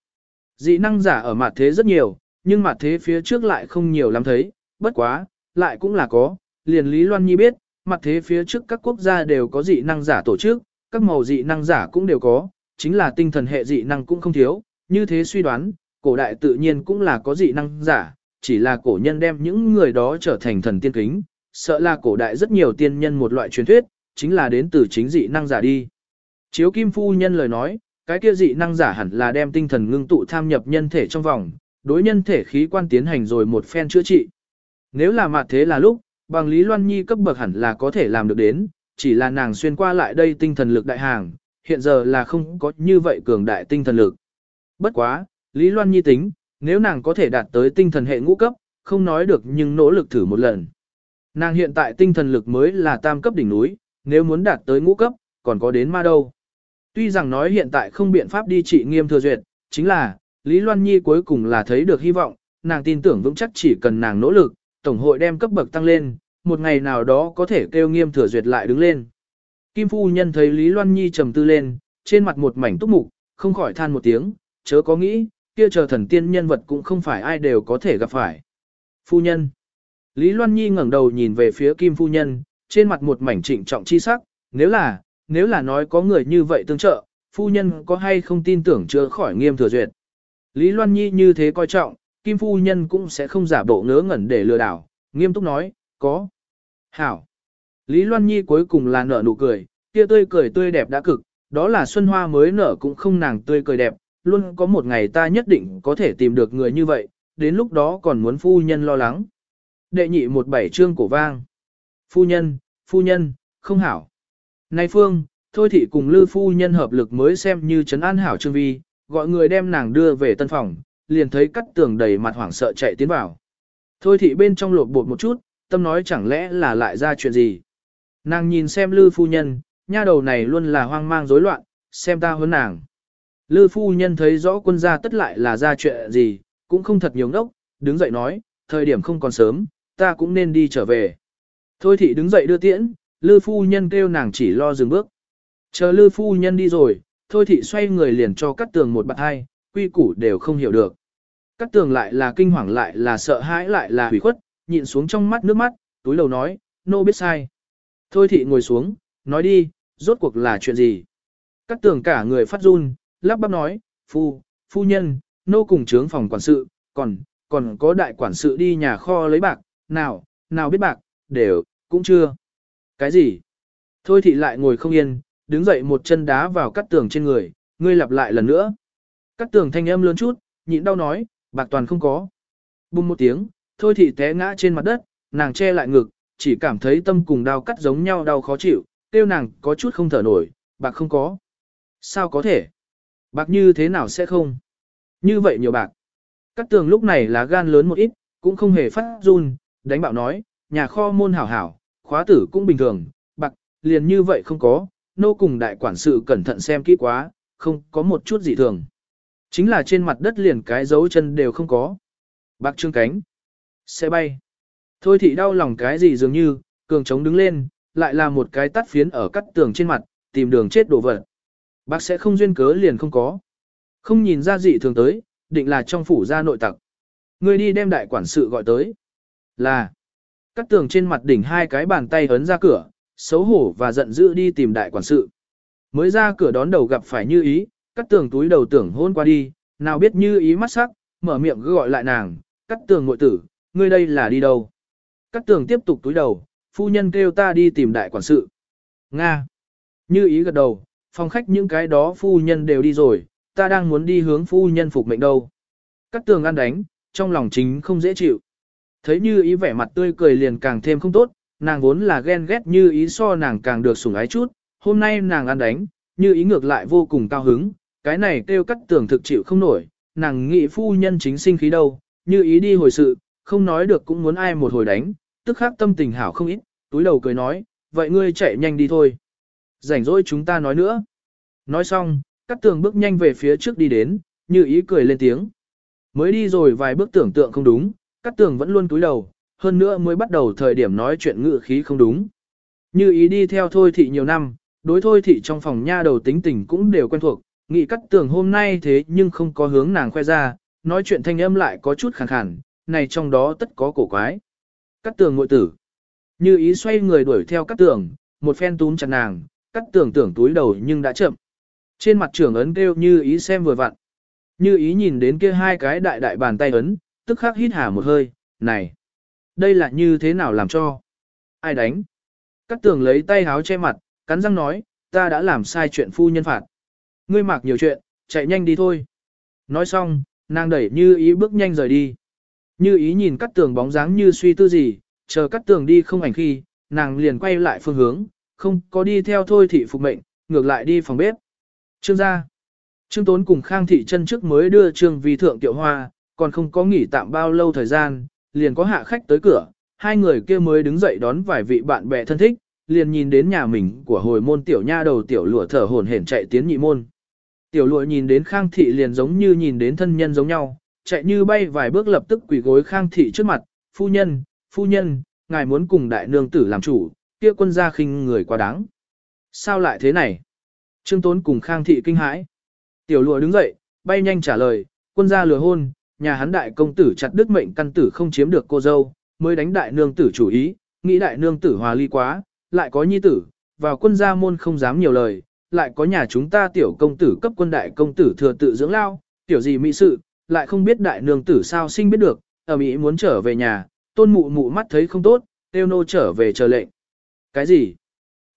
Dị năng giả ở mặt thế rất nhiều, nhưng mặt thế phía trước lại không nhiều lắm thấy, bất quá, lại cũng là có, liền Lý Loan Nhi biết, mặt thế phía trước các quốc gia đều có dị năng giả tổ chức, các màu dị năng giả cũng đều có, chính là tinh thần hệ dị năng cũng không thiếu, như thế suy đoán, cổ đại tự nhiên cũng là có dị năng giả, chỉ là cổ nhân đem những người đó trở thành thần tiên kính, sợ là cổ đại rất nhiều tiên nhân một loại truyền thuyết, chính là đến từ chính dị năng giả đi. Chiếu Kim Phu Nhân lời nói, cái kia dị năng giả hẳn là đem tinh thần ngưng tụ tham nhập nhân thể trong vòng, đối nhân thể khí quan tiến hành rồi một phen chữa trị. Nếu là mặt thế là lúc, Bằng Lý Loan Nhi cấp bậc hẳn là có thể làm được đến, chỉ là nàng xuyên qua lại đây tinh thần lực đại hàng, hiện giờ là không có như vậy cường đại tinh thần lực. Bất quá, Lý Loan Nhi tính, nếu nàng có thể đạt tới tinh thần hệ ngũ cấp, không nói được nhưng nỗ lực thử một lần. Nàng hiện tại tinh thần lực mới là tam cấp đỉnh núi, nếu muốn đạt tới ngũ cấp, còn có đến ma đâu. Tuy rằng nói hiện tại không biện pháp đi trị nghiêm thừa duyệt, chính là, Lý Loan Nhi cuối cùng là thấy được hy vọng, nàng tin tưởng vững chắc chỉ cần nàng nỗ lực, Tổng hội đem cấp bậc tăng lên, một ngày nào đó có thể kêu nghiêm thừa duyệt lại đứng lên. Kim Phu Nhân thấy Lý Loan Nhi trầm tư lên, trên mặt một mảnh túc mục, không khỏi than một tiếng, chớ có nghĩ, kia chờ thần tiên nhân vật cũng không phải ai đều có thể gặp phải. Phu Nhân Lý Loan Nhi ngẩng đầu nhìn về phía Kim Phu Nhân, trên mặt một mảnh trịnh trọng chi sắc, nếu là, nếu là nói có người như vậy tương trợ, Phu Nhân có hay không tin tưởng chưa khỏi nghiêm thừa duyệt. Lý Loan Nhi như thế coi trọng, Kim Phu Nhân cũng sẽ không giả bộ ngớ ngẩn để lừa đảo, nghiêm túc nói, có. Hảo. Lý Loan Nhi cuối cùng là nở nụ cười, kia tươi cười tươi đẹp đã cực, đó là xuân hoa mới nở cũng không nàng tươi cười đẹp, luôn có một ngày ta nhất định có thể tìm được người như vậy, đến lúc đó còn muốn phu nhân lo lắng. Đệ nhị một bảy chương cổ vang. Phu nhân, phu nhân, không hảo. Này Phương, thôi thị cùng Lư phu nhân hợp lực mới xem như trấn an hảo trương vi, gọi người đem nàng đưa về tân phòng, liền thấy cắt tường đầy mặt hoảng sợ chạy tiến vào. Thôi thị bên trong lột bột một chút, tâm nói chẳng lẽ là lại ra chuyện gì. Nàng nhìn xem Lư phu nhân, nha đầu này luôn là hoang mang rối loạn, xem ta hơn nàng. Lư phu nhân thấy rõ quân gia tất lại là ra chuyện gì, cũng không thật nhiều ngốc, đứng dậy nói, thời điểm không còn sớm, ta cũng nên đi trở về. Thôi thị đứng dậy đưa tiễn, Lư phu nhân kêu nàng chỉ lo dừng bước. Chờ Lư phu nhân đi rồi, thôi thị xoay người liền cho cắt tường một bạn hai, quy củ đều không hiểu được. Cắt tường lại là kinh hoàng lại là sợ hãi lại là hủy khuất, nhịn xuống trong mắt nước mắt, túi lầu nói, nô no biết sai. Thôi thị ngồi xuống, nói đi, rốt cuộc là chuyện gì? Cắt tường cả người phát run, lắp bắp nói, phu, phu nhân, nô cùng trướng phòng quản sự, còn, còn có đại quản sự đi nhà kho lấy bạc, nào, nào biết bạc, đều, cũng chưa. Cái gì? Thôi thị lại ngồi không yên, đứng dậy một chân đá vào cắt tường trên người, ngươi lặp lại lần nữa. Cắt tường thanh âm lớn chút, nhịn đau nói, bạc toàn không có. Bùng một tiếng, thôi thị té ngã trên mặt đất, nàng che lại ngực, chỉ cảm thấy tâm cùng đau cắt giống nhau đau khó chịu, tiêu nàng có chút không thở nổi, bạc không có. Sao có thể? Bạc như thế nào sẽ không? Như vậy nhiều bạc. Cắt tường lúc này là gan lớn một ít, cũng không hề phát run, đánh bạo nói, nhà kho môn hảo hảo, khóa tử cũng bình thường, bạc, liền như vậy không có, nô cùng đại quản sự cẩn thận xem kỹ quá, không có một chút gì thường. Chính là trên mặt đất liền cái dấu chân đều không có. Bạc trương cánh. Sẽ bay. Thôi thị đau lòng cái gì dường như, cường trống đứng lên, lại là một cái tắt phiến ở cắt tường trên mặt, tìm đường chết đổ vật. Bác sẽ không duyên cớ liền không có. Không nhìn ra dị thường tới, định là trong phủ gia nội tặc. Người đi đem đại quản sự gọi tới. Là. Cắt tường trên mặt đỉnh hai cái bàn tay ấn ra cửa, xấu hổ và giận dữ đi tìm đại quản sự. Mới ra cửa đón đầu gặp phải như ý, cắt tường túi đầu tưởng hôn qua đi, nào biết như ý mắt sắc, mở miệng gọi lại nàng, cắt tường ngội tử, ngươi đây là đi đâu? Cắt tường tiếp tục túi đầu, phu nhân kêu ta đi tìm đại quản sự. Nga. Như ý gật đầu, phòng khách những cái đó phu nhân đều đi rồi, ta đang muốn đi hướng phu nhân phục mệnh đâu. Cắt tường ăn đánh, trong lòng chính không dễ chịu. Thấy như ý vẻ mặt tươi cười liền càng thêm không tốt, nàng vốn là ghen ghét như ý so nàng càng được sủng ái chút, hôm nay nàng ăn đánh, như ý ngược lại vô cùng cao hứng, cái này kêu cắt tường thực chịu không nổi, nàng nghĩ phu nhân chính sinh khí đâu, như ý đi hồi sự, không nói được cũng muốn ai một hồi đánh, tức khắc tâm tình hảo không ít, túi đầu cười nói, vậy ngươi chạy nhanh đi thôi. Rảnh rỗi chúng ta nói nữa. Nói xong, cắt tường bước nhanh về phía trước đi đến, như ý cười lên tiếng. Mới đi rồi vài bước tưởng tượng không đúng, cắt tường vẫn luôn túi đầu, hơn nữa mới bắt đầu thời điểm nói chuyện ngự khí không đúng. Như ý đi theo thôi thị nhiều năm, đối thôi thị trong phòng nha đầu tính tình cũng đều quen thuộc, nghĩ cắt tường hôm nay thế nhưng không có hướng nàng khoe ra, nói chuyện thanh âm lại có chút khàn khàn, này trong đó tất có cổ quái. Cắt tường ngội tử. Như ý xoay người đuổi theo cắt tường, một phen túm chặt nàng, cắt tường tưởng túi đầu nhưng đã chậm. Trên mặt trưởng ấn kêu như ý xem vừa vặn. Như ý nhìn đến kia hai cái đại đại bàn tay ấn, tức khắc hít hà một hơi, này. Đây là như thế nào làm cho? Ai đánh? Cắt tường lấy tay háo che mặt, cắn răng nói, ta đã làm sai chuyện phu nhân phạt. Ngươi mặc nhiều chuyện, chạy nhanh đi thôi. Nói xong, nàng đẩy như ý bước nhanh rời đi. Như ý nhìn cắt tường bóng dáng như suy tư gì, chờ cắt tường đi không ảnh khi, nàng liền quay lại phương hướng, không có đi theo thôi thị phục mệnh, ngược lại đi phòng bếp. Trương gia. Trương Tốn cùng Khang Thị chân trước mới đưa Trương Vi thượng tiểu hoa, còn không có nghỉ tạm bao lâu thời gian, liền có hạ khách tới cửa, hai người kia mới đứng dậy đón vài vị bạn bè thân thích, liền nhìn đến nhà mình của hồi môn tiểu nha đầu tiểu lụa thở hổn hển chạy tiến nhị môn. Tiểu lụa nhìn đến Khang Thị liền giống như nhìn đến thân nhân giống nhau, chạy như bay vài bước lập tức quỳ gối Khang Thị trước mặt, phu nhân, phu nhân, ngài muốn cùng đại nương tử làm chủ, kia quân gia khinh người quá đáng. Sao lại thế này? Trương Tốn cùng Khang Thị kinh hãi. Tiểu lụa đứng dậy, bay nhanh trả lời, quân gia lừa hôn, nhà hắn đại công tử chặt đứt mệnh căn tử không chiếm được cô dâu, mới đánh đại nương tử chủ ý, nghĩ đại nương tử hòa ly quá, lại có nhi tử, vào quân gia môn không dám nhiều lời, lại có nhà chúng ta tiểu công tử cấp quân đại công tử thừa tự dưỡng lao, tiểu gì mỹ sự, lại không biết đại nương tử sao sinh biết được, ở Mỹ muốn trở về nhà, tôn mụ mụ mắt thấy không tốt, tiêu nô trở về chờ lệnh. Cái gì?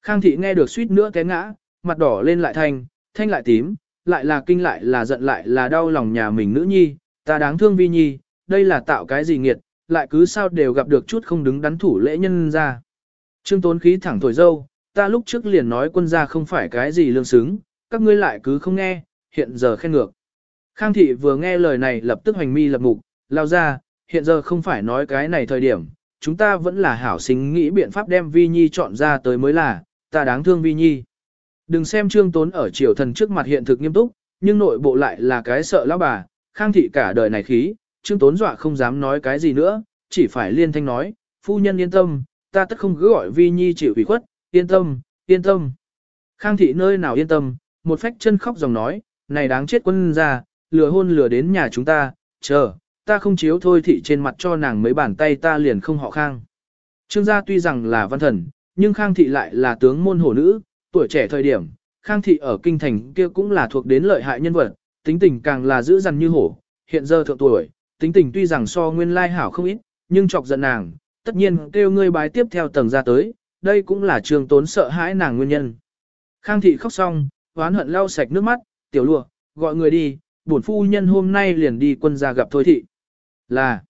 Khang thị nghe được suýt nữa té ngã, mặt đỏ lên lại thanh, thanh lại tím, lại là kinh lại là giận lại là đau lòng nhà mình nữ nhi, ta đáng thương vi nhi, đây là tạo cái gì nghiệt, lại cứ sao đều gặp được chút không đứng đắn thủ lễ nhân ra. Trương tốn khí thẳng thổi dâu, ta lúc trước liền nói quân gia không phải cái gì lương xứng, các ngươi lại cứ không nghe, hiện giờ khen ngược. Khang thị vừa nghe lời này lập tức hoành mi lập mục, lao ra, hiện giờ không phải nói cái này thời điểm, chúng ta vẫn là hảo sinh nghĩ biện pháp đem Vi Nhi chọn ra tới mới là, ta đáng thương Vi Nhi. Đừng xem trương tốn ở triều thần trước mặt hiện thực nghiêm túc, nhưng nội bộ lại là cái sợ lão bà, khang thị cả đời này khí, trương tốn dọa không dám nói cái gì nữa, chỉ phải liên thanh nói, phu nhân yên tâm, ta tất không cứ gọi Vi Nhi chịu ủy khuất, yên tâm, yên tâm. Khang thị nơi nào yên tâm, một phách chân khóc dòng nói, này đáng chết quân ra, lừa hôn lừa đến nhà chúng ta, chờ, ta không chiếu thôi thị trên mặt cho nàng mấy bàn tay ta liền không họ khang. Trương gia tuy rằng là văn thần, nhưng khang thị lại là tướng môn hổ nữ, tuổi trẻ thời điểm, khang thị ở kinh thành kia cũng là thuộc đến lợi hại nhân vật, tính tình càng là dữ dằn như hổ, hiện giờ thượng tuổi, tính tình tuy rằng so nguyên lai hảo không ít, nhưng chọc giận nàng, tất nhiên kêu ngươi bái tiếp theo tầng ra tới, đây cũng là trường tốn sợ hãi nàng nguyên nhân. Khang thị khóc xong, oán hận lau sạch nước mắt, tiểu lụa, gọi người đi, bổn phu nhân hôm nay liền đi quân gia gặp thôi thị. Là,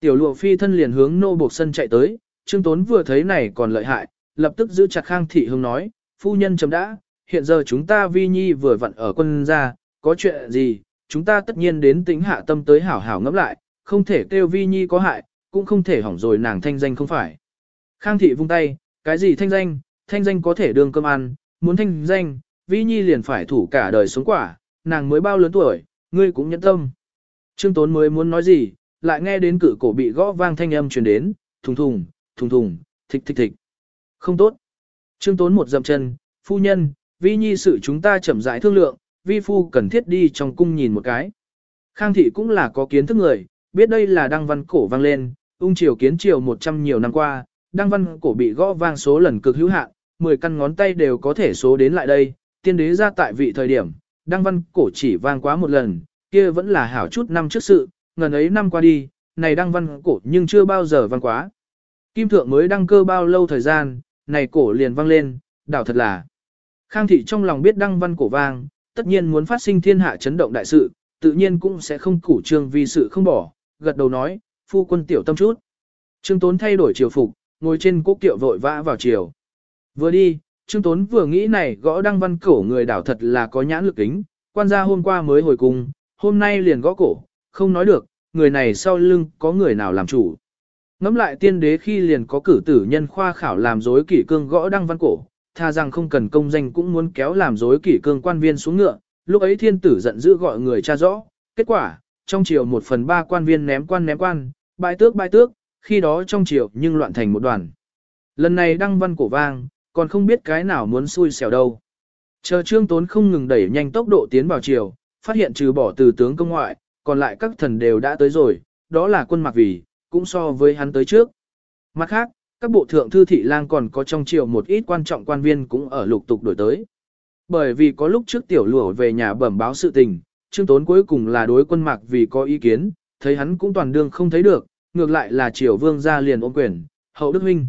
tiểu lụa phi thân liền hướng nô buộc sân chạy tới, trương tốn vừa thấy này còn lợi hại, lập tức giữ chặt khang thị hương nói, phu nhân chấm đã, hiện giờ chúng ta vi nhi vừa vặn ở quân gia, có chuyện gì, chúng ta tất nhiên đến tính hạ tâm tới hảo hảo ngẫm lại, không thể kêu vi nhi có hại, cũng không thể hỏng rồi nàng thanh danh không phải. Khang thị vung tay, cái gì thanh danh, thanh danh có thể đương cơm ăn, muốn thanh danh, vi nhi liền phải thủ cả đời sống quả, nàng mới bao lớn tuổi, ngươi cũng nhẫn tâm. Trương Tốn mới muốn nói gì, lại nghe đến cử cổ bị gõ vang thanh âm truyền đến, thùng thùng, thùng thùng, thịch thịch thịch. Không tốt. Trương Tốn một dậm chân, phu nhân, vi nhi sự chúng ta chậm rãi thương lượng, vi phu cần thiết đi trong cung nhìn một cái. Khang thị cũng là có kiến thức người, biết đây là đăng văn cổ vang lên, ung triều kiến triều 100 nhiều năm qua, đăng văn cổ bị gõ vang số lần cực hữu hạn, 10 căn ngón tay đều có thể số đến lại đây, tiên đế ra tại vị thời điểm, đăng văn cổ chỉ vang quá một lần, kia vẫn là hảo chút năm trước sự, ngần ấy năm qua đi, này đăng văn cổ nhưng chưa bao giờ vang quá. Kim thượng mới đăng cơ bao lâu thời gian, này cổ liền vang lên, đảo thật là. Khang thị trong lòng biết đăng văn cổ vang, tất nhiên muốn phát sinh thiên hạ chấn động đại sự, tự nhiên cũng sẽ không củ trương vì sự không bỏ, gật đầu nói, phu quân tiểu tâm chút. Trương Tốn thay đổi triều phục, ngồi trên cố kiệu vội vã vào triều. Vừa đi, Trương Tốn vừa nghĩ này gõ đăng văn cổ người đảo thật là có nhãn lực kính, quan gia hôm qua mới hồi cung, hôm nay liền gõ cổ, không nói được, người này sau lưng có người nào làm chủ. Ngắm lại tiên đế khi liền có cử tử nhân khoa khảo làm dối kỷ cương gõ đăng văn cổ, tha rằng không cần công danh cũng muốn kéo làm dối kỷ cương quan viên xuống ngựa, lúc ấy thiên tử giận dữ gọi người tra rõ, kết quả, trong chiều một phần ba quan viên ném quan ném quan, bãi tước bãi tước, khi đó trong chiều nhưng loạn thành một đoàn. Lần này đăng văn cổ vang, còn không biết cái nào muốn xui xẻo đâu. Chờ trương tốn không ngừng đẩy nhanh tốc độ tiến vào chiều, phát hiện trừ bỏ từ tướng công ngoại, còn lại các thần đều đã tới rồi, đó là quân mặc vì, cũng so với hắn tới trước. Mặt khác, các bộ thượng thư thị lang còn có trong triều một ít quan trọng quan viên cũng ở lục tục đổi tới. Bởi vì có lúc trước tiểu lùa về nhà bẩm báo sự tình, Trương Tốn cuối cùng là đối quân mạc vì có ý kiến, thấy hắn cũng toàn đương không thấy được, ngược lại là triều vương gia liền ôm quyền, hậu đức huynh.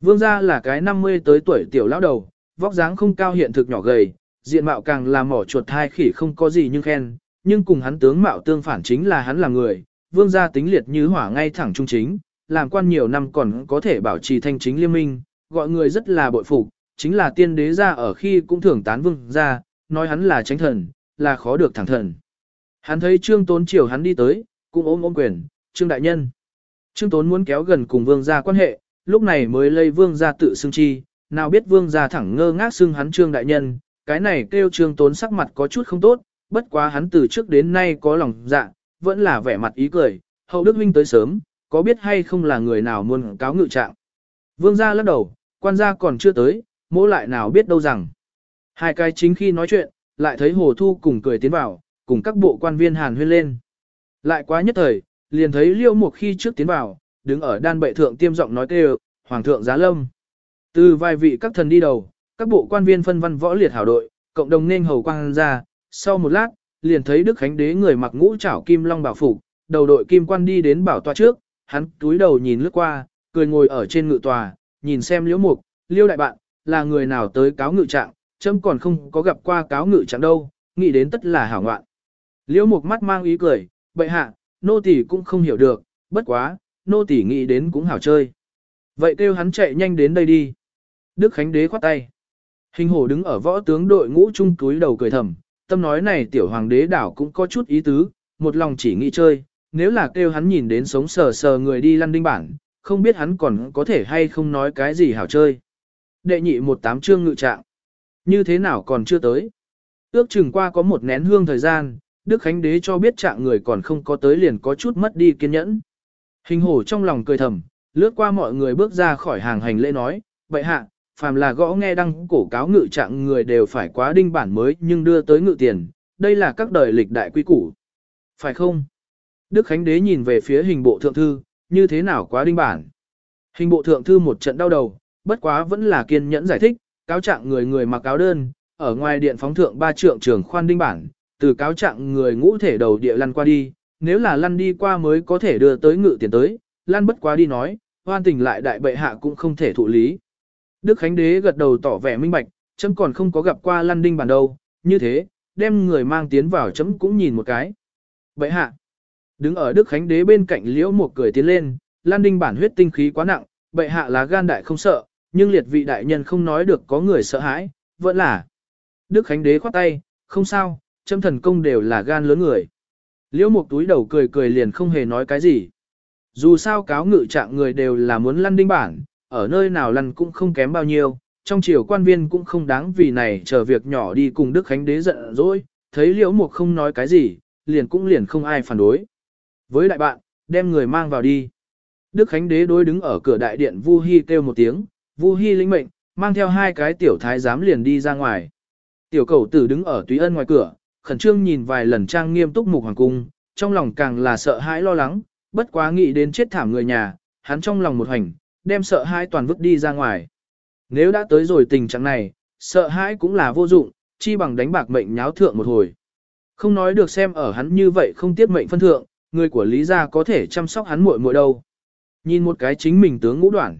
Vương gia là cái 50 tới tuổi tiểu lão đầu, vóc dáng không cao hiện thực nhỏ gầy, diện mạo càng là mỏ chuột hai khỉ không có gì nhưng khen, nhưng cùng hắn tướng mạo tương phản chính là hắn là người, vương gia tính liệt như hỏa ngay thẳng trung chính, làm quan nhiều năm còn có thể bảo trì thanh chính liên minh, gọi người rất là bội phục, chính là tiên đế gia ở khi cũng thưởng tán vương gia, nói hắn là tránh thần, là khó được thẳng thần. Hắn thấy Trương Tốn chiều hắn đi tới, cũng ôm ôm quyền, Trương Đại Nhân. Trương Tốn muốn kéo gần cùng vương gia quan hệ, lúc này mới lây vương gia tự xưng chi, nào biết vương gia thẳng ngơ ngác xưng hắn Trương Đại Nhân, cái này kêu Trương Tốn sắc mặt có chút không tốt, bất quá hắn từ trước đến nay có lòng dạ, vẫn là vẻ mặt ý cười, hậu đức huynh tới sớm, có biết hay không là người nào muốn cáo ngự trạng. Vương gia lắc đầu, quan gia còn chưa tới, mỗ lại nào biết đâu rằng. Hai cái chính khi nói chuyện, lại thấy Hồ Thu cùng cười tiến vào, cùng các bộ quan viên hàn huyên lên. Lại quá nhất thời, liền thấy liêu một khi trước tiến vào, đứng ở đan bệ thượng tiêm giọng nói kêu, Hoàng thượng giá lâm. Từ vài vị các thần đi đầu, các bộ quan viên phân văn võ liệt hảo đội, cộng đồng nên hầu quang ra, sau một lát, liền thấy Đức Khánh Đế người mặc ngũ trảo kim long bảo phục, đầu đội kim quan đi đến bảo tòa trước, hắn túi đầu nhìn lướt qua, cười ngồi ở trên ngự tòa, nhìn xem liễu mục, liêu đại bạn, là người nào tới cáo ngự trạng, chấm còn không có gặp qua cáo ngự trạng đâu, nghĩ đến tất là hảo ngoạn. Liễu mục mắt mang ý cười, bệ hạ, nô tỳ cũng không hiểu được, bất quá, nô tỉ nghĩ đến cũng hảo chơi. Vậy kêu hắn chạy nhanh đến đây đi. Đức Khánh Đế khoát tay. Hình hổ đứng ở võ tướng đội ngũ trung túi đầu cười thầm, tâm nói này tiểu hoàng đế đảo cũng có chút ý tứ, một lòng chỉ nghĩ chơi, nếu là kêu hắn nhìn đến sống sờ sờ người đi lăn đinh bản, không biết hắn còn có thể hay không nói cái gì hảo chơi. Đệ nhị một tám chương ngự trạng. Như thế nào còn chưa tới? Ước chừng qua có một nén hương thời gian, Đức Khánh Đế cho biết trạng người còn không có tới liền có chút mất đi kiên nhẫn. Hình hổ trong lòng cười thầm, lướt qua mọi người bước ra khỏi hàng hành lễ nói, vậy hạ, phàm là gõ nghe đăng cổ cáo ngự trạng người đều phải quá đinh bản mới nhưng đưa tới ngự tiền, đây là các đời lịch đại quy củ. Phải không? Đức Khánh Đế nhìn về phía hình bộ thượng thư, như thế nào quá đinh bản. Hình bộ thượng thư một trận đau đầu, bất quá vẫn là kiên nhẫn giải thích, cáo trạng người người mặc áo đơn, ở ngoài điện phóng thượng ba trượng trường khoan đinh bản, từ cáo trạng người ngũ thể đầu địa lăn qua đi, nếu là lăn đi qua mới có thể đưa tới ngự tiền tới, lăn bất quá đi nói, hoan tình lại đại bệ hạ cũng không thể thụ lý. Đức Khánh Đế gật đầu tỏ vẻ minh bạch, chấm còn không có gặp qua lăn đinh bản đâu, như thế, đem người mang tiến vào chấm cũng nhìn một cái. Bệ hạ, đứng ở Đức Khánh Đế bên cạnh liễu một cười tiến lên, lan đinh bản huyết tinh khí quá nặng, bệ hạ là gan đại không sợ, nhưng liệt vị đại nhân không nói được có người sợ hãi, vẫn là. Đức Khánh Đế khoát tay, không sao, chấm thần công đều là gan lớn người. Liễu Mộc túi đầu cười cười liền không hề nói cái gì. Dù sao cáo ngự trạng người đều là muốn lăn đinh bản, ở nơi nào lăn cũng không kém bao nhiêu, trong triều quan viên cũng không đáng vì này chờ việc nhỏ đi cùng Đức Khánh Đế giận dỗi, thấy liễu mục không nói cái gì, liền cũng liền không ai phản đối. Với đại bạn, đem người mang vào đi. Đức Khánh Đế đối đứng ở cửa đại điện Vu Hi kêu một tiếng, Vu Hi lĩnh mệnh, mang theo hai cái tiểu thái giám liền đi ra ngoài. Tiểu cầu tử đứng ở túy ân ngoài cửa, khẩn trương nhìn vài lần trang nghiêm túc mục hoàng cung, trong lòng càng là sợ hãi lo lắng, bất quá nghĩ đến chết thảm người nhà, hắn trong lòng một hành, đem sợ hãi toàn vứt đi ra ngoài. Nếu đã tới rồi tình trạng này, sợ hãi cũng là vô dụng, chi bằng đánh bạc mệnh nháo thượng một hồi. Không nói được xem ở hắn như vậy không tiết mệnh phân thượng, người của Lý gia có thể chăm sóc hắn muội muội đâu. Nhìn một cái chính mình tướng ngũ đoạn.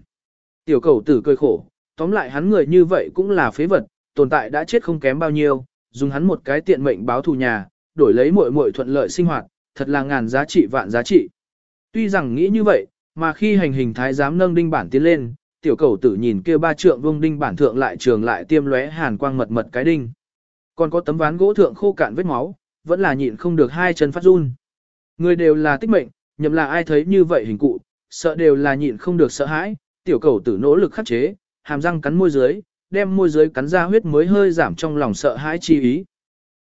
Tiểu cầu tử cười khổ, tóm lại hắn người như vậy cũng là phế vật, tồn tại đã chết không kém bao nhiêu, dùng hắn một cái tiện mệnh báo thù nhà, đổi lấy muội muội thuận lợi sinh hoạt, thật là ngàn giá trị vạn giá trị. Tuy rằng nghĩ như vậy, mà khi hành hình thái giám nâng đinh bản tiến lên, tiểu cầu tử nhìn kia ba trượng vung đinh bản thượng lại trường lại tiêm lóe hàn quang mật mật cái đinh. Còn có tấm ván gỗ thượng khô cạn vết máu, vẫn là nhịn không được hai chân phát run. Người đều là tích mệnh, nhậm là ai thấy như vậy hình cụ, sợ đều là nhịn không được sợ hãi, tiểu cầu tử nỗ lực khắc chế, hàm răng cắn môi dưới, đem môi dưới cắn ra huyết mới hơi giảm trong lòng sợ hãi chi ý.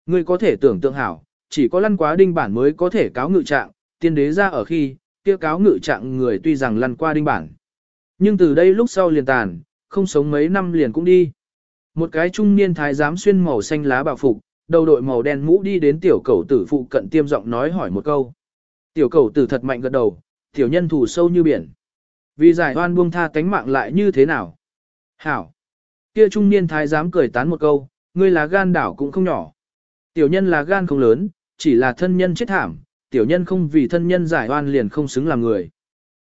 Người có thể tưởng tượng hảo, chỉ có lăn quá đinh bản mới có thể cáo ngự trạng, tiên đế ra ở khi, kia cáo ngự trạng người tuy rằng lăn qua đinh bản. Nhưng từ đây lúc sau liền tàn, không sống mấy năm liền cũng đi. Một cái trung niên thái giám xuyên màu xanh lá bảo phục, đầu đội màu đen mũ đi đến tiểu cầu tử phụ cận tiêm giọng nói hỏi một câu. Tiểu cầu tử thật mạnh gật đầu, tiểu nhân thủ sâu như biển. Vì giải oan buông tha tánh mạng lại như thế nào? Hảo! Kia trung niên thái giám cười tán một câu, ngươi là gan đảo cũng không nhỏ. Tiểu nhân là gan không lớn, chỉ là thân nhân chết thảm, tiểu nhân không vì thân nhân giải oan liền không xứng làm người.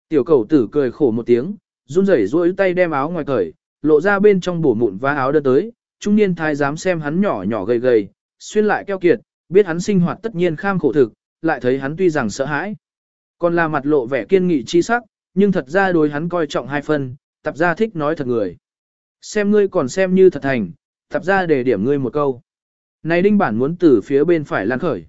Tiểu cầu tử cười khổ một tiếng, run rẩy duỗi tay đem áo ngoài cởi, lộ ra bên trong bổ mụn vá áo đơn tới, trung niên thái giám xem hắn nhỏ nhỏ gầy gầy, xuyên lại keo kiệt, biết hắn sinh hoạt tất nhiên kham khổ thực, lại thấy hắn tuy rằng sợ hãi, còn là mặt lộ vẻ kiên nghị chi sắc, nhưng thật ra đối hắn coi trọng hai phân, tập ra thích nói thật người. Xem ngươi còn xem như thật thành, tập ra để điểm ngươi một câu. Này đinh bản muốn từ phía bên phải lan khởi.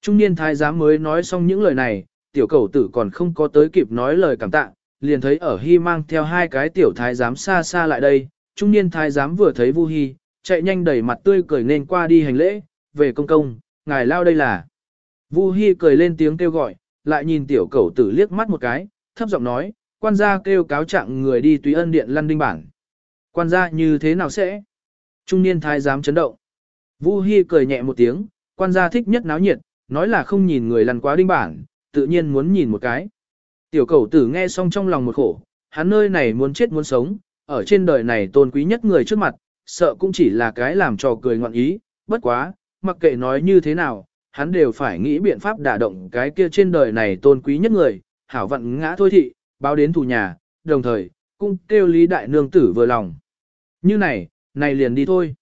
Trung niên thái giám mới nói xong những lời này, tiểu cầu tử còn không có tới kịp nói lời cảm tạ, liền thấy ở Hy mang theo hai cái tiểu thái giám xa xa lại đây, trung niên thái giám vừa thấy Vu Hy, chạy nhanh đẩy mặt tươi cười nên qua đi hành lễ, về công công, ngài lao đây là. Vu Hi cười lên tiếng kêu gọi, lại nhìn tiểu cẩu tử liếc mắt một cái, thấp giọng nói, quan gia kêu cáo trạng người đi tùy ân điện lăn đinh bản. Quan gia như thế nào sẽ? Trung niên thái giám chấn động. Vu Hi cười nhẹ một tiếng, quan gia thích nhất náo nhiệt, nói là không nhìn người lăn quá đinh bản, tự nhiên muốn nhìn một cái. Tiểu cẩu tử nghe xong trong lòng một khổ, hắn nơi này muốn chết muốn sống, ở trên đời này tôn quý nhất người trước mặt, sợ cũng chỉ là cái làm trò cười ngoạn ý, bất quá, mặc kệ nói như thế nào, hắn đều phải nghĩ biện pháp đả động cái kia trên đời này tôn quý nhất người, hảo vận ngã thôi thị, báo đến thủ nhà, đồng thời, cũng kêu Lý Đại Nương tử vừa lòng. Như này, này liền đi thôi.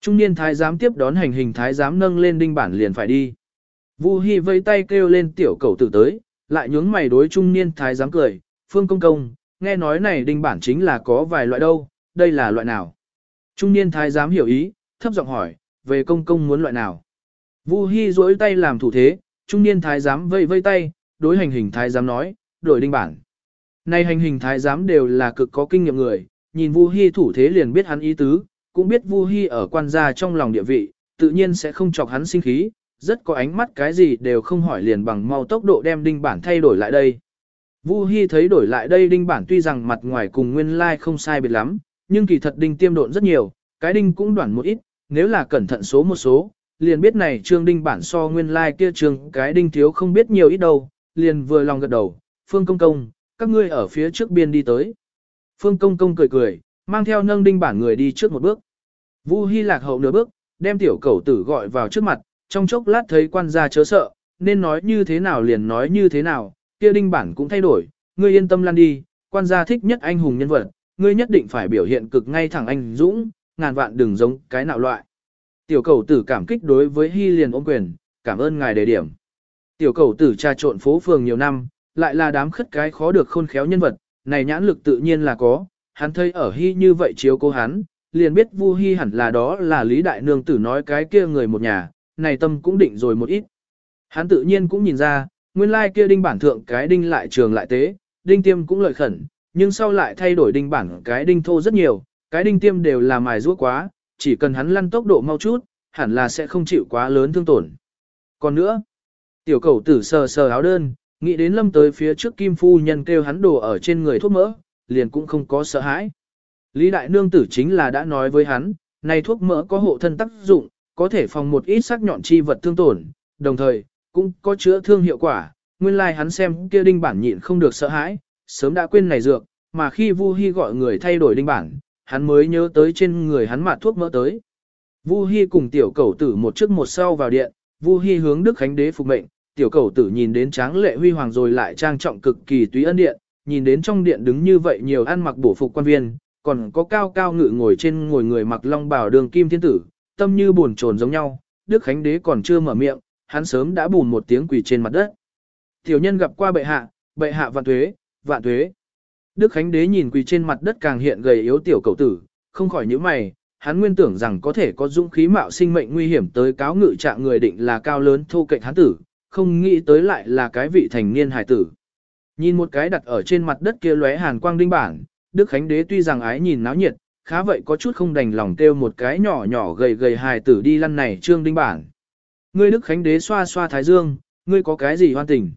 Trung niên thái giám tiếp đón hành hình thái giám nâng lên đinh bản liền phải đi. Vu Hi vây tay kêu lên tiểu cầu tử tới, lại nhướng mày đối trung niên thái giám cười, phương công công, nghe nói này đinh bản chính là có vài loại đâu, đây là loại nào? Trung niên thái giám hiểu ý, thấp giọng hỏi, về công công muốn loại nào? Vu Hi duỗi tay làm thủ thế, trung niên thái giám vây vây tay, đối hành hình thái giám nói, đổi đinh bản nay hành hình thái giám đều là cực có kinh nghiệm người, nhìn Vu Hi thủ thế liền biết hắn ý tứ, cũng biết Vu Hi ở quan gia trong lòng địa vị, tự nhiên sẽ không chọc hắn sinh khí, rất có ánh mắt cái gì đều không hỏi liền bằng mau tốc độ đem đinh bản thay đổi lại đây. Vu Hi thấy đổi lại đây đinh bản tuy rằng mặt ngoài cùng nguyên lai like không sai biệt lắm, nhưng kỳ thật đinh tiêm độn rất nhiều, cái đinh cũng đoạn một ít, nếu là cẩn thận số một số, liền biết này trương đinh bản so nguyên lai like kia trương cái đinh thiếu không biết nhiều ít đâu, liền vừa lòng gật đầu, phương công công, các ngươi ở phía trước biên đi tới. Phương công công cười cười, mang theo nâng đinh bản người đi trước một bước. Vu Hi lạc hậu nửa bước, đem tiểu cẩu tử gọi vào trước mặt, trong chốc lát thấy quan gia chớ sợ, nên nói như thế nào liền nói như thế nào, kia đinh bản cũng thay đổi, ngươi yên tâm lan đi, quan gia thích nhất anh hùng nhân vật, ngươi nhất định phải biểu hiện cực ngay thẳng anh dũng, ngàn vạn đừng giống cái nào loại. Tiểu cầu tử cảm kích đối với Hy liền ôm quyền, cảm ơn ngài đề điểm. Tiểu cầu tử trà trộn phố phường nhiều năm, lại là đám khất cái khó được khôn khéo nhân vật, này nhãn lực tự nhiên là có, hắn thấy ở Hy như vậy chiếu cố hắn, liền biết Vu Hy hẳn là đó là Lý Đại Nương tử nói cái kia người một nhà, này tâm cũng định rồi một ít. Hắn tự nhiên cũng nhìn ra, nguyên lai kia đinh bản thượng cái đinh lại trường lại tế, đinh tiêm cũng lợi khẩn, nhưng sau lại thay đổi đinh bản cái đinh thô rất nhiều, cái đinh tiêm đều là mài rũa quá, chỉ cần hắn lăn tốc độ mau chút, hẳn là sẽ không chịu quá lớn thương tổn. Còn nữa, tiểu cầu tử sờ sờ áo đơn, nghĩ đến lâm tới phía trước kim phu nhân kêu hắn đồ ở trên người thuốc mỡ, liền cũng không có sợ hãi. Lý đại nương tử chính là đã nói với hắn, này thuốc mỡ có hộ thân tác dụng, có thể phòng một ít sắc nhọn chi vật thương tổn, đồng thời, cũng có chữa thương hiệu quả. Nguyên lai like hắn xem kia đinh bản nhịn không được sợ hãi, sớm đã quên này dược, mà khi Vu Hi gọi người thay đổi đinh bản, hắn mới nhớ tới trên người hắn mạt thuốc mỡ tới. Vu Hi cùng tiểu cầu tử một trước một sau vào điện, Vu Hi hướng Đức Khánh Đế phục mệnh, tiểu cầu tử nhìn đến tráng lệ huy hoàng rồi lại trang trọng cực kỳ túy ân điện, nhìn đến trong điện đứng như vậy nhiều ăn mặc bổ phục quan viên, còn có cao cao ngự ngồi trên ngồi người mặc long bào đường kim thiên tử, tâm như buồn trồn giống nhau, Đức Khánh Đế còn chưa mở miệng, hắn sớm đã bùn một tiếng quỳ trên mặt đất. Tiểu nhân gặp qua bệ hạ, bệ hạ vạn tuế, vạn tuế. Đức Khánh Đế nhìn quỳ trên mặt đất càng hiện gầy yếu tiểu cầu tử, không khỏi nhíu mày, hắn nguyên tưởng rằng có thể có dũng khí mạo sinh mệnh nguy hiểm tới cáo ngự trạng người định là cao lớn thô kệch hắn tử, không nghĩ tới lại là cái vị thành niên hài tử. Nhìn một cái đặt ở trên mặt đất kia lóe hàn quang đinh bản, Đức Khánh Đế tuy rằng ái nhìn náo nhiệt, khá vậy có chút không đành lòng kêu một cái nhỏ nhỏ gầy gầy hài tử đi lăn này trương đinh bản. Ngươi Đức Khánh Đế xoa xoa thái dương, ngươi có cái gì hoan tình?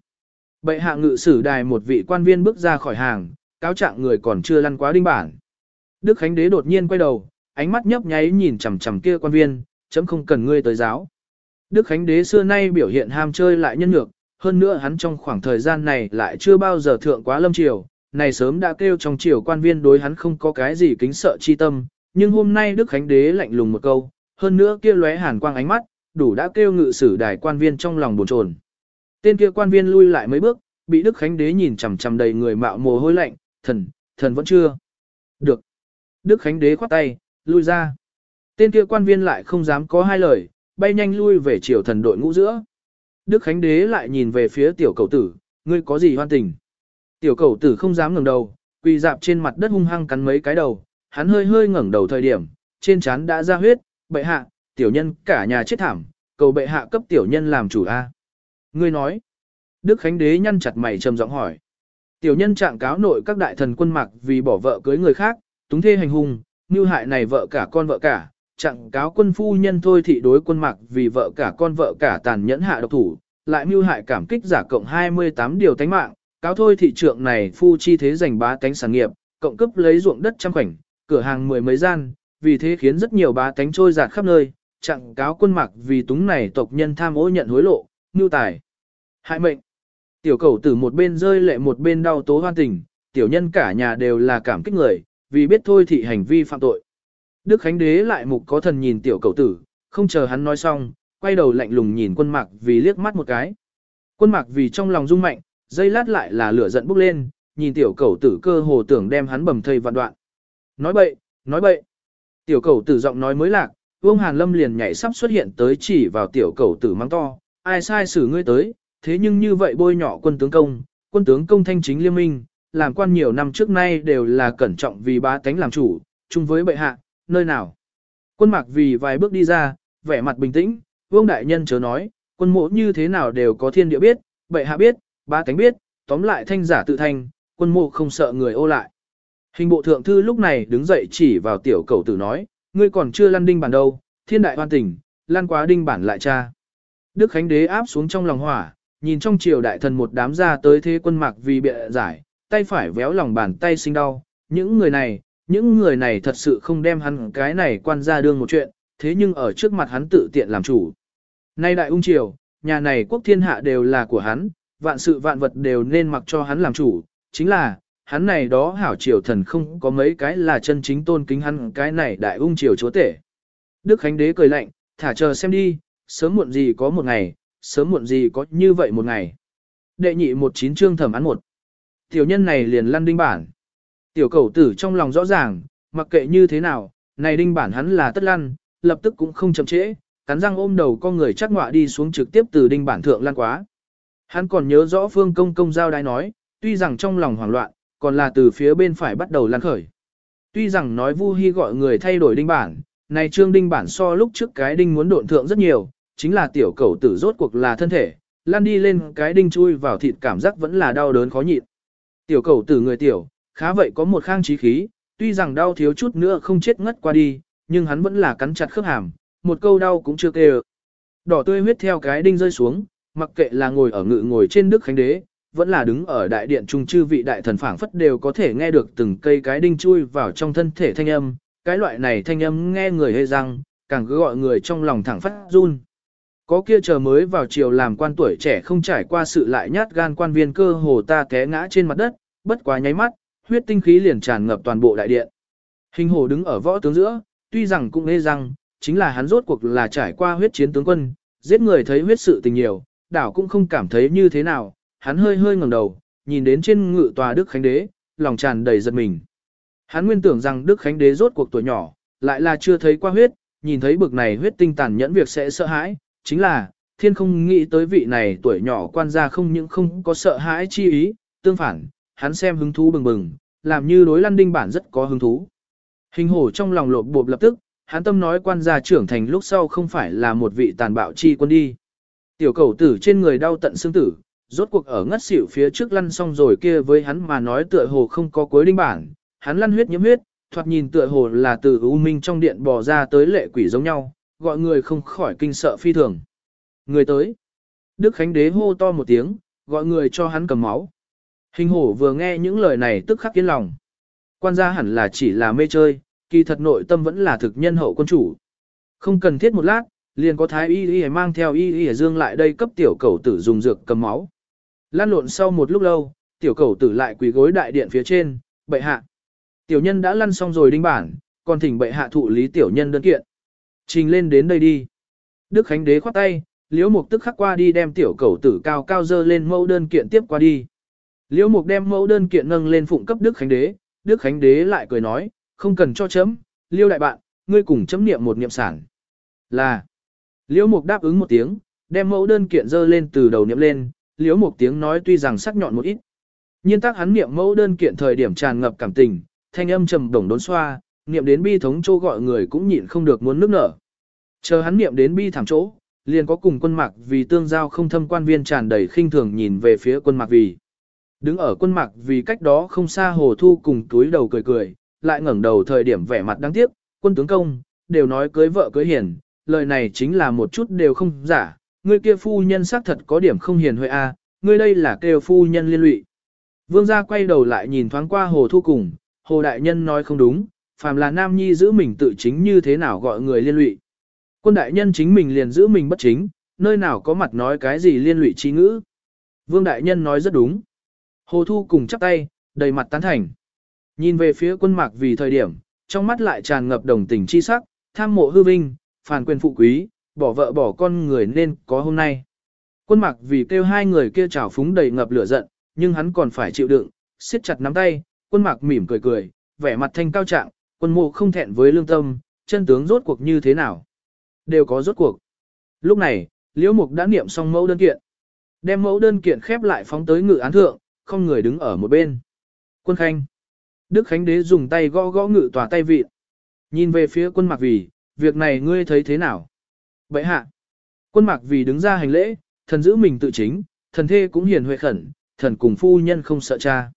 Bệ hạ ngự sử đài một vị quan viên bước ra khỏi hàng, cáo trạng người còn chưa lăn quá đinh bản. Đức Khánh Đế đột nhiên quay đầu, ánh mắt nhấp nháy nhìn chằm chằm kia quan viên, chấm không cần ngươi tới giáo. Đức Khánh Đế xưa nay biểu hiện ham chơi lại nhân nhược, hơn nữa hắn trong khoảng thời gian này lại chưa bao giờ thượng quá lâm triều, này sớm đã kêu trong triều quan viên đối hắn không có cái gì kính sợ chi tâm, nhưng hôm nay Đức Khánh Đế lạnh lùng một câu, hơn nữa kia lóe hàn quang ánh mắt, đủ đã kêu ngự sử đài quan viên trong lòng buồn chồn. Tên kia quan viên lui lại mấy bước, bị Đức Khánh Đế nhìn chằm chằm đầy người mạo mồ hôi lạnh, thần, thần vẫn chưa. Được. Đức Khánh Đế khoát tay, lui ra. Tên kia quan viên lại không dám có hai lời, bay nhanh lui về triều thần đội ngũ giữa. Đức Khánh Đế lại nhìn về phía tiểu cầu tử, ngươi có gì hoan tình? Tiểu cầu tử không dám ngẩng đầu, quỳ dạp trên mặt đất hung hăng cắn mấy cái đầu, hắn hơi hơi ngẩng đầu thời điểm, trên trán đã ra huyết, bệ hạ, tiểu nhân cả nhà chết thảm, cầu bệ hạ cấp tiểu nhân làm chủ a. Ngươi nói, Đức Khánh Đế nhăn chặt mày trầm giọng hỏi. Tiểu nhân trạng cáo nội các đại thần quân mạc vì bỏ vợ cưới người khác, túng thê hành hung, như hại này vợ cả con vợ cả, chẳng cáo quân phu nhân thôi thị đối quân mạc vì vợ cả con vợ cả tàn nhẫn hạ độc thủ, lại mưu hại cảm kích giả cộng 28 điều tánh mạng, cáo thôi thị trượng này phu chi thế giành bá tánh sản nghiệp, cộng cấp lấy ruộng đất trăm khoảnh, cửa hàng mười mấy gian, vì thế khiến rất nhiều bá tánh trôi giạt khắp nơi, chẳng cáo quân mạc vì túng này tộc nhân tham ô nhận hối lộ, mưu tài, hại mệnh. Tiểu cầu tử một bên rơi lệ một bên đau tố hoan tình, tiểu nhân cả nhà đều là cảm kích người, vì biết thôi thị hành vi phạm tội. Đức Khánh Đế lại mục có thần nhìn tiểu cầu tử, không chờ hắn nói xong, quay đầu lạnh lùng nhìn quân mạc vì liếc mắt một cái. Quân mạc vì trong lòng rung mạnh, dây lát lại là lửa giận bốc lên, nhìn tiểu cầu tử cơ hồ tưởng đem hắn bầm thây vạn đoạn. Nói bậy, nói bậy. Tiểu cầu tử giọng nói mới lạc, Vương Hàn Lâm liền nhảy sắp xuất hiện tới chỉ vào tiểu cầu tử mắng to, ai sai xử ngươi tới, thế nhưng như vậy bôi nhỏ quân tướng công, quân tướng công thanh chính liên minh, làm quan nhiều năm trước nay đều là cẩn trọng vì bá tánh làm chủ, chung với bệ hạ, nơi nào. Quân mạc vì vài bước đi ra, vẻ mặt bình tĩnh, vương đại nhân chớ nói, quân mộ như thế nào đều có thiên địa biết, bệ hạ biết, ba cánh biết, tóm lại thanh giả tự thanh, quân mộ không sợ người ô lại. Hình bộ thượng thư lúc này đứng dậy chỉ vào tiểu cầu tử nói, ngươi còn chưa lăn đinh bản đâu, thiên đại hoan tình, lan quá đinh bản lại cha. Đức Khánh Đế áp xuống trong lòng hỏa, nhìn trong triều đại thần một đám ra tới thế quân mạc vì bịa giải, tay phải véo lòng bàn tay sinh đau. Những người này, những người này thật sự không đem hắn cái này quan ra đương một chuyện, thế nhưng ở trước mặt hắn tự tiện làm chủ. Nay đại ung triều, nhà này quốc thiên hạ đều là của hắn, vạn sự vạn vật đều nên mặc cho hắn làm chủ, chính là, hắn này đó hảo triều thần không có mấy cái là chân chính tôn kính hắn cái này đại ung triều chúa tể. Đức Khánh Đế cười lạnh, thả chờ xem đi, sớm muộn gì có một ngày, sớm muộn gì có như vậy một ngày. Đệ nhị một chín chương thẩm án một. Tiểu nhân này liền lăn đinh bản. Tiểu cầu tử trong lòng rõ ràng, mặc kệ như thế nào, này đinh bản hắn là tất lăn, lập tức cũng không chậm trễ, cắn răng ôm đầu con người chắc ngọa đi xuống trực tiếp từ đinh bản thượng lăn quá. Hắn còn nhớ rõ phương công công giao đái nói, tuy rằng trong lòng hoảng loạn, còn là từ phía bên phải bắt đầu lăn khởi. Tuy rằng nói Vu Hi gọi người thay đổi đinh bản, này trương đinh bản so lúc trước cái đinh muốn độn thượng rất nhiều, chính là tiểu cầu tử rốt cuộc là thân thể, lan đi lên cái đinh chui vào thịt cảm giác vẫn là đau đớn khó nhịn. Tiểu cầu tử người tiểu, khá vậy có một khang trí khí, tuy rằng đau thiếu chút nữa không chết ngất qua đi, nhưng hắn vẫn là cắn chặt khớp hàm, một câu đau cũng chưa kêu. Đỏ tươi huyết theo cái đinh rơi xuống, mặc kệ là ngồi ở ngự ngồi trên đức khánh đế, vẫn là đứng ở đại điện trung chư vị đại thần phảng phất đều có thể nghe được từng cây cái đinh chui vào trong thân thể thanh âm, cái loại này thanh âm nghe người hê răng, càng cứ gọi người trong lòng thẳng phát run. Có kia chờ mới vào chiều làm quan tuổi trẻ không trải qua sự lại nhát gan quan viên cơ hồ ta té ngã trên mặt đất, bất quá nháy mắt, huyết tinh khí liền tràn ngập toàn bộ đại điện. Hình hồ đứng ở võ tướng giữa, tuy rằng cũng nghe rằng, chính là hắn rốt cuộc là trải qua huyết chiến tướng quân, giết người thấy huyết sự tình nhiều, đảo cũng không cảm thấy như thế nào, hắn hơi hơi ngẩng đầu, nhìn đến trên ngự tòa Đức Khánh Đế, lòng tràn đầy giật mình. Hắn nguyên tưởng rằng Đức Khánh Đế rốt cuộc tuổi nhỏ, lại là chưa thấy qua huyết, nhìn thấy bực này huyết tinh tàn nhẫn việc sẽ sợ hãi, chính là, thiên không nghĩ tới vị này tuổi nhỏ quan gia không những không có sợ hãi chi ý, tương phản, hắn xem hứng thú bừng bừng, làm như đối lăn đinh bản rất có hứng thú. Hình hổ trong lòng lộp bộp lập tức, hắn tâm nói quan gia trưởng thành lúc sau không phải là một vị tàn bạo chi quân đi. Tiểu cầu tử trên người đau tận xương tử, rốt cuộc ở ngất xỉu phía trước lăn xong rồi kia với hắn mà nói tựa hồ không có cuối đinh bản, hắn lăn huyết nhiễm huyết, thoạt nhìn tựa hồ là từ u minh trong điện bò ra tới lệ quỷ giống nhau, gọi người không khỏi kinh sợ phi thường. Người tới. Đức Khánh Đế hô to một tiếng, gọi người cho hắn cầm máu. Hình hổ vừa nghe những lời này tức khắc yên lòng. Quan gia hẳn là chỉ là mê chơi, kỳ thật nội tâm vẫn là thực nhân hậu quân chủ. Không cần thiết một lát, liền có thái y y mang theo y y dương lại đây cấp tiểu cầu tử dùng dược cầm máu. Lan lộn sau một lúc lâu, tiểu cầu tử lại quỳ gối đại điện phía trên, bệ hạ. Tiểu nhân đã lăn xong rồi đinh bản, còn thỉnh bệ hạ thụ lý tiểu nhân đơn kiện. Trình lên đến đây đi. Đức Khánh Đế khoát tay, Liễu Mục tức khắc qua đi đem tiểu cầu tử cao cao dơ lên mẫu đơn kiện tiếp qua đi. Liễu Mục đem mẫu đơn kiện nâng lên phụng cấp Đức Khánh Đế, Đức Khánh Đế lại cười nói, không cần cho chấm, Liêu đại bạn, ngươi cùng chấm niệm một niệm sản. Là. Liễu Mục đáp ứng một tiếng, đem mẫu đơn kiện dơ lên từ đầu niệm lên, Liễu Mục tiếng nói tuy rằng sắc nhọn một ít. Nhiên tác hắn niệm mẫu đơn kiện thời điểm tràn ngập cảm tình, thanh âm trầm đồng đốn xoa, niệm đến bi thống chỗ gọi người cũng nhịn không được muốn nước nở. Chờ hắn niệm đến bi thảm chỗ, liền có cùng quân mạc vì tương giao không thâm quan viên tràn đầy khinh thường nhìn về phía quân mạc vì. Đứng ở quân mạc vì cách đó không xa hồ thu cùng túi đầu cười cười, lại ngẩng đầu thời điểm vẻ mặt đáng tiếc, quân tướng công, đều nói cưới vợ cưới hiền, lời này chính là một chút đều không giả, ngươi kia phu nhân xác thật có điểm không hiền huệ a, ngươi đây là kêu phu nhân liên lụy. Vương gia quay đầu lại nhìn thoáng qua hồ thu cùng, hồ đại nhân nói không đúng, phàm là nam nhi giữ mình tự chính như thế nào gọi người liên lụy. Quân đại nhân chính mình liền giữ mình bất chính, nơi nào có mặt nói cái gì liên lụy trí ngữ. Vương đại nhân nói rất đúng. Hồ thu cùng chắp tay, đầy mặt tán thành. Nhìn về phía quân mạc vì thời điểm, trong mắt lại tràn ngập đồng tình chi sắc, tham mộ hư vinh, phản quyền phụ quý, bỏ vợ bỏ con người nên có hôm nay. Quân mạc vì kêu hai người kia trào phúng đầy ngập lửa giận, nhưng hắn còn phải chịu đựng, siết chặt nắm tay, quân mạc mỉm cười cười, vẻ mặt thanh cao trạng, quân mộ không thẹn với lương tâm, chân tướng rốt cuộc như thế nào. Đều có rốt cuộc. Lúc này, Liễu Mục đã niệm xong mẫu đơn kiện. Đem mẫu đơn kiện khép lại phóng tới ngự án thượng, không người đứng ở một bên. Quân Khanh. Đức Khánh Đế dùng tay gõ gõ ngự tòa tay vịt. Nhìn về phía quân mạc vì, việc này ngươi thấy thế nào? Vậy hạ. Quân mạc vì đứng ra hành lễ, thần giữ mình tự chính, thần thê cũng hiền huệ khẩn, thần cùng phu nhân không sợ cha.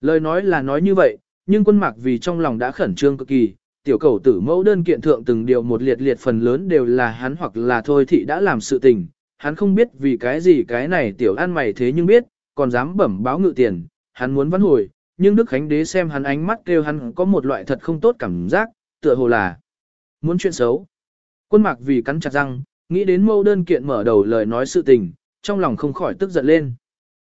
Lời nói là nói như vậy, nhưng quân mạc vì trong lòng đã khẩn trương cực kỳ, tiểu cầu tử mẫu đơn kiện thượng từng điều một liệt liệt phần lớn đều là hắn hoặc là thôi thị đã làm sự tình, hắn không biết vì cái gì cái này tiểu An mày thế nhưng biết, còn dám bẩm báo ngự tiền, hắn muốn văn hồi, nhưng Đức Khánh Đế xem hắn ánh mắt kêu hắn có một loại thật không tốt cảm giác, tựa hồ là muốn chuyện xấu. Quân mạc vì cắn chặt răng, nghĩ đến mâu đơn kiện mở đầu lời nói sự tình, trong lòng không khỏi tức giận lên.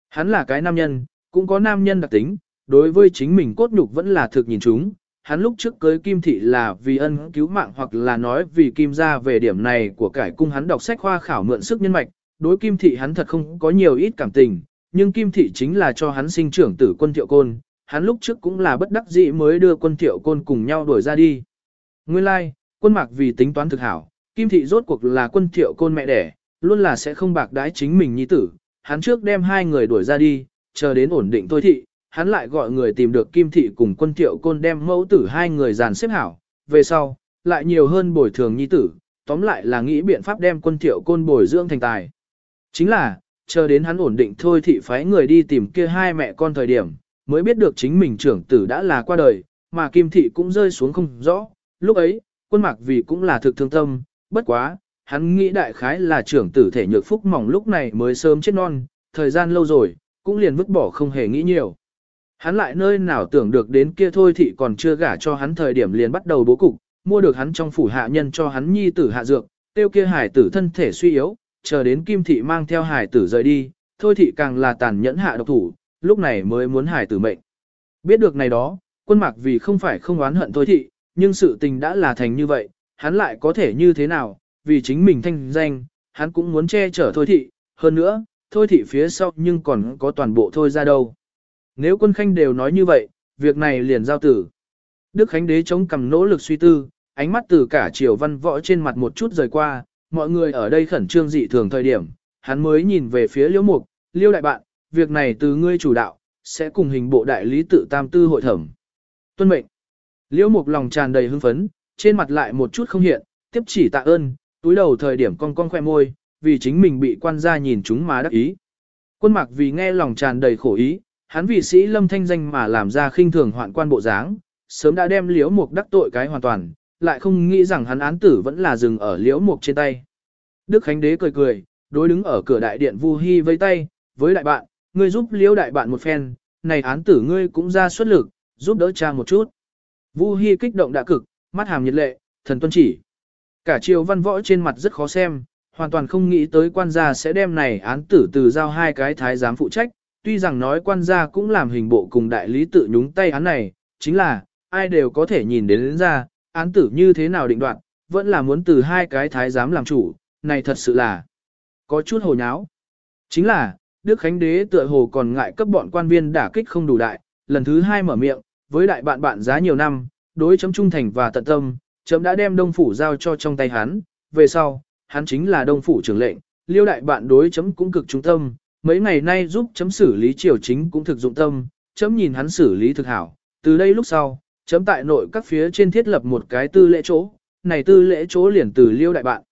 Hắn là cái nam nhân, cũng có nam nhân đặc tính, đối với chính mình cốt nhục vẫn là thực nhìn chúng. Hắn lúc trước cưới Kim Thị là vì ân cứu mạng hoặc là nói vì Kim ra về điểm này của cải cung hắn đọc sách khoa khảo mượn sức nhân mạch, đối Kim Thị hắn thật không có nhiều ít cảm tình, nhưng Kim Thị chính là cho hắn sinh trưởng tử quân thiệu côn, hắn lúc trước cũng là bất đắc dĩ mới đưa quân thiệu côn cùng nhau đuổi ra đi. Nguyên lai, like, quân mạc vì tính toán thực hảo, Kim Thị rốt cuộc là quân thiệu côn mẹ đẻ, luôn là sẽ không bạc đái chính mình nhi tử, hắn trước đem hai người đuổi ra đi, chờ đến ổn định thôi thị, hắn lại gọi người tìm được Kim Thị cùng quân thiệu côn đem mẫu tử hai người dàn xếp hảo, về sau, lại nhiều hơn bồi thường nhi tử, tóm lại là nghĩ biện pháp đem quân thiệu côn bồi dưỡng thành tài. Chính là, chờ đến hắn ổn định thôi thị phái người đi tìm kia hai mẹ con thời điểm, mới biết được chính mình trưởng tử đã là qua đời, mà Kim Thị cũng rơi xuống không rõ, lúc ấy, quân mạc vì cũng là thực thương tâm, bất quá, hắn nghĩ đại khái là trưởng tử thể nhược phúc mỏng lúc này mới sớm chết non, thời gian lâu rồi, cũng liền vứt bỏ không hề nghĩ nhiều. Hắn lại nơi nào tưởng được đến kia thôi thị còn chưa gả cho hắn thời điểm liền bắt đầu bố cục, mua được hắn trong phủ hạ nhân cho hắn nhi tử hạ dược, tiêu kia hải tử thân thể suy yếu, chờ đến kim thị mang theo hải tử rời đi, thôi thị càng là tàn nhẫn hạ độc thủ, lúc này mới muốn hải tử mệnh. Biết được này đó, quân mạc vì không phải không oán hận thôi thị, nhưng sự tình đã là thành như vậy, hắn lại có thể như thế nào, vì chính mình thanh danh, hắn cũng muốn che chở thôi thị, hơn nữa, thôi thị phía sau nhưng còn có toàn bộ thôi ra đâu. Nếu quân khanh đều nói như vậy, việc này liền giao tử. Đức Khánh Đế chống cầm nỗ lực suy tư, ánh mắt từ cả triều văn võ trên mặt một chút rời qua, mọi người ở đây khẩn trương dị thường thời điểm, hắn mới nhìn về phía liễu mục, liêu đại bạn, việc này từ ngươi chủ đạo, sẽ cùng hình bộ đại lý tự tam tư hội thẩm. Tuân mệnh. Liễu mục lòng tràn đầy hưng phấn, trên mặt lại một chút không hiện, tiếp chỉ tạ ơn, túi đầu thời điểm con cong khoe môi, vì chính mình bị quan gia nhìn chúng mà đắc ý. Quân mạc vì nghe lòng tràn đầy khổ ý, hắn vì sĩ lâm thanh danh mà làm ra khinh thường hoạn quan bộ dáng, sớm đã đem liễu mục đắc tội cái hoàn toàn, lại không nghĩ rằng hắn án tử vẫn là dừng ở liễu mục trên tay. Đức Khánh Đế cười cười, đối đứng ở cửa đại điện Vu Hi vây tay, với đại bạn, ngươi giúp liễu đại bạn một phen, này án tử ngươi cũng ra xuất lực, giúp đỡ cha một chút. Vu Hi kích động đã cực, mắt hàm nhiệt lệ, thần tuân chỉ. Cả triều văn võ trên mặt rất khó xem, hoàn toàn không nghĩ tới quan gia sẽ đem này án tử từ giao hai cái thái giám phụ trách, tuy rằng nói quan gia cũng làm hình bộ cùng đại lý tự nhúng tay án này, chính là, ai đều có thể nhìn đến, đến ra, án tử như thế nào định đoạn, vẫn là muốn từ hai cái thái giám làm chủ, này thật sự là có chút hồ nháo. Chính là, Đức Khánh Đế tựa hồ còn ngại cấp bọn quan viên đả kích không đủ đại, lần thứ hai mở miệng, với đại bạn bạn giá nhiều năm, đối chấm trung thành và tận tâm, chấm đã đem đông phủ giao cho trong tay hắn, về sau, hắn chính là đông phủ trưởng lệnh, liêu đại bạn đối chấm cũng cực trung tâm, mấy ngày nay giúp chấm xử lý triều chính cũng thực dụng tâm, chấm nhìn hắn xử lý thực hảo. Từ đây lúc sau, chấm tại nội các phía trên thiết lập một cái tư lễ chỗ, này tư lễ chỗ liền từ liêu đại bạn.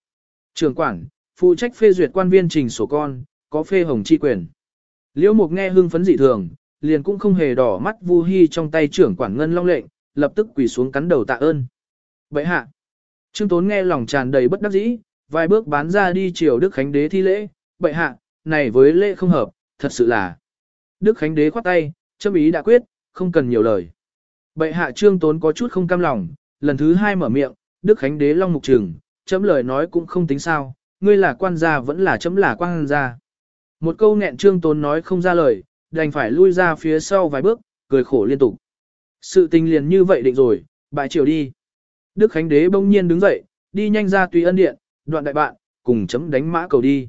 Trường quản, phụ trách phê duyệt quan viên trình sổ con, có phê hồng chi quyền. Liễu Mục nghe hưng phấn dị thường, liền cũng không hề đỏ mắt Vu Hi trong tay trưởng quản ngân long lệnh, lập tức quỳ xuống cắn đầu tạ ơn. Bệ hạ. Trương Tốn nghe lòng tràn đầy bất đắc dĩ, vài bước bán ra đi chiều Đức Khánh Đế thi lễ, bệ hạ, này với lễ không hợp, thật sự là. Đức Khánh Đế khoát tay, châm ý đã quyết, không cần nhiều lời. Bệ hạ Trương Tốn có chút không cam lòng, lần thứ hai mở miệng, Đức Khánh Đế long mục trừng, chấm lời nói cũng không tính sao, ngươi là quan gia vẫn là chấm là quan gia. Một câu nghẹn Trương Tốn nói không ra lời, đành phải lui ra phía sau vài bước, cười khổ liên tục. Sự tình liền như vậy định rồi, bại triều đi. Đức Khánh Đế bỗng nhiên đứng dậy, đi nhanh ra tùy ân điện, đoạn đại bạn, cùng chấm đánh mã cầu đi.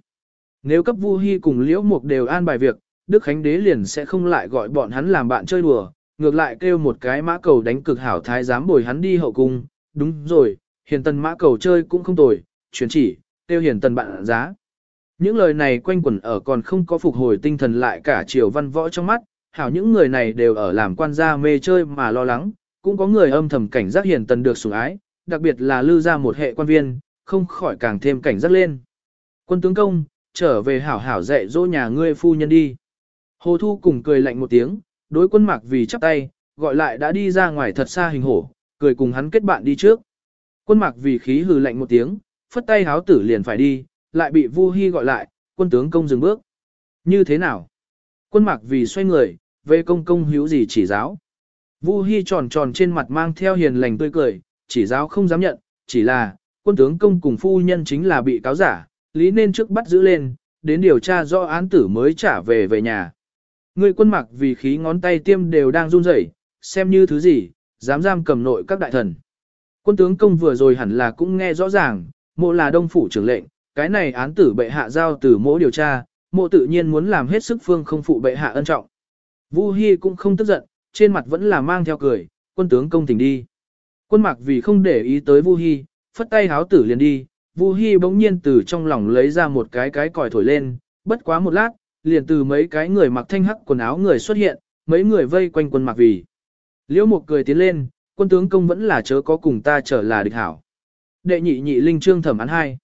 Nếu cấp Vu Hi cùng Liễu Mục đều an bài việc, Đức Khánh Đế liền sẽ không lại gọi bọn hắn làm bạn chơi đùa, ngược lại kêu một cái mã cầu đánh cực hảo thái giám bồi hắn đi hậu cung. Đúng rồi, hiền tần mã cầu chơi cũng không tồi, chuyển chỉ, tiêu hiền tần bạn giá. Những lời này quanh quẩn ở còn không có phục hồi tinh thần lại cả triều văn võ trong mắt, hảo những người này đều ở làm quan gia mê chơi mà lo lắng, cũng có người âm thầm cảnh giác hiền tần được sủng ái, đặc biệt là lư ra một hệ quan viên, không khỏi càng thêm cảnh giác lên. Quân tướng công, trở về hảo hảo dạy dỗ nhà ngươi phu nhân đi. Hồ Thu cùng cười lạnh một tiếng, đối quân mạc vì chắp tay, gọi lại đã đi ra ngoài thật xa hình hổ, cười cùng hắn kết bạn đi trước. Quân mạc vì khí hừ lạnh một tiếng, phất tay háo tử liền phải đi, lại bị Vu Hi gọi lại, quân tướng công dừng bước. Như thế nào? Quân mạc vì xoay người, về công công hữu gì chỉ giáo. Vu Hi tròn tròn trên mặt mang theo hiền lành tươi cười, chỉ giáo không dám nhận, chỉ là, quân tướng công cùng phu nhân chính là bị cáo giả, lý nên trước bắt giữ lên, đến điều tra rõ án tử mới trả về về nhà. Người quân mặc vì khí ngón tay tiêm đều đang run rẩy, xem như thứ gì, dám giam cầm nội các đại thần. Quân tướng công vừa rồi hẳn là cũng nghe rõ ràng, mộ là đông phủ trưởng lệnh, cái này án tử bệ hạ giao từ mộ điều tra, mộ tự nhiên muốn làm hết sức phương không phụ bệ hạ ân trọng. Vu Hi cũng không tức giận, trên mặt vẫn là mang theo cười, quân tướng công tỉnh đi. Quân mặc vì không để ý tới Vu Hi, phất tay háo tử liền đi, Vu Hi bỗng nhiên từ trong lòng lấy ra một cái cái còi thổi lên, bất quá một lát, liền từ mấy cái người mặc thanh hắc quần áo người xuất hiện, mấy người vây quanh quân mặc vì. Liễu Mục cười tiến lên, quân tướng công vẫn là chớ có cùng ta trở là địch hảo. Đệ nhị nhị linh trương thẩm án hai.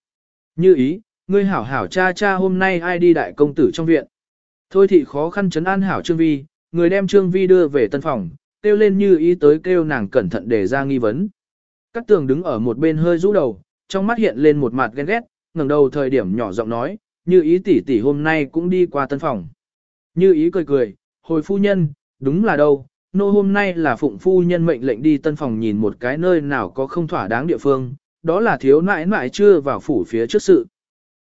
Như ý, ngươi hảo hảo cha cha hôm nay ai đi đại công tử trong viện. Thôi thị khó khăn chấn an hảo trương vi, người đem trương vi đưa về tân phòng, kêu lên như ý tới kêu nàng cẩn thận để ra nghi vấn. cát tường đứng ở một bên hơi rũ đầu, trong mắt hiện lên một mặt ghen ghét, ngẩng đầu thời điểm nhỏ giọng nói, như ý tỷ tỷ hôm nay cũng đi qua tân phòng. Như ý cười cười, hồi phu nhân, đúng là đâu, nô hôm nay là phụng phu nhân mệnh lệnh đi tân phòng nhìn một cái nơi nào có không thỏa đáng địa phương, đó là thiếu nãi nãi chưa vào phủ phía trước sự.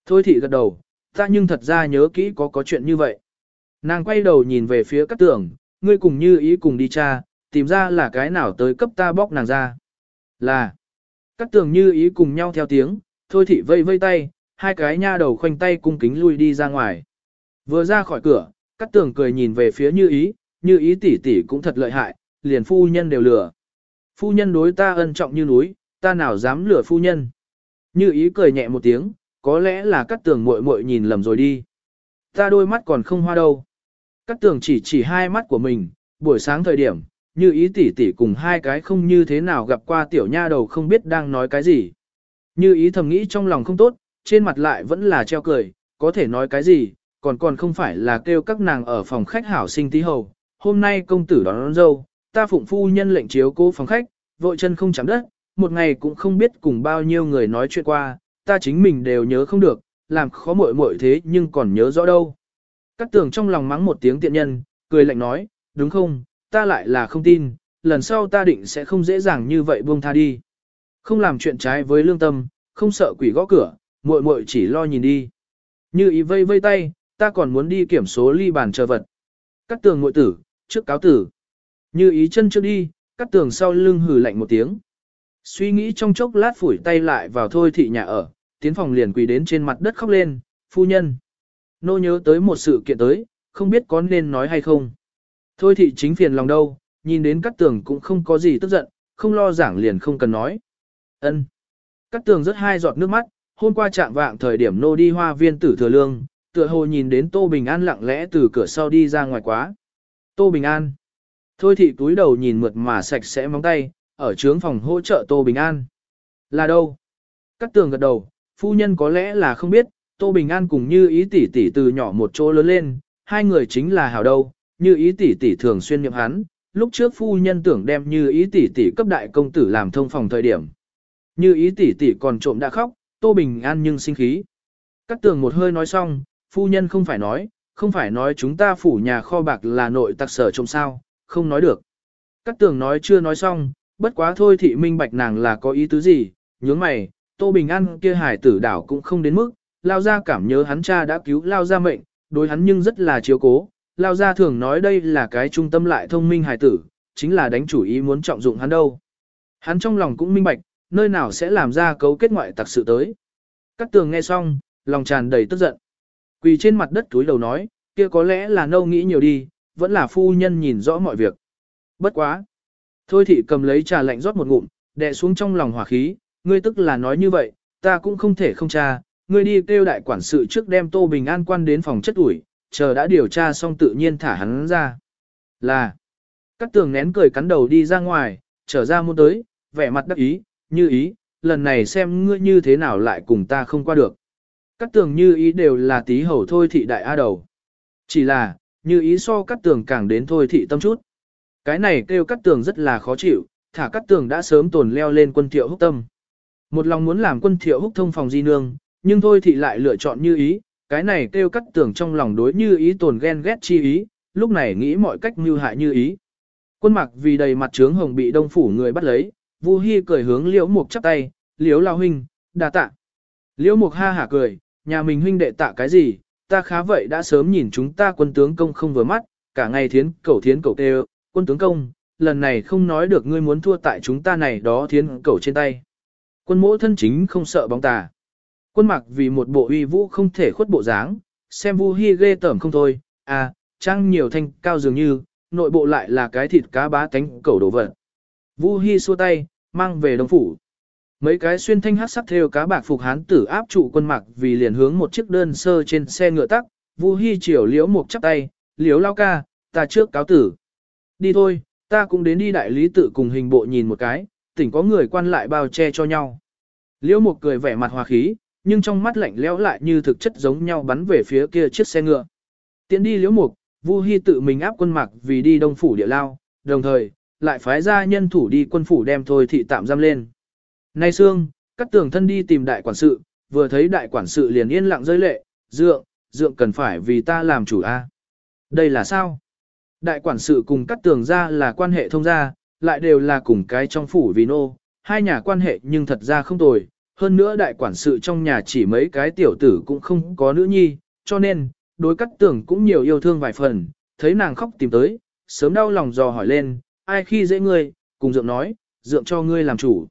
Thôi thị gật đầu, ta nhưng thật ra nhớ kỹ có có chuyện như vậy. Nàng quay đầu nhìn về phía các tường, ngươi cùng như ý cùng đi cha, tìm ra là cái nào tới cấp ta bóc nàng ra. Là, các tường như ý cùng nhau theo tiếng, thôi thị vây vây tay, hai cái nha đầu khoanh tay cung kính lui đi ra ngoài. Vừa ra khỏi cửa, Cát tường cười nhìn về phía như ý, như ý tỷ tỷ cũng thật lợi hại, liền phu nhân đều lừa. Phu nhân đối ta ân trọng như núi, ta nào dám lừa phu nhân. Như ý cười nhẹ một tiếng, có lẽ là Cát tường muội muội nhìn lầm rồi đi. Ta đôi mắt còn không hoa đâu. Cát tường chỉ chỉ hai mắt của mình, buổi sáng thời điểm, như ý tỷ tỷ cùng hai cái không như thế nào gặp qua tiểu nha đầu không biết đang nói cái gì. Như ý thầm nghĩ trong lòng không tốt, trên mặt lại vẫn là treo cười, có thể nói cái gì, còn còn không phải là kêu các nàng ở phòng khách hảo sinh tí hầu. Hôm nay công tử đón, đón dâu, ta phụng phu nhân lệnh chiếu cố phòng khách, vội chân không chạm đất, một ngày cũng không biết cùng bao nhiêu người nói chuyện qua, ta chính mình đều nhớ không được, làm khó muội muội thế nhưng còn nhớ rõ đâu. Cát tường trong lòng mắng một tiếng tiện nhân, cười lạnh nói, đúng không, ta lại là không tin, lần sau ta định sẽ không dễ dàng như vậy buông tha đi. Không làm chuyện trái với lương tâm, không sợ quỷ gõ cửa, muội muội chỉ lo nhìn đi. Như ý vây vây tay, ta còn muốn đi kiểm số ly bàn chờ vật. cắt tường muội tử, trước cáo tử. Như ý chân trước đi, cắt tường sau lưng hừ lạnh một tiếng. Suy nghĩ trong chốc lát phủi tay lại vào thôi thị nhà ở, tiến phòng liền quỳ đến trên mặt đất khóc lên, phu nhân. Nô nhớ tới một sự kiện tới, không biết có nên nói hay không. Thôi thị chính phiền lòng đâu, nhìn đến cắt tường cũng không có gì tức giận, không lo giảng liền không cần nói. ân cắt tường rất hai giọt nước mắt, hôm qua trạng vạng thời điểm nô đi hoa viên tử thừa lương, tựa hồ nhìn đến Tô Bình An lặng lẽ từ cửa sau đi ra ngoài quá. Tô Bình An. Thôi thị túi đầu nhìn mượt mà sạch sẽ móng tay, ở trướng phòng hỗ trợ Tô Bình An. Là đâu? Cắt tường gật đầu, phu nhân có lẽ là không biết, Tô Bình An cùng như ý tỷ tỷ từ nhỏ một chỗ lớn lên, hai người chính là hảo đâu, như ý tỷ tỷ thường xuyên nhậm hắn, lúc trước phu nhân tưởng đem như ý tỷ tỷ cấp đại công tử làm thông phòng thời điểm. Như ý tỷ tỷ còn trộm đã khóc, Tô Bình An nhưng sinh khí. Cát tường một hơi nói xong, phu nhân không phải nói, không phải nói chúng ta phủ nhà kho bạc là nội tặc sở trông sao, không nói được. Cát tường nói chưa nói xong, bất quá thôi thị minh bạch nàng là có ý tứ gì, nhướng mày, Tô Bình An kia hải tử đảo cũng không đến mức, lao ra cảm nhớ hắn cha đã cứu lao ra mệnh, đối hắn nhưng rất là chiếu cố, lao ra thường nói đây là cái trung tâm lại thông minh hải tử, chính là đánh chủ ý muốn trọng dụng hắn đâu. Hắn trong lòng cũng minh bạch, nơi nào sẽ làm ra cấu kết ngoại tặc sự tới. Cát tường nghe xong, lòng tràn đầy tức giận. Quỳ trên mặt đất túi đầu nói, kia có lẽ là nâu nghĩ nhiều đi, vẫn là phu nhân nhìn rõ mọi việc. Bất quá. Thôi thị cầm lấy trà lạnh rót một ngụm, đè xuống trong lòng hỏa khí, ngươi tức là nói như vậy, ta cũng không thể không tra, ngươi đi kêu đại quản sự trước đem Tô Bình An quan đến phòng chất ủi, chờ đã điều tra xong tự nhiên thả hắn ra. Là, Cát tường nén cười cắn đầu đi ra ngoài, trở ra muốn tới, vẻ mặt đắc ý, như ý, lần này xem ngươi như thế nào lại cùng ta không qua được. Các tường như ý đều là tí hầu thôi thị đại A đầu. Chỉ là, như ý so các tường càng đến thôi thị tâm chút. Cái này kêu các tường rất là khó chịu, thả các tường đã sớm tồn leo lên quân thiệu húc tâm. Một lòng muốn làm quân thiệu húc thông phòng di nương, nhưng thôi thị lại lựa chọn như ý, cái này kêu cắt tưởng trong lòng đối như ý tồn ghen ghét chi ý, lúc này nghĩ mọi cách mưu hại như ý. Quân mặc vì đầy mặt trướng hồng bị đông phủ người bắt lấy, Vu Hi cười hướng Liễu Mục chắp tay, "Liễu lão huynh, đa tạ." Liễu Mục ha hả cười, "Nhà mình huynh đệ tạ cái gì, ta khá vậy đã sớm nhìn chúng ta quân tướng công không vừa mắt, cả ngày thiến cẩu thiến cẩu tê, quân tướng công, lần này không nói được ngươi muốn thua tại chúng ta này đó thiến cẩu trên tay." Quân mỗ thân chính không sợ bóng tà. Quân mặc vì một bộ uy vũ không thể khuất bộ dáng, xem Vu Hi ghê tởm không thôi, à, trang nhiều thanh cao dường như, nội bộ lại là cái thịt cá bá tánh cẩu đổ vật. Vu Hi xua tay, mang về đông phủ. Mấy cái xuyên thanh hát sắc theo cá bạc phục hán tử áp trụ quân mặc vì liền hướng một chiếc đơn sơ trên xe ngựa tắc, Vu Hi chiều liễu một chắp tay, liễu lao ca, ta trước cáo tử. Đi thôi, ta cũng đến đi đại lý tự cùng hình bộ nhìn một cái, tỉnh có người quan lại bao che cho nhau. Liễu một cười vẻ mặt hòa khí, nhưng trong mắt lạnh lẽo lại như thực chất giống nhau bắn về phía kia chiếc xe ngựa. Tiến đi liễu mục, Vu Hi tự mình áp quân mặc vì đi đông phủ địa lao, đồng thời, lại phái ra nhân thủ đi quân phủ đem thôi thị tạm giam lên. Nay xương, cắt tường thân đi tìm đại quản sự, vừa thấy đại quản sự liền yên lặng rơi lệ, dượng, dượng cần phải vì ta làm chủ a. Đây là sao? Đại quản sự cùng cắt tường ra là quan hệ thông gia, lại đều là cùng cái trong phủ vì nô, hai nhà quan hệ nhưng thật ra không tồi, hơn nữa đại quản sự trong nhà chỉ mấy cái tiểu tử cũng không có nữ nhi, cho nên, đối cắt tưởng cũng nhiều yêu thương vài phần, thấy nàng khóc tìm tới, sớm đau lòng dò hỏi lên, ai khi dễ ngươi, cùng dượng nói, dượng cho ngươi làm chủ.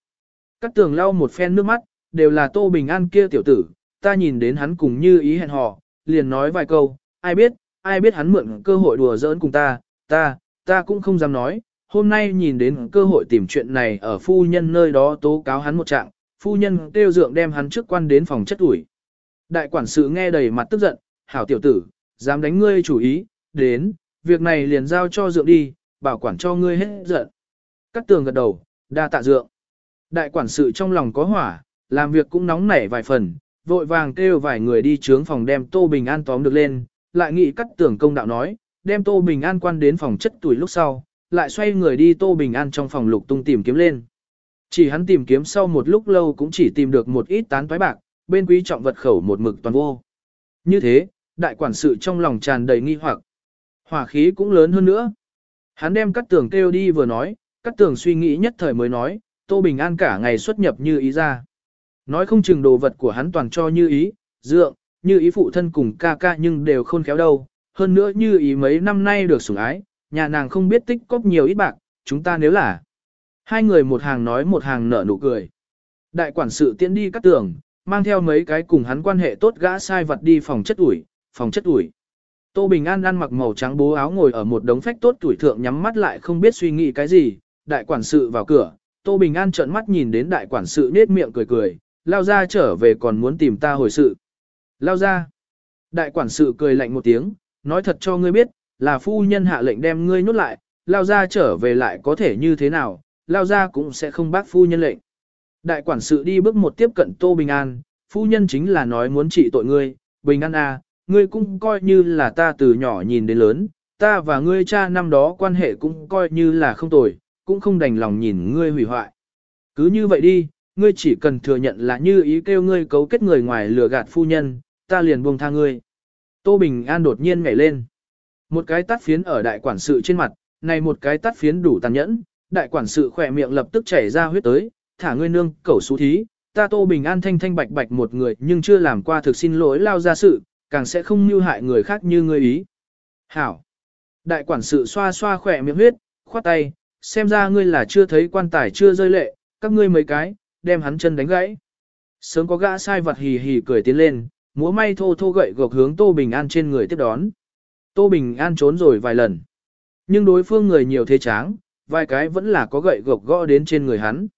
Cắt tường lau một phen nước mắt, đều là tô bình an kia tiểu tử, ta nhìn đến hắn cùng như ý hẹn hò, liền nói vài câu, ai biết, ai biết hắn mượn cơ hội đùa giỡn cùng ta, ta, ta cũng không dám nói, hôm nay nhìn đến cơ hội tìm chuyện này ở phu nhân nơi đó tố cáo hắn một trạng, phu nhân kêu dượng đem hắn trước quan đến phòng chất ủi. Đại quản sự nghe đầy mặt tức giận, hảo tiểu tử, dám đánh ngươi chủ ý, đến, việc này liền giao cho dượng đi, bảo quản cho ngươi hết giận. Cắt tường gật đầu, đa tạ dượng. Đại quản sự trong lòng có hỏa, làm việc cũng nóng nảy vài phần, vội vàng kêu vài người đi trướng phòng đem Tô Bình An tóm được lên, lại nghĩ cắt tường công đạo nói, đem Tô Bình An quan đến phòng chất tuổi lúc sau, lại xoay người đi Tô Bình An trong phòng lục tung tìm kiếm lên. Chỉ hắn tìm kiếm sau một lúc lâu cũng chỉ tìm được một ít tán toái bạc, bên quý trọng vật khẩu một mực toàn vô. Như thế, đại quản sự trong lòng tràn đầy nghi hoặc. Hỏa khí cũng lớn hơn nữa. Hắn đem cắt tường kêu đi vừa nói, cắt tường suy nghĩ nhất thời mới nói, Tô Bình An cả ngày xuất nhập như ý ra. Nói không chừng đồ vật của hắn toàn cho như ý, dượng, như ý phụ thân cùng ca ca nhưng đều khôn khéo đâu. Hơn nữa như ý mấy năm nay được sủng ái, nhà nàng không biết tích cóp nhiều ít bạc, chúng ta nếu là. Hai người một hàng nói một hàng nở nụ cười. Đại quản sự tiễn đi cắt tường, mang theo mấy cái cùng hắn quan hệ tốt gã sai vật đi phòng chất ủi, phòng chất ủi. Tô Bình An ăn mặc màu trắng bố áo ngồi ở một đống phách tốt tuổi thượng nhắm mắt lại không biết suy nghĩ cái gì, đại quản sự vào cửa, Tô Bình An trợn mắt nhìn đến đại quản sự nết miệng cười cười, lao ra trở về còn muốn tìm ta hồi sự. Lao ra. Đại quản sự cười lạnh một tiếng, nói thật cho ngươi biết, là phu nhân hạ lệnh đem ngươi nhốt lại, lao ra trở về lại có thể như thế nào, lao ra cũng sẽ không bác phu nhân lệnh. Đại quản sự đi bước một tiếp cận Tô Bình An, phu nhân chính là nói muốn trị tội ngươi, Bình An à, ngươi cũng coi như là ta từ nhỏ nhìn đến lớn, ta và ngươi cha năm đó quan hệ cũng coi như là không tồi, cũng không đành lòng nhìn ngươi hủy hoại. Cứ như vậy đi, ngươi chỉ cần thừa nhận là như ý kêu ngươi cấu kết người ngoài lừa gạt phu nhân, ta liền buông tha ngươi. Tô Bình An đột nhiên nhảy lên. Một cái tắt phiến ở đại quản sự trên mặt, này một cái tắt phiến đủ tàn nhẫn, đại quản sự khỏe miệng lập tức chảy ra huyết tới, thả ngươi nương, cẩu xú thí, ta Tô Bình An thanh thanh bạch bạch một người nhưng chưa làm qua thực xin lỗi lao ra sự, càng sẽ không mưu hại người khác như ngươi ý. Hảo! Đại quản sự xoa xoa khỏe miệng huyết, khoát tay, xem ra ngươi là chưa thấy quan tài chưa rơi lệ, các ngươi mấy cái, đem hắn chân đánh gãy. Sớm có gã sai vật hì hì cười tiến lên, múa may thô thô gậy gộc hướng Tô Bình An trên người tiếp đón. Tô Bình An trốn rồi vài lần. Nhưng đối phương người nhiều thế tráng, vài cái vẫn là có gậy gộc gõ đến trên người hắn.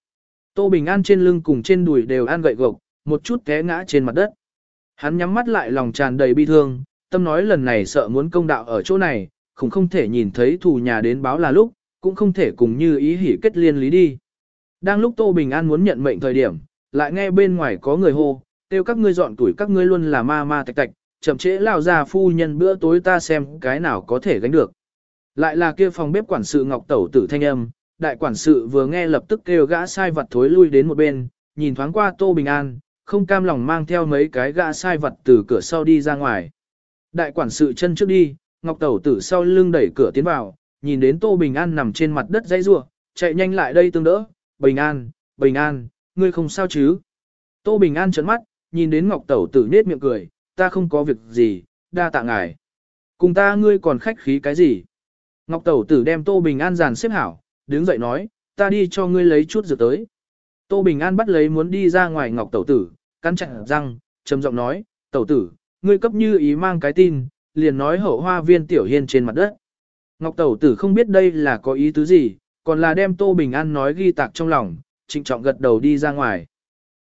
Tô Bình An trên lưng cùng trên đùi đều ăn gậy gộc, một chút té ngã trên mặt đất. Hắn nhắm mắt lại lòng tràn đầy bi thương, tâm nói lần này sợ muốn công đạo ở chỗ này, cũng không thể nhìn thấy thù nhà đến báo là lúc, cũng không thể cùng như ý hỉ kết liên lý đi. Đang lúc Tô Bình An muốn nhận mệnh thời điểm, lại nghe bên ngoài có người hô, tiêu các ngươi dọn tuổi các ngươi luôn là ma ma tạch tạch, chậm trễ lao ra phu nhân bữa tối ta xem cái nào có thể gánh được. Lại là kia phòng bếp quản sự Ngọc Tẩu tử thanh âm, đại quản sự vừa nghe lập tức kêu gã sai vật thối lui đến một bên, nhìn thoáng qua Tô Bình An, không cam lòng mang theo mấy cái gã sai vật từ cửa sau đi ra ngoài. Đại quản sự chân trước đi, Ngọc Tẩu tử sau lưng đẩy cửa tiến vào, nhìn đến Tô Bình An nằm trên mặt đất dãy rủa, chạy nhanh lại đây tương đỡ, Bình An, Bình An, ngươi không sao chứ? Tô Bình An trấn mắt, nhìn đến Ngọc Tẩu tử nết miệng cười, ta không có việc gì, đa tạ ngài. Cùng ta ngươi còn khách khí cái gì? Ngọc Tẩu tử đem Tô Bình An dàn xếp hảo, đứng dậy nói, ta đi cho ngươi lấy chút dược tới. Tô Bình An bắt lấy muốn đi ra ngoài Ngọc Tẩu tử, cắn chặt răng, trầm giọng nói, Tẩu tử, ngươi cấp như ý mang cái tin, liền nói hậu hoa viên tiểu hiên trên mặt đất. Ngọc Tẩu tử không biết đây là có ý tứ gì, còn là đem Tô Bình An nói ghi tạc trong lòng, trịnh trọng gật đầu đi ra ngoài.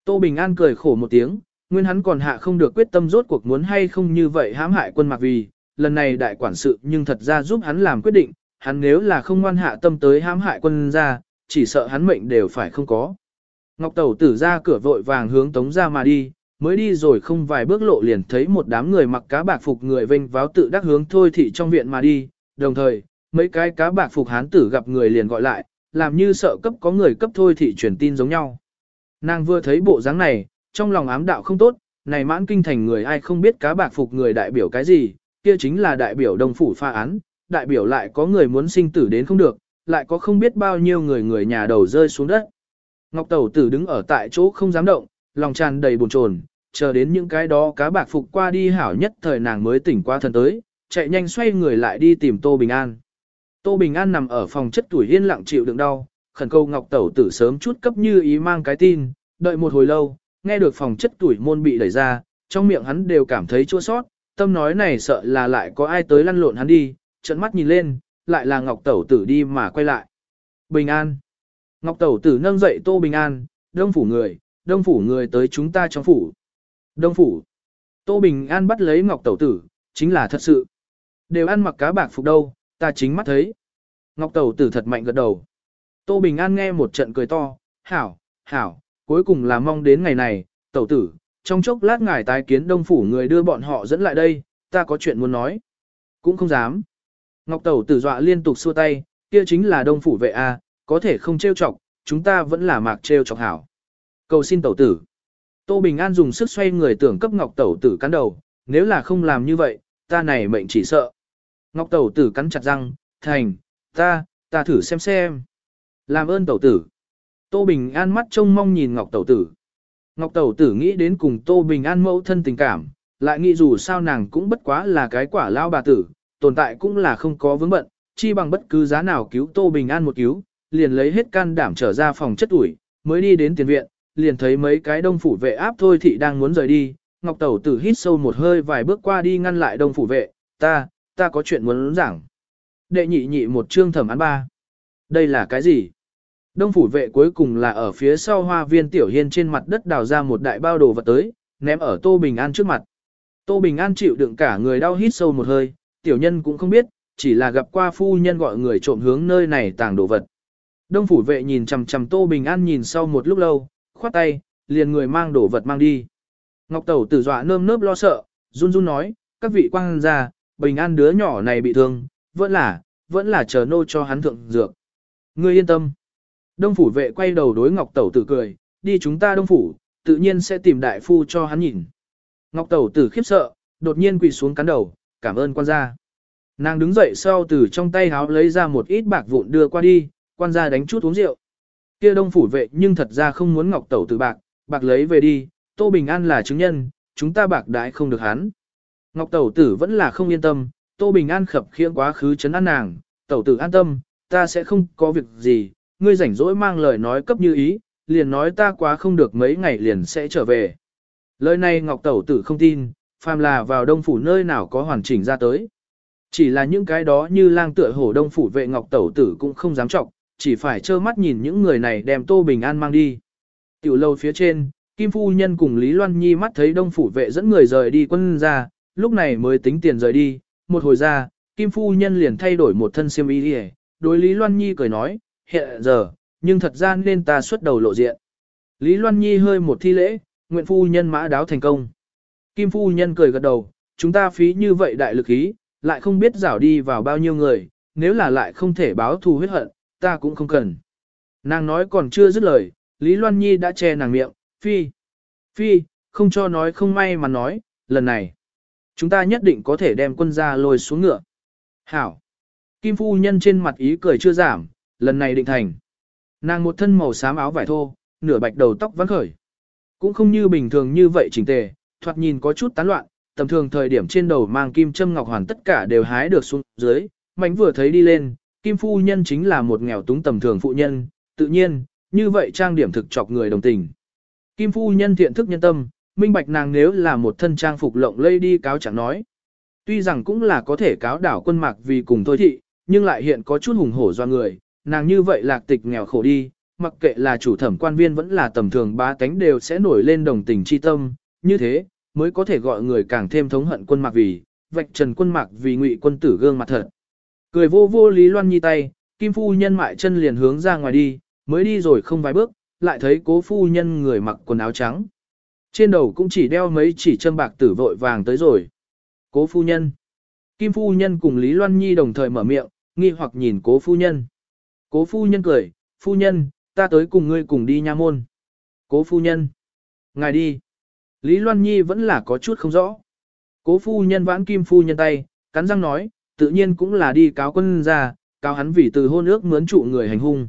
Tô Bình An cười khổ một tiếng, nguyên hắn còn hạ không được quyết tâm rốt cuộc muốn hay không như vậy hãm hại quân mặc vì, lần này đại quản sự nhưng thật ra giúp hắn làm quyết định, hắn nếu là không ngoan hạ tâm tới hãm hại quân ra, chỉ sợ hắn mệnh đều phải không có. Ngọc Tẩu tử ra cửa vội vàng hướng tống ra mà đi, mới đi rồi không vài bước lộ liền thấy một đám người mặc cá bạc phục người vênh váo tự đắc hướng thôi thị trong viện mà đi, đồng thời, mấy cái cá bạc phục hán tử gặp người liền gọi lại, làm như sợ cấp có người cấp thôi thị truyền tin giống nhau. Nàng vừa thấy bộ dáng này, trong lòng ám đạo không tốt, này mãn kinh thành người ai không biết cá bạc phục người đại biểu cái gì, kia chính là đại biểu đồng phủ pha án, đại biểu lại có người muốn sinh tử đến không được, lại có không biết bao nhiêu người người nhà đầu rơi xuống đất. Ngọc Tẩu tử đứng ở tại chỗ không dám động, lòng tràn đầy buồn chồn, chờ đến những cái đó cá bạc phục qua đi hảo nhất thời nàng mới tỉnh qua thần tới, chạy nhanh xoay người lại đi tìm Tô Bình An. Tô Bình An nằm ở phòng chất tuổi yên lặng chịu đựng đau, khẩn cầu Ngọc Tẩu tử sớm chút cấp như ý mang cái tin, đợi một hồi lâu, nghe được phòng chất tuổi môn bị đẩy ra, trong miệng hắn đều cảm thấy chua sót, tâm nói này sợ là lại có ai tới lăn lộn hắn đi, trận mắt nhìn lên, lại là Ngọc Tẩu tử đi mà quay lại. Bình An. Ngọc Tẩu tử nâng dậy Tô Bình An, đông phủ người, đông phủ người tới chúng ta trong phủ. Đông phủ. Tô Bình An bắt lấy Ngọc Tẩu tử, chính là thật sự. Đều ăn mặc cá bạc phục đâu, ta chính mắt thấy. Ngọc Tẩu tử thật mạnh gật đầu. Tô Bình An nghe một trận cười to, hảo, hảo, cuối cùng là mong đến ngày này, Tẩu tử, trong chốc lát ngài tái kiến đông phủ người đưa bọn họ dẫn lại đây, ta có chuyện muốn nói. Cũng không dám. Ngọc Tẩu tử dọa liên tục xua tay, kia chính là đông phủ vệ A, có thể không trêu chọc, chúng ta vẫn là mạc trêu chọc hảo. Cầu xin Tẩu tử. Tô Bình An dùng sức xoay người tưởng cấp Ngọc Tẩu tử cắn đầu, nếu là không làm như vậy, ta này mệnh chỉ sợ. Ngọc Tẩu tử cắn chặt răng, thành, ta, ta thử xem xem. Làm ơn Tẩu tử. Tô Bình An mắt trông mong nhìn Ngọc Tẩu tử. Ngọc Tẩu tử nghĩ đến cùng Tô Bình An mẫu thân tình cảm, lại nghĩ dù sao nàng cũng bất quá là cái quả lao bà tử, tồn tại cũng là không có vướng bận, chi bằng bất cứ giá nào cứu Tô Bình An một cứu, liền lấy hết can đảm trở ra phòng chất ủi, mới đi đến tiền viện, liền thấy mấy cái đông phủ vệ áp thôi thị đang muốn rời đi, Ngọc Tẩu tử hít sâu một hơi vài bước qua đi ngăn lại đông phủ vệ, ta, ta có chuyện muốn giảng. Đệ nhị nhị một chương thẩm án ba. Đây là cái gì? Đông phủ vệ cuối cùng là ở phía sau hoa viên tiểu hiên trên mặt đất đào ra một đại bao đồ vật tới, ném ở Tô Bình An trước mặt. Tô Bình An chịu đựng cả người đau hít sâu một hơi, tiểu nhân cũng không biết, chỉ là gặp qua phu nhân gọi người trộm hướng nơi này tàng đồ vật. Đông phủ vệ nhìn chằm chằm Tô Bình An nhìn sau một lúc lâu, khoát tay, liền người mang đổ vật mang đi. Ngọc Tẩu tử dọa nơm nớp lo sợ, run run nói, các vị quang gia, Bình An đứa nhỏ này bị thương, vẫn là, vẫn là chờ nô cho hắn thượng dược. Ngươi yên tâm. Đông phủ vệ quay đầu đối Ngọc Tẩu tử cười, đi chúng ta đông phủ, tự nhiên sẽ tìm đại phu cho hắn nhìn. Ngọc Tẩu tử khiếp sợ, đột nhiên quỳ xuống cắn đầu, cảm ơn quan gia. Nàng đứng dậy sau từ trong tay háo lấy ra một ít bạc vụn đưa qua đi, quan gia đánh chút uống rượu. Kia đông phủ vệ nhưng thật ra không muốn Ngọc Tẩu tử bạc, bạc lấy về đi, Tô Bình An là chứng nhân, chúng ta bạc đãi không được hắn. Ngọc Tẩu tử vẫn là không yên tâm, Tô Bình An khập khiễng quá khứ chấn an nàng, Tẩu tử an tâm, ta sẽ không có việc gì, ngươi rảnh rỗi mang lời nói cấp như ý, liền nói ta quá không được mấy ngày liền sẽ trở về. Lời này Ngọc Tẩu tử không tin, phàm là vào đông phủ nơi nào có hoàn chỉnh ra tới. Chỉ là những cái đó như lang tựa hổ đông phủ vệ Ngọc Tẩu tử cũng không dám trọng, chỉ phải trơ mắt nhìn những người này đem Tô Bình An mang đi. Tiểu lâu phía trên, Kim Phu Nhân cùng Lý Loan Nhi mắt thấy đông phủ vệ dẫn người rời đi quân ra, lúc này mới tính tiền rời đi, một hồi ra, Kim Phu Nhân liền thay đổi một thân xiêm y đi đối Lý Loan Nhi cười nói, hiện giờ, nhưng thật ra nên ta xuất đầu lộ diện. Lý Loan Nhi hơi một thi lễ, nguyện phu nhân mã đáo thành công. Kim phu nhân cười gật đầu, chúng ta phí như vậy đại lực ý, lại không biết rảo đi vào bao nhiêu người, nếu là lại không thể báo thù huyết hận, ta cũng không cần. Nàng nói còn chưa dứt lời, Lý Loan Nhi đã che nàng miệng, phi, phi, không cho nói không may mà nói, lần này, chúng ta nhất định có thể đem quân ra lôi xuống ngựa. Hảo, Kim phu nhân trên mặt ý cười chưa giảm, lần này định thành. Nàng một thân màu xám áo vải thô, nửa bạch đầu tóc vắng khởi. Cũng không như bình thường như vậy chỉnh tề, thoạt nhìn có chút tán loạn, tầm thường thời điểm trên đầu mang kim châm ngọc hoàn tất cả đều hái được xuống dưới, mảnh vừa thấy đi lên, kim phu nhân chính là một nghèo túng tầm thường phụ nhân, tự nhiên, như vậy trang điểm thực chọc người đồng tình. Kim phu nhân thiện thức nhân tâm, minh bạch nàng nếu là một thân trang phục lộng lây đi cáo chẳng nói. Tuy rằng cũng là có thể cáo đảo quân mạc vì cùng thôi thị, nhưng lại hiện có chút hùng hổ do người, nàng như vậy lạc tịch nghèo khổ đi, mặc kệ là chủ thẩm quan viên vẫn là tầm thường ba tánh đều sẽ nổi lên đồng tình chi tâm, như thế, mới có thể gọi người càng thêm thống hận quân mạc vì, vạch trần quân mạc vì ngụy quân tử gương mặt thật. Cười vô vô Lý Loan Nhi tay, Kim Phu Nhân mại chân liền hướng ra ngoài đi, mới đi rồi không vài bước, lại thấy cố Phu Nhân người mặc quần áo trắng. Trên đầu cũng chỉ đeo mấy chỉ châm bạc tử vội vàng tới rồi. Cố Phu Nhân. Kim Phu Nhân cùng Lý Loan Nhi đồng thời mở miệng, nghi hoặc nhìn cố Phu Nhân. Cố Phu Nhân cười, Phu Nhân, ta tới cùng ngươi cùng đi nha môn. Cố Phu Nhân. Ngài đi. Lý Loan Nhi vẫn là có chút không rõ. Cố Phu Nhân vãn Kim Phu Nhân tay, cắn răng nói, tự nhiên cũng là đi cáo quân ra, cáo hắn vì từ hôn ước mướn trụ người hành hung.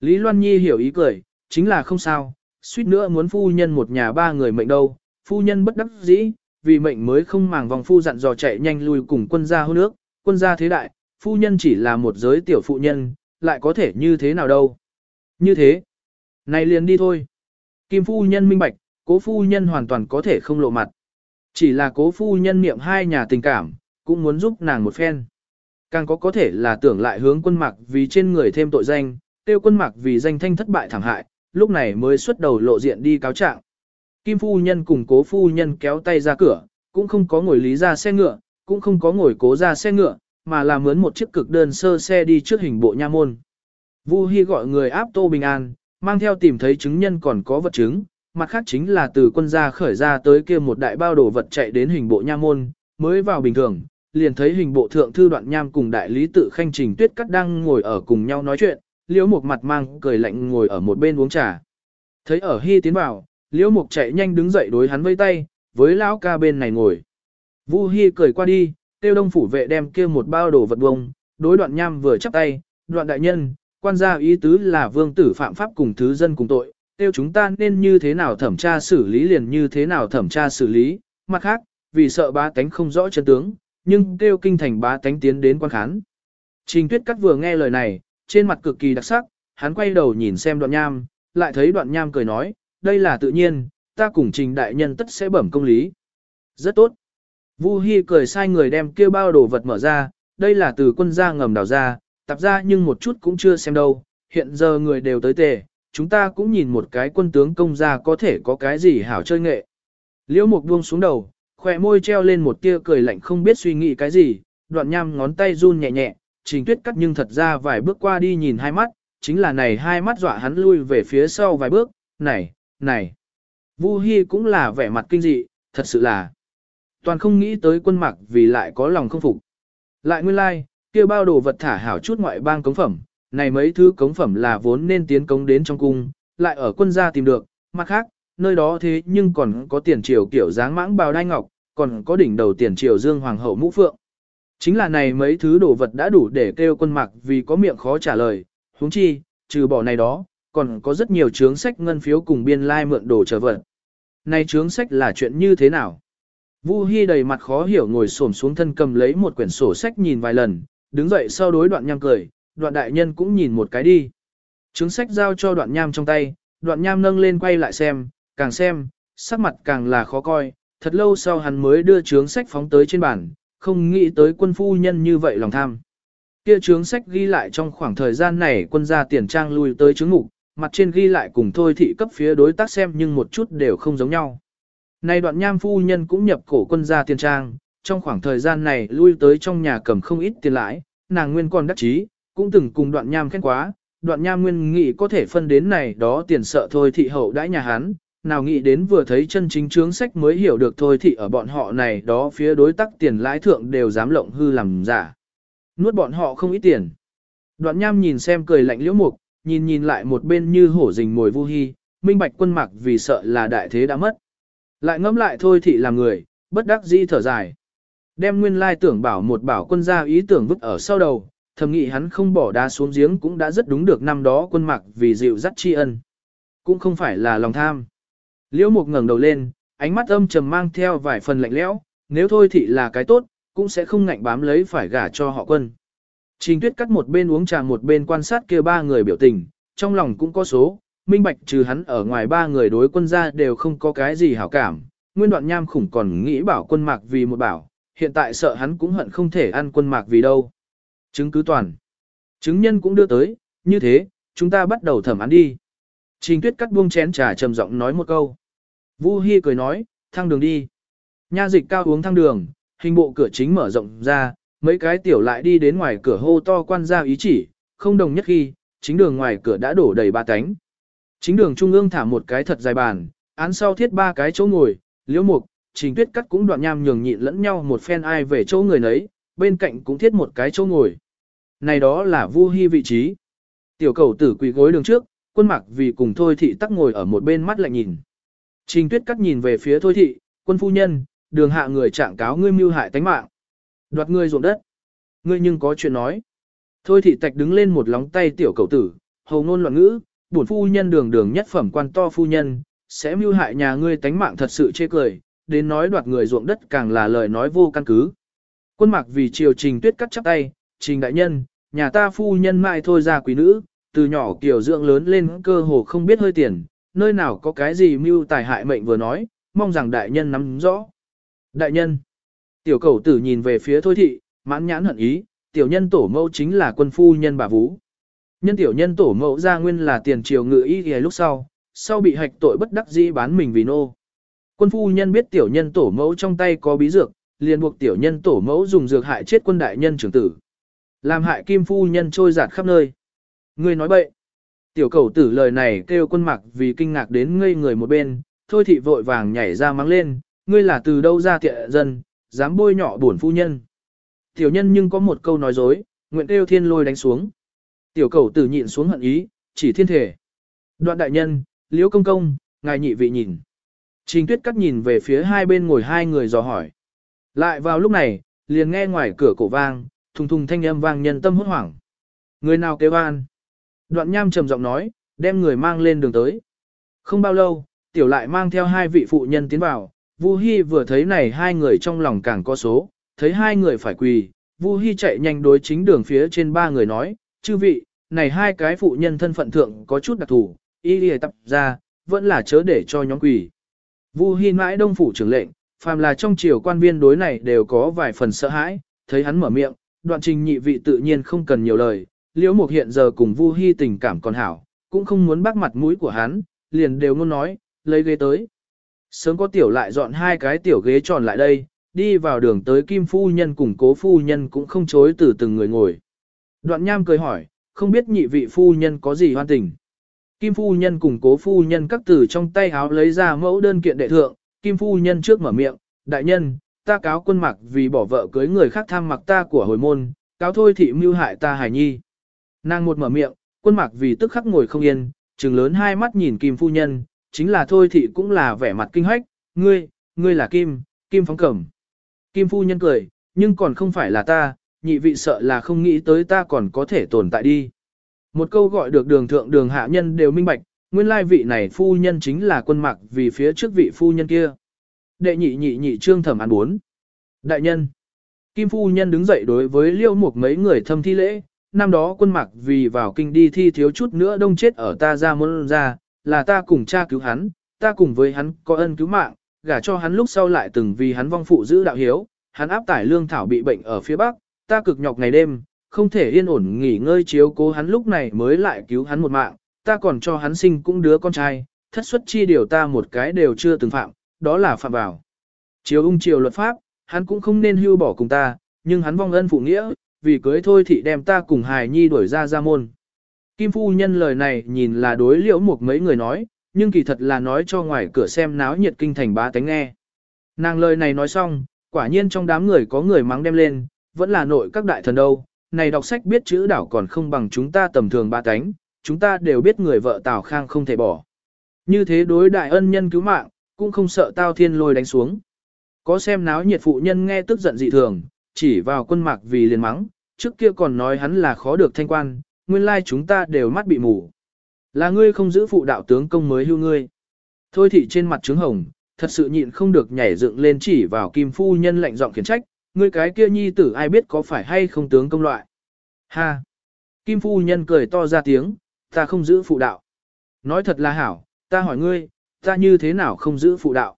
Lý Loan Nhi hiểu ý cười, chính là không sao, suýt nữa muốn phu nhân một nhà ba người mệnh đâu, phu nhân bất đắc dĩ, vì mệnh mới không màng vòng phu dặn dò chạy nhanh lui cùng quân gia hôn ước, quân gia thế đại, phu nhân chỉ là một giới tiểu phụ nhân, lại có thể như thế nào đâu. Như thế, này liền đi thôi. Kim phu nhân minh bạch, cố phu nhân hoàn toàn có thể không lộ mặt. Chỉ là cố phu nhân niệm hai nhà tình cảm, cũng muốn giúp nàng một phen. Càng có có thể là tưởng lại hướng quân mạc vì trên người thêm tội danh, tiêu quân mạc vì danh thanh thất bại thảm hại, lúc này mới xuất đầu lộ diện đi cáo trạng. Kim phu nhân cùng cố phu nhân kéo tay ra cửa, cũng không có ngồi lý ra xe ngựa, cũng không có ngồi cố ra xe ngựa, mà là mướn một chiếc cực đơn sơ xe đi trước hình bộ nha môn. Vu Hi gọi người áp Tô Bình An, mang theo tìm thấy chứng nhân còn có vật chứng, mặt khác chính là từ quân gia khởi ra tới kia một đại bao đồ vật chạy đến hình bộ nha môn, mới vào bình thường, liền thấy hình bộ thượng thư đoạn nham cùng đại lý tự khanh trình tuyết cắt đang ngồi ở cùng nhau nói chuyện, liễu mục mặt mang cười lạnh ngồi ở một bên uống trà. Thấy ở hy tiến vào, liễu mục chạy nhanh đứng dậy đối hắn vây tay, với lão ca bên này ngồi. Vu Hi cười qua đi, tiêu đông phủ vệ đem kia một bao đồ vật bông, đối đoạn nham vừa chắp tay, đoạn đại nhân, quan gia ý tứ là vương tử phạm pháp cùng thứ dân cùng tội, tiêu chúng ta nên như thế nào thẩm tra xử lý liền như thế nào thẩm tra xử lý, mặt khác, vì sợ bá tánh không rõ chân tướng, nhưng kêu kinh thành bá tánh tiến đến quan khán. Trình tuyết cắt vừa nghe lời này, trên mặt cực kỳ đặc sắc, hắn quay đầu nhìn xem đoạn nham, lại thấy đoạn nham cười nói, đây là tự nhiên, ta cùng trình đại nhân tất sẽ bẩm công lý. Rất tốt. Vu Hi cười sai người đem kia bao đồ vật mở ra, đây là từ quân gia ngầm đào ra, tạp ra nhưng một chút cũng chưa xem đâu, hiện giờ người đều tới tề, chúng ta cũng nhìn một cái quân tướng công gia có thể có cái gì hảo chơi nghệ. Liễu Mục buông xuống đầu, khỏe môi treo lên một tia cười lạnh không biết suy nghĩ cái gì, đoạn nham ngón tay run nhẹ nhẹ, trình tuyết cắt nhưng thật ra vài bước qua đi nhìn hai mắt, chính là này hai mắt dọa hắn lui về phía sau vài bước, này, này. Vu Hi cũng là vẻ mặt kinh dị, thật sự là toàn không nghĩ tới quân mặc vì lại có lòng không phục. Lại nguyên lai, like, kia bao đồ vật thả hảo chút ngoại bang cống phẩm, này mấy thứ cống phẩm là vốn nên tiến cống đến trong cung, lại ở quân gia tìm được, mặt khác, nơi đó thế nhưng còn có tiền triều kiểu dáng mãng bào đai ngọc, còn có đỉnh đầu tiền triều dương hoàng hậu mũ phượng. Chính là này mấy thứ đồ vật đã đủ để kêu quân mặc vì có miệng khó trả lời, huống chi, trừ bỏ này đó, còn có rất nhiều chướng sách ngân phiếu cùng biên lai like mượn đồ trở vật. Này chướng sách là chuyện như thế nào? Vu Hi đầy mặt khó hiểu ngồi xổm xuống thân cầm lấy một quyển sổ sách nhìn vài lần, đứng dậy sau đối đoạn nham cười, đoạn đại nhân cũng nhìn một cái đi. chứng sách giao cho đoạn nham trong tay, đoạn nham nâng lên quay lại xem, càng xem, sắc mặt càng là khó coi, thật lâu sau hắn mới đưa chướng sách phóng tới trên bàn, không nghĩ tới quân phu nhân như vậy lòng tham. Kia chướng sách ghi lại trong khoảng thời gian này quân gia tiền trang lui tới chướng ngục, mặt trên ghi lại cùng thôi thị cấp phía đối tác xem nhưng một chút đều không giống nhau. Nay đoạn nham phu nhân cũng nhập cổ quân gia tiền trang, trong khoảng thời gian này lui tới trong nhà cầm không ít tiền lãi, nàng nguyên còn đắc chí, cũng từng cùng đoạn nham khen quá, đoạn nham nguyên nghĩ có thể phân đến này đó tiền sợ thôi thị hậu đãi nhà hắn, nào nghĩ đến vừa thấy chân chính chướng sách mới hiểu được thôi thị ở bọn họ này đó phía đối tác tiền lãi thượng đều dám lộng hư làm giả. Nuốt bọn họ không ít tiền. Đoạn nham nhìn xem cười lạnh liễu mục, nhìn nhìn lại một bên như hổ rình mồi vu hi, minh bạch quân mặc vì sợ là đại thế đã mất. Lại ngẫm lại thôi thị làm người, bất đắc dĩ thở dài. Đem nguyên lai tưởng bảo một bảo quân gia ý tưởng vứt ở sau đầu, thầm nghĩ hắn không bỏ đá xuống giếng cũng đã rất đúng được năm đó quân mặc vì dịu dắt tri ân. Cũng không phải là lòng tham. Liễu Mục ngẩng đầu lên, ánh mắt âm trầm mang theo vài phần lạnh lẽo, nếu thôi thị là cái tốt, cũng sẽ không ngạnh bám lấy phải gả cho họ quân. Trình Tuyết cắt một bên uống trà một bên quan sát kia ba người biểu tình, trong lòng cũng có số, minh bạch trừ hắn ở ngoài ba người đối quân gia đều không có cái gì hảo cảm. Nguyên đoạn nham khủng còn nghĩ bảo quân mạc vì một bảo, hiện tại sợ hắn cũng hận không thể ăn quân mạc vì đâu. Chứng cứ toàn. Chứng nhân cũng đưa tới, như thế, chúng ta bắt đầu thẩm án đi. Trình tuyết cắt buông chén trà trầm giọng nói một câu. Vu Hi cười nói, thang đường đi. Nha dịch cao uống thang đường, hình bộ cửa chính mở rộng ra, mấy cái tiểu lại đi đến ngoài cửa hô to quan gia ý chỉ, không đồng nhất khi, chính đường ngoài cửa đã đổ đầy ba cánh. Chính đường trung ương thả một cái thật dài bàn, án sau thiết ba cái chỗ ngồi, liễu mục, trình tuyết cắt cũng đoạn nham nhường nhịn lẫn nhau một phen ai về chỗ người nấy, bên cạnh cũng thiết một cái chỗ ngồi. Này đó là vu hy vị trí. Tiểu cầu tử quỳ gối đường trước, quân mặc vì cùng thôi thị tắc ngồi ở một bên mắt lạnh nhìn. Trình tuyết cắt nhìn về phía thôi thị, quân phu nhân, đường hạ người trạng cáo ngươi mưu hại tánh mạng. Đoạt ngươi ruộng đất. Ngươi nhưng có chuyện nói. Thôi thị tạch đứng lên một lóng tay tiểu cầu tử, hầu ngôn loạn ngữ, bổn phu nhân đường đường nhất phẩm quan to phu nhân, sẽ mưu hại nhà ngươi tánh mạng thật sự chê cười, đến nói đoạt người ruộng đất càng là lời nói vô căn cứ. Quân mặc vì triều trình tuyết cắt chắp tay, trình đại nhân, nhà ta phu nhân mãi thôi ra quý nữ, từ nhỏ kiểu dưỡng lớn lên cơ hồ không biết hơi tiền, nơi nào có cái gì mưu tài hại mệnh vừa nói, mong rằng đại nhân nắm rõ. Đại nhân, tiểu cầu tử nhìn về phía thôi thị, mãn nhãn hận ý, tiểu nhân tổ mẫu chính là quân phu nhân bà Vũ. Nhân tiểu nhân tổ mẫu ra nguyên là tiền triều ngự y ghề lúc sau, sau bị hạch tội bất đắc dĩ bán mình vì nô. Quân phu nhân biết tiểu nhân tổ mẫu trong tay có bí dược, liền buộc tiểu nhân tổ mẫu dùng dược hại chết quân đại nhân trưởng tử. Làm hại kim phu nhân trôi giạt khắp nơi. người nói bậy. Tiểu cầu tử lời này kêu quân mặc vì kinh ngạc đến ngây người một bên, thôi thị vội vàng nhảy ra mắng lên, ngươi là từ đâu ra tiện dân, dám bôi nhọ bổn phu nhân. Tiểu nhân nhưng có một câu nói dối, nguyện kêu thiên lôi đánh xuống. Tiểu cầu tử nhịn xuống hận ý, chỉ thiên thể. Đoạn đại nhân, liễu công công, ngài nhị vị nhìn. Trình tuyết cắt nhìn về phía hai bên ngồi hai người dò hỏi. Lại vào lúc này, liền nghe ngoài cửa cổ vang, thùng thùng thanh âm vang nhân tâm hốt hoảng. Người nào kêu an? Đoạn nham trầm giọng nói, đem người mang lên đường tới. Không bao lâu, tiểu lại mang theo hai vị phụ nhân tiến vào, Vu Hi vừa thấy này hai người trong lòng càng có số, thấy hai người phải quỳ, Vu Hi chạy nhanh đối chính đường phía trên ba người nói, chư vị, này hai cái phụ nhân thân phận thượng có chút đặc thù, y lìa tập ra, vẫn là chớ để cho nhóm quỳ. Vu Hi mãi đông phủ trưởng lệnh, phàm là trong triều quan viên đối này đều có vài phần sợ hãi, thấy hắn mở miệng, đoạn trình nhị vị tự nhiên không cần nhiều lời, liễu mục hiện giờ cùng Vu Hi tình cảm còn hảo, cũng không muốn bác mặt mũi của hắn, liền đều ngôn nói, lấy ghế tới. Sớm có tiểu lại dọn hai cái tiểu ghế tròn lại đây, đi vào đường tới Kim Phu Nhân cùng cố Phu Nhân cũng không chối từ từng người ngồi. Đoạn nham cười hỏi, không biết nhị vị Phu Nhân có gì hoan tình. Kim Phu Nhân cùng cố Phu Nhân các từ trong tay áo lấy ra mẫu đơn kiện đệ thượng, Kim Phu Nhân trước mở miệng, đại nhân, ta cáo quân mặc vì bỏ vợ cưới người khác tham mặc ta của hồi môn, cáo thôi thị mưu hại ta hài nhi. Nàng một mở miệng, quân mặc vì tức khắc ngồi không yên, trừng lớn hai mắt nhìn Kim Phu Nhân, chính là thôi thị cũng là vẻ mặt kinh hách, ngươi, ngươi là Kim, Kim phóng cẩm. Kim Phu Nhân cười, nhưng còn không phải là ta, nhị vị sợ là không nghĩ tới ta còn có thể tồn tại đi. Một câu gọi được đường thượng đường hạ nhân đều minh bạch, nguyên lai vị này phu nhân chính là quân mặc vì phía trước vị phu nhân kia. Đệ nhị nhị nhị trương thẩm án bốn. Đại nhân. Kim phu nhân đứng dậy đối với liêu một mấy người thâm thi lễ, năm đó quân mặc vì vào kinh đi thi thiếu chút nữa đông chết ở ta ra môn ra, là ta cùng cha cứu hắn, ta cùng với hắn có ân cứu mạng, gả cho hắn lúc sau lại từng vì hắn vong phụ giữ đạo hiếu, hắn áp tải lương thảo bị bệnh ở phía bắc, ta cực nhọc ngày đêm, không thể yên ổn nghỉ ngơi chiếu cố hắn lúc này mới lại cứu hắn một mạng, ta còn cho hắn sinh cũng đứa con trai, thất xuất chi điều ta một cái đều chưa từng phạm, đó là phạm vào. Chiếu ung triều luật pháp, hắn cũng không nên hưu bỏ cùng ta, nhưng hắn vong ân phụ nghĩa, vì cưới thôi thì đem ta cùng hài nhi đuổi ra ra môn. Kim phu nhân lời này nhìn là đối liễu một mấy người nói, nhưng kỳ thật là nói cho ngoài cửa xem náo nhiệt kinh thành bá tánh nghe. Nàng lời này nói xong, quả nhiên trong đám người có người mắng đem lên, vẫn là nội các đại thần đâu, này đọc sách biết chữ đảo còn không bằng chúng ta tầm thường ba tánh, chúng ta đều biết người vợ Tào Khang không thể bỏ. Như thế đối đại ân nhân cứu mạng, cũng không sợ tao thiên lôi đánh xuống. Có xem náo nhiệt phụ nhân nghe tức giận dị thường, chỉ vào quân mạc vì liền mắng, trước kia còn nói hắn là khó được thanh quan, nguyên lai chúng ta đều mắt bị mù. Là ngươi không giữ phụ đạo tướng công mới hưu ngươi. Thôi thị trên mặt trứng hồng, thật sự nhịn không được nhảy dựng lên chỉ vào kim phu nhân lạnh giọng khiển trách, ngươi cái kia nhi tử ai biết có phải hay không tướng công loại. Ha! Kim phu nhân cười to ra tiếng, ta không giữ phụ đạo. Nói thật là hảo, ta hỏi ngươi, ta như thế nào không giữ phụ đạo.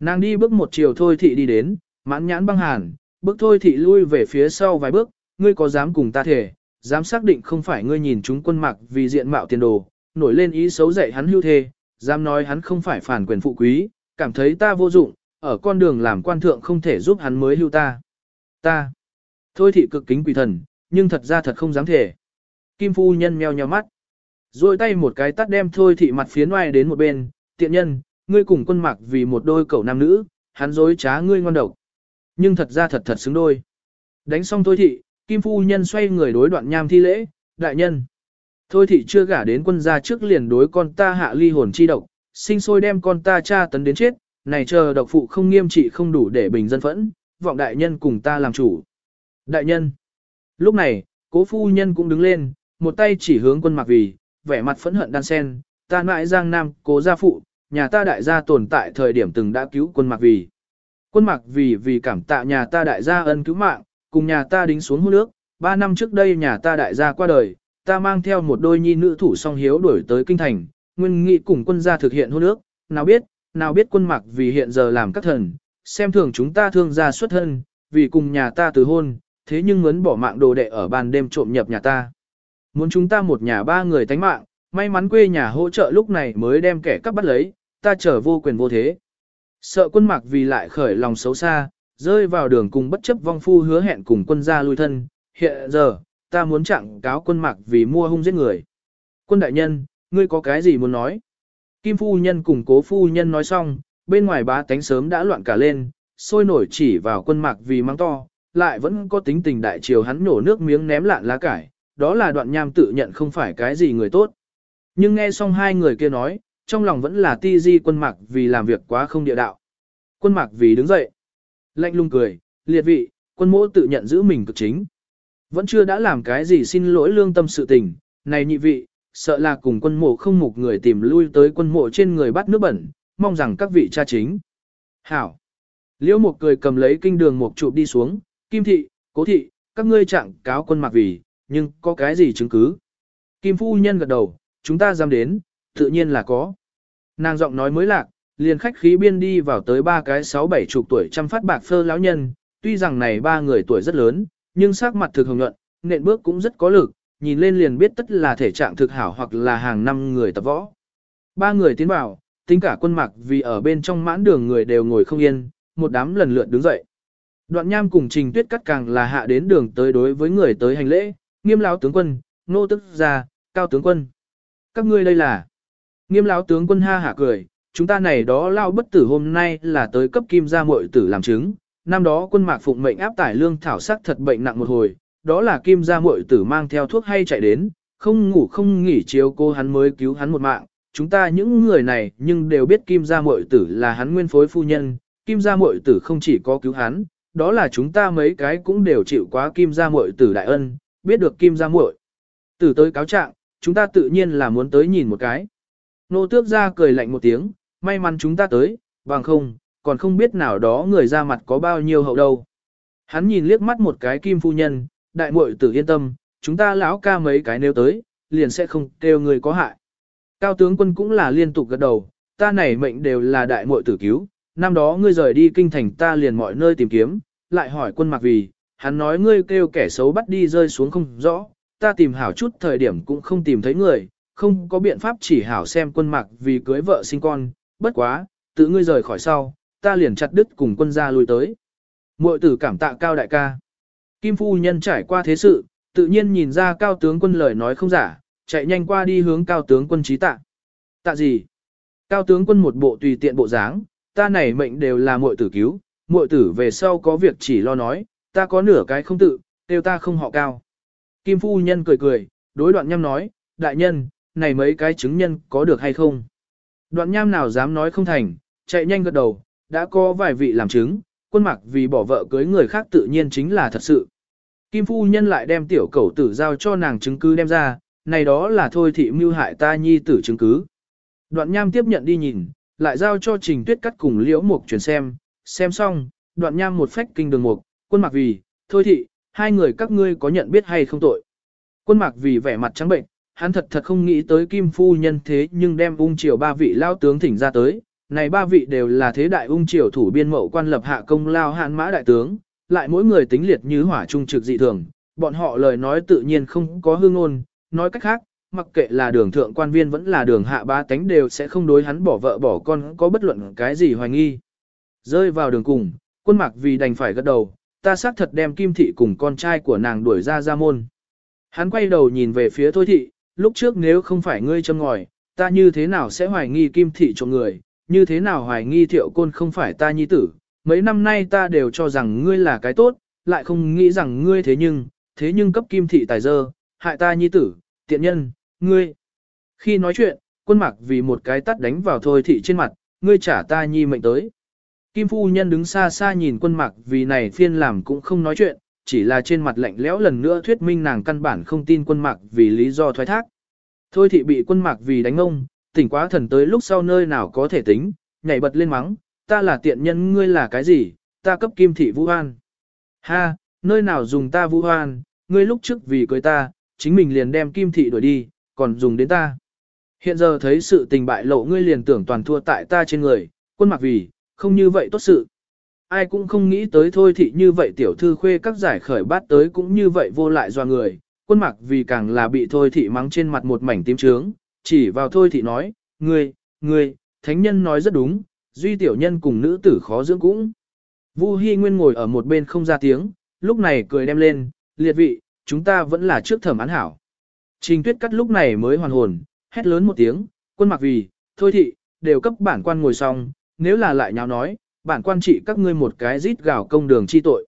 Nàng đi bước một chiều thôi thị đi đến, mãn nhãn băng hàn, bước thôi thị lui về phía sau vài bước, ngươi có dám cùng ta thể, dám xác định không phải ngươi nhìn chúng quân mặc vì diện mạo tiền đồ, nổi lên ý xấu dạy hắn hưu thê, dám nói hắn không phải phản quyền phụ quý, cảm thấy ta vô dụng, ở con đường làm quan thượng không thể giúp hắn mới hưu ta. Ta. Thôi thị cực kính quỷ thần, nhưng thật ra thật không dám thể. Kim phu nhân meo nheo mắt. Rồi tay một cái tắt đem thôi thị mặt phía ngoài đến một bên, tiện nhân, ngươi cùng quân mặc vì một đôi cậu nam nữ, hắn dối trá ngươi ngon độc. Nhưng thật ra thật thật xứng đôi. Đánh xong thôi thị, Kim Phu Nhân xoay người đối đoạn nham thi lễ, đại nhân. Thôi thị chưa gả đến quân gia trước liền đối con ta hạ ly hồn chi độc, sinh sôi đem con ta cha tấn đến chết, này chờ độc phụ không nghiêm trị không đủ để bình dân phẫn, vọng đại nhân cùng ta làm chủ. Đại nhân. Lúc này, cố phu nhân cũng đứng lên, một tay chỉ hướng quân mặc vì, vẻ mặt phẫn hận đan sen, ta mãi giang nam, cố gia phụ, nhà ta đại gia tồn tại thời điểm từng đã cứu quân mặc vì. Quân mặc vì vì cảm tạ nhà ta đại gia ân cứu mạng, cùng nhà ta đính xuống hôn nước, ba năm trước đây nhà ta đại gia qua đời, ta mang theo một đôi nhi nữ thủ song hiếu đuổi tới kinh thành, nguyên nghị cùng quân gia thực hiện hôn nước, nào biết, nào biết quân mặc vì hiện giờ làm các thần, xem thường chúng ta thương gia xuất thân, vì cùng nhà ta từ hôn, thế nhưng muốn bỏ mạng đồ đệ ở ban đêm trộm nhập nhà ta. Muốn chúng ta một nhà ba người tánh mạng, may mắn quê nhà hỗ trợ lúc này mới đem kẻ cắp bắt lấy, ta trở vô quyền vô thế. Sợ quân mặc vì lại khởi lòng xấu xa, rơi vào đường cùng bất chấp vong phu hứa hẹn cùng quân gia lui thân, hiện giờ, ta muốn trạng cáo quân mặc vì mua hung giết người. Quân đại nhân, ngươi có cái gì muốn nói? Kim phu nhân cùng cố phu nhân nói xong, bên ngoài bá tánh sớm đã loạn cả lên, sôi nổi chỉ vào quân mặc vì mắng to, lại vẫn có tính tình đại triều hắn nổ nước miếng ném lạn lá cải, đó là đoạn nham tự nhận không phải cái gì người tốt. Nhưng nghe xong hai người kia nói, trong lòng vẫn là ti di quân mặc vì làm việc quá không địa đạo. Quân mặc vì đứng dậy. Lạnh lùng cười, liệt vị, quân mỗ tự nhận giữ mình cực chính. Vẫn chưa đã làm cái gì xin lỗi lương tâm sự tình, này nhị vị, sợ là cùng quân mộ không mục người tìm lui tới quân mộ trên người bắt nước bẩn, mong rằng các vị cha chính. Hảo. Liễu một cười cầm lấy kinh đường một chụp đi xuống, kim thị, cố thị, các ngươi trạng cáo quân mặc vì, nhưng có cái gì chứng cứ? Kim phu nhân gật đầu, chúng ta dám đến, tự nhiên là có. Nàng giọng nói mới lạc, liền khách khí biên đi vào tới ba cái sáu bảy chục tuổi chăm phát bạc phơ lão nhân, tuy rằng này ba người tuổi rất lớn, nhưng sắc mặt thực hồng nhuận, nện bước cũng rất có lực, nhìn lên liền biết tất là thể trạng thực hảo hoặc là hàng năm người tập võ. Ba người tiến vào, tính cả quân mạc vì ở bên trong mãn đường người đều ngồi không yên, một đám lần lượt đứng dậy. Đoạn nham cùng trình tuyết cắt càng là hạ đến đường tới đối với người tới hành lễ, nghiêm lão tướng quân, nô tức gia, cao tướng quân. Các ngươi đây là, nghiêm lão tướng quân ha hả cười, chúng ta này đó lao bất tử hôm nay là tới cấp kim gia muội tử làm chứng. Năm đó quân mạc phụng mệnh áp tải lương thảo sắc thật bệnh nặng một hồi, đó là kim gia muội tử mang theo thuốc hay chạy đến, không ngủ không nghỉ chiếu cô hắn mới cứu hắn một mạng. Chúng ta những người này nhưng đều biết kim gia muội tử là hắn nguyên phối phu nhân, kim gia muội tử không chỉ có cứu hắn, đó là chúng ta mấy cái cũng đều chịu quá kim gia muội tử đại ân, biết được kim gia muội tử tới cáo trạng, chúng ta tự nhiên là muốn tới nhìn một cái. Nô tước ra cười lạnh một tiếng, may mắn chúng ta tới, bằng không, còn không biết nào đó người ra mặt có bao nhiêu hậu đâu. Hắn nhìn liếc mắt một cái kim phu nhân, đại muội tử yên tâm, chúng ta lão ca mấy cái nếu tới, liền sẽ không kêu người có hại. Cao tướng quân cũng là liên tục gật đầu, ta này mệnh đều là đại muội tử cứu, năm đó ngươi rời đi kinh thành ta liền mọi nơi tìm kiếm, lại hỏi quân mặc vì, hắn nói ngươi kêu kẻ xấu bắt đi rơi xuống không rõ, ta tìm hảo chút thời điểm cũng không tìm thấy người, không có biện pháp chỉ hảo xem quân mặc vì cưới vợ sinh con, bất quá, tự ngươi rời khỏi sau, ta liền chặt đứt cùng quân gia lui tới. Muội tử cảm tạ cao đại ca. Kim phu nhân trải qua thế sự, tự nhiên nhìn ra cao tướng quân lời nói không giả, chạy nhanh qua đi hướng cao tướng quân trí tạ. Tạ gì? Cao tướng quân một bộ tùy tiện bộ dáng, ta này mệnh đều là muội tử cứu, muội tử về sau có việc chỉ lo nói, ta có nửa cái không tự, tiêu ta không họ cao. Kim phu nhân cười cười, đối đoạn nhâm nói, đại nhân, này mấy cái chứng nhân có được hay không? Đoạn nham nào dám nói không thành, chạy nhanh gật đầu, đã có vài vị làm chứng, quân mặc vì bỏ vợ cưới người khác tự nhiên chính là thật sự. Kim phu nhân lại đem tiểu cầu tử giao cho nàng chứng cứ đem ra, này đó là thôi thị mưu hại ta nhi tử chứng cứ. Đoạn nham tiếp nhận đi nhìn, lại giao cho trình tuyết cắt cùng liễu mục chuyển xem, xem xong, đoạn nham một phách kinh đường mục, quân mặc vì, thôi thị, hai người các ngươi có nhận biết hay không tội. Quân mặc vì vẻ mặt trắng bệnh, hắn thật thật không nghĩ tới kim phu nhân thế nhưng đem ung triều ba vị lao tướng thỉnh ra tới, này ba vị đều là thế đại ung triều thủ biên mậu quan lập hạ công lao hạn mã đại tướng, lại mỗi người tính liệt như hỏa trung trực dị thường, bọn họ lời nói tự nhiên không có hương ngôn, nói cách khác, mặc kệ là đường thượng quan viên vẫn là đường hạ ba tánh đều sẽ không đối hắn bỏ vợ bỏ con có bất luận cái gì hoài nghi. Rơi vào đường cùng, quân mặc vì đành phải gật đầu, ta xác thật đem kim thị cùng con trai của nàng đuổi ra ra môn. Hắn quay đầu nhìn về phía thôi thị, lúc trước nếu không phải ngươi châm ngòi, ta như thế nào sẽ hoài nghi kim thị trộm người, như thế nào hoài nghi thiệu côn không phải ta nhi tử, mấy năm nay ta đều cho rằng ngươi là cái tốt, lại không nghĩ rằng ngươi thế nhưng, thế nhưng cấp kim thị tài dơ, hại ta nhi tử, tiện nhân, ngươi. Khi nói chuyện, quân mặc vì một cái tắt đánh vào thôi thị trên mặt, ngươi trả ta nhi mệnh tới. Kim phu nhân đứng xa xa nhìn quân mặc vì này phiên làm cũng không nói chuyện, chỉ là trên mặt lạnh lẽo lần nữa thuyết minh nàng căn bản không tin quân mặc vì lý do thoái thác. Thôi thị bị quân mặc vì đánh ông, tỉnh quá thần tới lúc sau nơi nào có thể tính, nhảy bật lên mắng, ta là tiện nhân ngươi là cái gì, ta cấp kim thị vũ hoan. Ha, nơi nào dùng ta vũ hoan, ngươi lúc trước vì cưới ta, chính mình liền đem kim thị đuổi đi, còn dùng đến ta. Hiện giờ thấy sự tình bại lộ ngươi liền tưởng toàn thua tại ta trên người, quân mặc vì, không như vậy tốt sự. Ai cũng không nghĩ tới thôi thị như vậy tiểu thư khuê các giải khởi bát tới cũng như vậy vô lại do người, quân mặc vì càng là bị thôi thị mắng trên mặt một mảnh tím trướng, chỉ vào thôi thị nói, ngươi, ngươi, thánh nhân nói rất đúng, duy tiểu nhân cùng nữ tử khó dưỡng cũng. Vu Hi Nguyên ngồi ở một bên không ra tiếng, lúc này cười đem lên, liệt vị, chúng ta vẫn là trước thẩm án hảo. Trình tuyết cắt lúc này mới hoàn hồn, hét lớn một tiếng, quân mặc vì, thôi thị, đều cấp bản quan ngồi xong, nếu là lại nháo nói, bản quan trị các ngươi một cái rít gào công đường chi tội.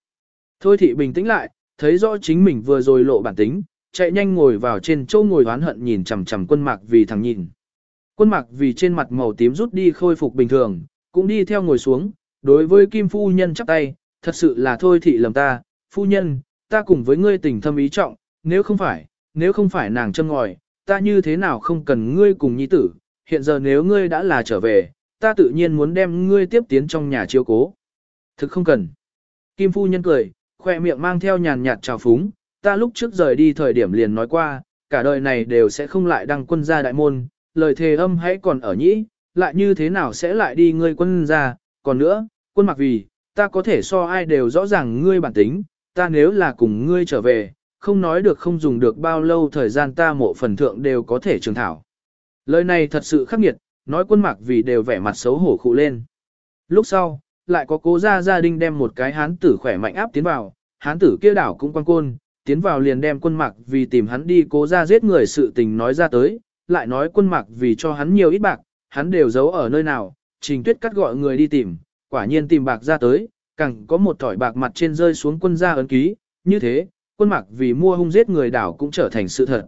Thôi thị bình tĩnh lại, thấy rõ chính mình vừa rồi lộ bản tính, chạy nhanh ngồi vào trên châu ngồi oán hận nhìn chằm chằm quân mạc vì thằng nhìn. Quân mạc vì trên mặt màu tím rút đi khôi phục bình thường, cũng đi theo ngồi xuống, đối với kim phu nhân chắp tay, thật sự là thôi thị lầm ta, phu nhân, ta cùng với ngươi tình thâm ý trọng, nếu không phải, nếu không phải nàng châm ngòi, ta như thế nào không cần ngươi cùng nhi tử, hiện giờ nếu ngươi đã là trở về, ta tự nhiên muốn đem ngươi tiếp tiến trong nhà chiếu cố. Thực không cần. Kim phu nhân cười, khoe miệng mang theo nhàn nhạt trào phúng, ta lúc trước rời đi thời điểm liền nói qua, cả đời này đều sẽ không lại đăng quân gia đại môn, lời thề âm hãy còn ở nhĩ, lại như thế nào sẽ lại đi ngươi quân gia, còn nữa, quân mặc vì, ta có thể so ai đều rõ ràng ngươi bản tính, ta nếu là cùng ngươi trở về, không nói được không dùng được bao lâu thời gian ta mộ phần thượng đều có thể trường thảo. Lời này thật sự khắc nghiệt, nói quân mạc vì đều vẻ mặt xấu hổ khụ lên. Lúc sau, lại có cố gia gia đình đem một cái hán tử khỏe mạnh áp tiến vào, hán tử kia đảo cũng quan côn, tiến vào liền đem quân mạc vì tìm hắn đi cố gia giết người sự tình nói ra tới, lại nói quân mạc vì cho hắn nhiều ít bạc, hắn đều giấu ở nơi nào, trình tuyết cắt gọi người đi tìm, quả nhiên tìm bạc ra tới, càng có một thỏi bạc mặt trên rơi xuống quân gia ấn ký, như thế, quân mạc vì mua hung giết người đảo cũng trở thành sự thật.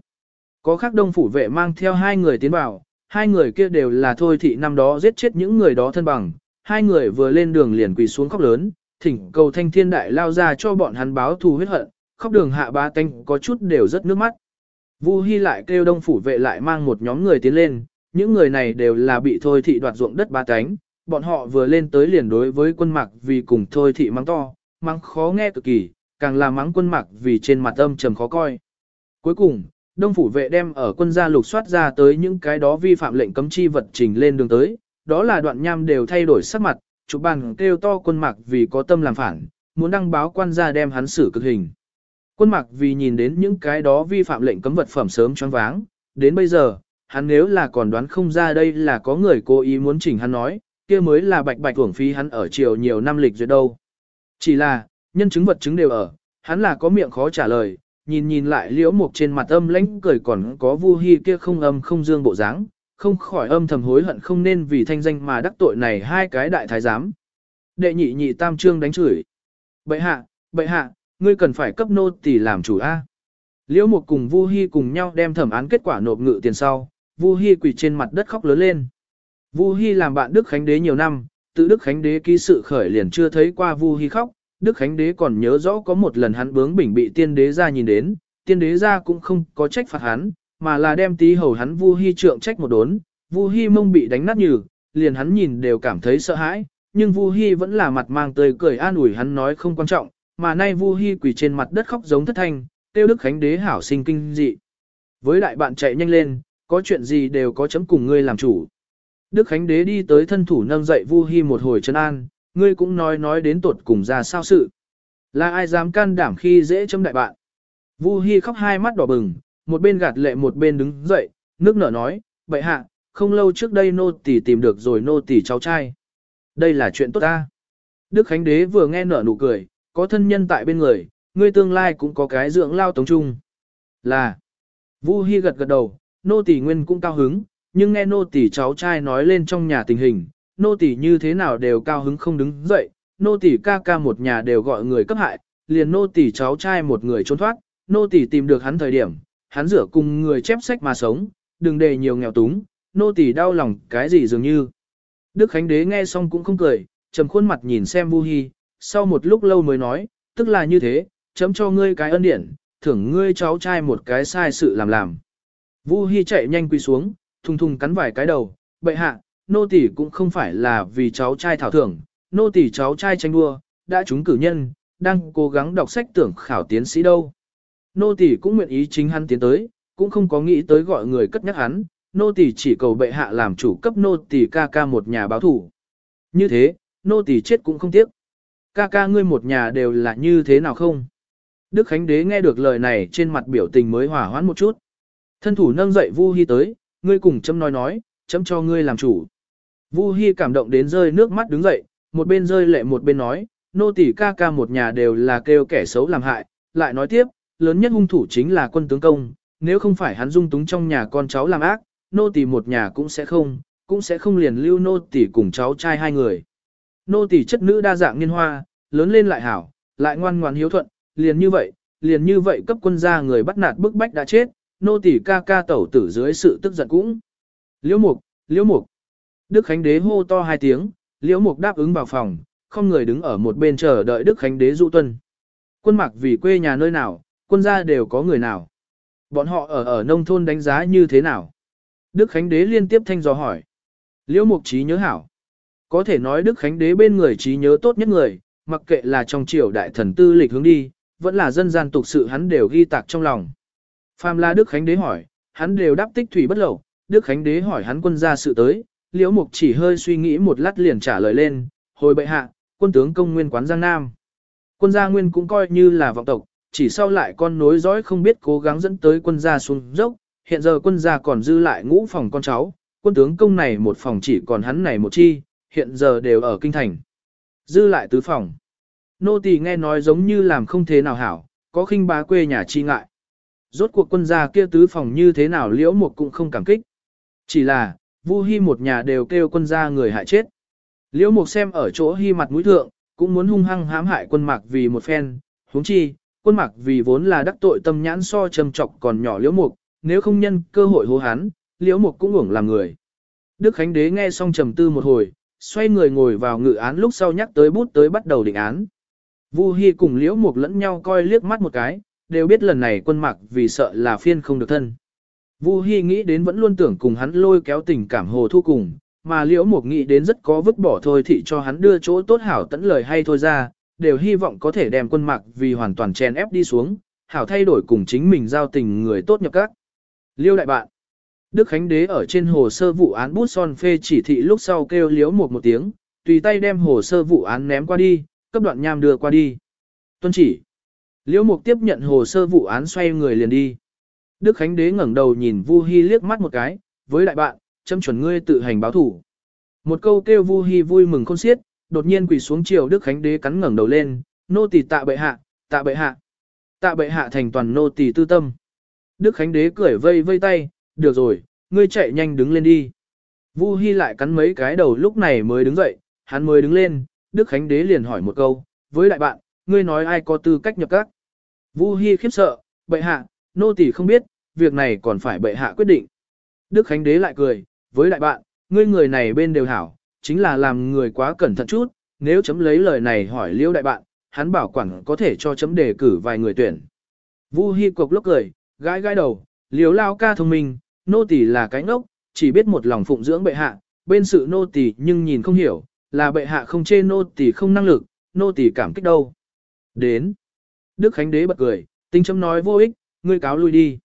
Có khắc đông phủ vệ mang theo hai người tiến vào, hai người kia đều là thôi thị năm đó giết chết những người đó thân bằng, hai người vừa lên đường liền quỳ xuống khóc lớn, thỉnh cầu thanh thiên đại lao ra cho bọn hắn báo thù huyết hận, khóc đường hạ ba tanh có chút đều rất nước mắt. Vu Hi lại kêu đông phủ vệ lại mang một nhóm người tiến lên, những người này đều là bị thôi thị đoạt ruộng đất ba tánh, bọn họ vừa lên tới liền đối với quân mạc vì cùng thôi thị mắng to, mắng khó nghe cực kỳ, càng là mắng quân mạc vì trên mặt âm trầm khó coi. Cuối cùng, đông phủ vệ đem ở quân gia lục soát ra tới những cái đó vi phạm lệnh cấm chi vật trình lên đường tới, đó là đoạn nham đều thay đổi sắc mặt, chụp bàn kêu to quân mạc vì có tâm làm phản, muốn đăng báo quan gia đem hắn xử cực hình. Quân mạc vì nhìn đến những cái đó vi phạm lệnh cấm vật phẩm sớm choáng váng, đến bây giờ, hắn nếu là còn đoán không ra đây là có người cố ý muốn chỉnh hắn nói, kia mới là bạch bạch hưởng phí hắn ở chiều nhiều năm lịch duyệt đâu. Chỉ là, nhân chứng vật chứng đều ở, hắn là có miệng khó trả lời, nhìn nhìn lại liễu mục trên mặt âm lãnh cười còn có vu hi kia không âm không dương bộ dáng, không khỏi âm thầm hối hận không nên vì thanh danh mà đắc tội này hai cái đại thái giám. Đệ nhị nhị tam trương đánh chửi. Bệ hạ, bệ hạ, ngươi cần phải cấp nô tỳ làm chủ A. Liễu Mục cùng Vu Hi cùng nhau đem thẩm án kết quả nộp ngự tiền sau, Vu Hi quỳ trên mặt đất khóc lớn lên. Vu Hi làm bạn Đức Khánh Đế nhiều năm, tự Đức Khánh Đế ký sự khởi liền chưa thấy qua Vu Hi khóc, Đức Khánh Đế còn nhớ rõ có một lần hắn bướng bỉnh bị tiên đế ra nhìn đến, tiên đế ra cũng không có trách phạt hắn, mà là đem tí hầu hắn Vu Hi trượng trách một đốn, Vu Hi mông bị đánh nát nhừ, liền hắn nhìn đều cảm thấy sợ hãi, nhưng Vu Hi vẫn là mặt mang tươi cười an ủi hắn nói không quan trọng, mà nay Vu Hi quỳ trên mặt đất khóc giống thất thanh, tiêu Đức Khánh Đế hảo sinh kinh dị. Với đại bạn chạy nhanh lên, có chuyện gì đều có chấm cùng ngươi làm chủ. Đức Khánh Đế đi tới thân thủ nâng dậy Vu Hi một hồi chân an, ngươi cũng nói nói đến tột cùng ra sao sự. Là ai dám can đảm khi dễ châm đại bạn. Vu Hi khóc hai mắt đỏ bừng, một bên gạt lệ một bên đứng dậy, nước nở nói, bệ hạ, không lâu trước đây nô tỳ tìm được rồi nô tỳ cháu trai. Đây là chuyện tốt ta. Đức Khánh Đế vừa nghe nở nụ cười, có thân nhân tại bên người, ngươi tương lai cũng có cái dưỡng lao tống trung. Là, Vu Hi gật gật đầu, nô tỳ nguyên cũng cao hứng, nhưng nghe nô tỳ cháu trai nói lên trong nhà tình hình, nô tỳ như thế nào đều cao hứng không đứng dậy, nô tỳ ca ca một nhà đều gọi người cấp hại, liền nô tỳ cháu trai một người trốn thoát, nô tỳ tìm được hắn thời điểm, hắn rửa cùng người chép sách mà sống, đừng để nhiều nghèo túng, nô tỳ đau lòng cái gì dường như. Đức Khánh Đế nghe xong cũng không cười, trầm khuôn mặt nhìn xem Vu Hi, sau một lúc lâu mới nói, tức là như thế, chấm cho ngươi cái ân điển, thưởng ngươi cháu trai một cái sai sự làm làm. Vu Hi chạy nhanh quỳ xuống, thùng thùng cắn vài cái đầu, bệ hạ, nô tỳ cũng không phải là vì cháu trai thảo thưởng, nô tỳ cháu trai tranh đua, đã trúng cử nhân, đang cố gắng đọc sách tưởng khảo tiến sĩ đâu. Nô tỳ cũng nguyện ý chính hắn tiến tới, cũng không có nghĩ tới gọi người cất nhắc hắn, nô tỳ chỉ cầu bệ hạ làm chủ cấp nô tỳ ca ca một nhà báo thủ. Như thế, nô tỳ chết cũng không tiếc. Ca ca ngươi một nhà đều là như thế nào không? Đức Khánh Đế nghe được lời này trên mặt biểu tình mới hỏa hoãn một chút. Thân thủ nâng dậy Vu Hi tới, ngươi cùng chấm nói nói, chấm cho ngươi làm chủ. Vu Hi cảm động đến rơi nước mắt đứng dậy, một bên rơi lệ một bên nói, nô tỳ ca ca một nhà đều là kêu kẻ xấu làm hại, lại nói tiếp, lớn nhất hung thủ chính là quân tướng công, nếu không phải hắn dung túng trong nhà con cháu làm ác, nô tỳ một nhà cũng sẽ không, cũng sẽ không liền lưu nô tỳ cùng cháu trai hai người. Nô tỳ chất nữ đa dạng niên hoa, lớn lên lại hảo, lại ngoan ngoãn hiếu thuận, liền như vậy, liền như vậy cấp quân gia người bắt nạt bức bách đã chết, nô tỳ ca ca tẩu tử dưới sự tức giận cũng. Liễu mục, liễu mục. Đức Khánh Đế hô to hai tiếng, liễu mục đáp ứng vào phòng, không người đứng ở một bên chờ đợi Đức Khánh Đế dụ tuân. Quân mặc vì quê nhà nơi nào, quân gia đều có người nào. Bọn họ ở ở nông thôn đánh giá như thế nào? Đức Khánh Đế liên tiếp thanh dò hỏi. Liễu mục trí nhớ hảo. Có thể nói Đức Khánh Đế bên người trí nhớ tốt nhất người, mặc kệ là trong triều đại thần tư lịch hướng đi, vẫn là dân gian tục sự hắn đều ghi tạc trong lòng. Phàm là Đức Khánh Đế hỏi, hắn đều đáp tích thủy bất lậu, Đức Khánh Đế hỏi hắn quân gia sự tới, Liễu Mục chỉ hơi suy nghĩ một lát liền trả lời lên, hồi bệ hạ, quân tướng công nguyên quán Giang Nam. Quân gia nguyên cũng coi như là vọng tộc, chỉ sau lại con nối dõi không biết cố gắng dẫn tới quân gia xuống dốc, hiện giờ quân gia còn dư lại ngũ phòng con cháu, quân tướng công này một phòng chỉ còn hắn này một chi, hiện giờ đều ở kinh thành. Dư lại tứ phòng. Nô tỳ nghe nói giống như làm không thế nào hảo, có khinh bá quê nhà chi ngại. Rốt cuộc quân gia kia tứ phòng như thế nào liễu một cũng không cảm kích. Chỉ là, Vu Hi một nhà đều kêu quân gia người hại chết. Liễu Mục xem ở chỗ Hi mặt mũi thượng, cũng muốn hung hăng hãm hại quân mạc vì một phen, huống chi, quân mạc vì vốn là đắc tội tâm nhãn so trầm trọc còn nhỏ Liễu Mục, nếu không nhân cơ hội hô hán, Liễu Mục cũng uổng làm người. Đức Khánh Đế nghe xong trầm tư một hồi, xoay người ngồi vào ngự án lúc sau nhắc tới bút tới bắt đầu định án. Vu Hi cùng Liễu Mục lẫn nhau coi liếc mắt một cái, đều biết lần này quân mạc vì sợ là phiên không được thân. Vu Hi nghĩ đến vẫn luôn tưởng cùng hắn lôi kéo tình cảm hồ thu cùng, mà Liễu Mục nghĩ đến rất có vứt bỏ thôi thì cho hắn đưa chỗ tốt hảo tận lời hay thôi ra, đều hy vọng có thể đem quân mạc vì hoàn toàn chen ép đi xuống, hảo thay đổi cùng chính mình giao tình người tốt nhập các. Liêu đại bạn. Đức Khánh Đế ở trên hồ sơ vụ án bút son phê chỉ thị lúc sau kêu Liễu Mục một tiếng, tùy tay đem hồ sơ vụ án ném qua đi, cấp đoạn nham đưa qua đi. Tuân chỉ. Liễu Mục tiếp nhận hồ sơ vụ án xoay người liền đi. Đức Khánh Đế ngẩng đầu nhìn Vu Hi liếc mắt một cái, với đại bạn, châm chuẩn ngươi tự hành báo thủ. Một câu kêu Vu Hi vui mừng khôn xiết, đột nhiên quỳ xuống chiều Đức Khánh Đế cắn ngẩng đầu lên, nô tỳ tạ bệ hạ, tạ bệ hạ. Tạ bệ hạ thành toàn nô tỳ tư tâm. Đức Khánh Đế cười vây vây tay, được rồi, ngươi chạy nhanh đứng lên đi. Vu Hi lại cắn mấy cái đầu lúc này mới đứng dậy, hắn mới đứng lên, Đức Khánh Đế liền hỏi một câu, với đại bạn, ngươi nói ai có tư cách nhập các. Vu Hi khiếp sợ, bệ hạ, nô tỳ không biết, việc này còn phải bệ hạ quyết định. Đức Khánh Đế lại cười, với đại bạn, ngươi người này bên đều hảo, chính là làm người quá cẩn thận chút, nếu chấm lấy lời này hỏi liêu đại bạn, hắn bảo quản có thể cho chấm đề cử vài người tuyển. Vu Hi cục lốc cười, gãi gãi đầu, liều lao ca thông minh, nô tỳ là cái ngốc, chỉ biết một lòng phụng dưỡng bệ hạ, bên sự nô tỳ nhưng nhìn không hiểu, là bệ hạ không chê nô tỳ không năng lực, nô tỳ cảm kích đâu. Đến. Đức Khánh Đế bật cười, tinh chấm nói vô ích, ngươi cáo lui đi.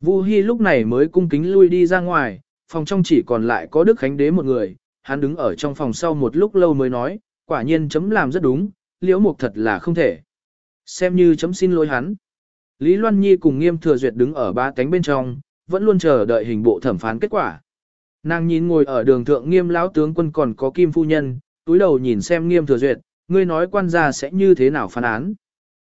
Vu Hi lúc này mới cung kính lui đi ra ngoài, phòng trong chỉ còn lại có Đức Khánh Đế một người, hắn đứng ở trong phòng sau một lúc lâu mới nói, quả nhiên chấm làm rất đúng, liễu mục thật là không thể. Xem như chấm xin lỗi hắn. Lý Loan Nhi cùng nghiêm thừa duyệt đứng ở ba cánh bên trong, vẫn luôn chờ đợi hình bộ thẩm phán kết quả. Nàng nhìn ngồi ở đường thượng nghiêm lão tướng quân còn có kim phu nhân, túi đầu nhìn xem nghiêm thừa duyệt, ngươi nói quan gia sẽ như thế nào phán án.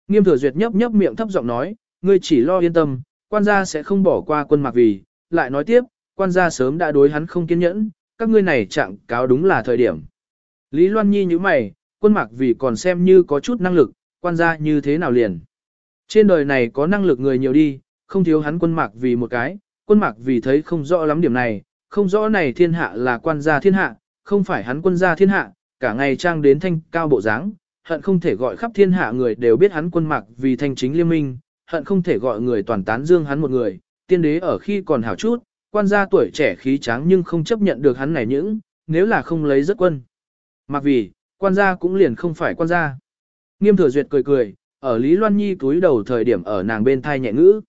Nghiêm thừa duyệt nhấp nhấp miệng thấp giọng nói, ngươi chỉ lo yên tâm, quan gia sẽ không bỏ qua quân mạc vì, lại nói tiếp, quan gia sớm đã đối hắn không kiên nhẫn, các ngươi này trạng cáo đúng là thời điểm. Lý Loan Nhi như mày, quân mạc vì còn xem như có chút năng lực, quan gia như thế nào liền. Trên đời này có năng lực người nhiều đi, không thiếu hắn quân mạc vì một cái, quân mạc vì thấy không rõ lắm điểm này, không rõ này thiên hạ là quan gia thiên hạ, không phải hắn quân gia thiên hạ, cả ngày trang đến thanh cao bộ dáng, hận không thể gọi khắp thiên hạ người đều biết hắn quân mạc vì thanh chính liên minh, hận không thể gọi người toàn tán dương hắn một người, tiên đế ở khi còn hảo chút, quan gia tuổi trẻ khí tráng nhưng không chấp nhận được hắn này những, nếu là không lấy rất quân. Mặc vì, quan gia cũng liền không phải quan gia. Nghiêm thừa duyệt cười cười, ở Lý Loan Nhi túi đầu thời điểm ở nàng bên thai nhẹ ngữ.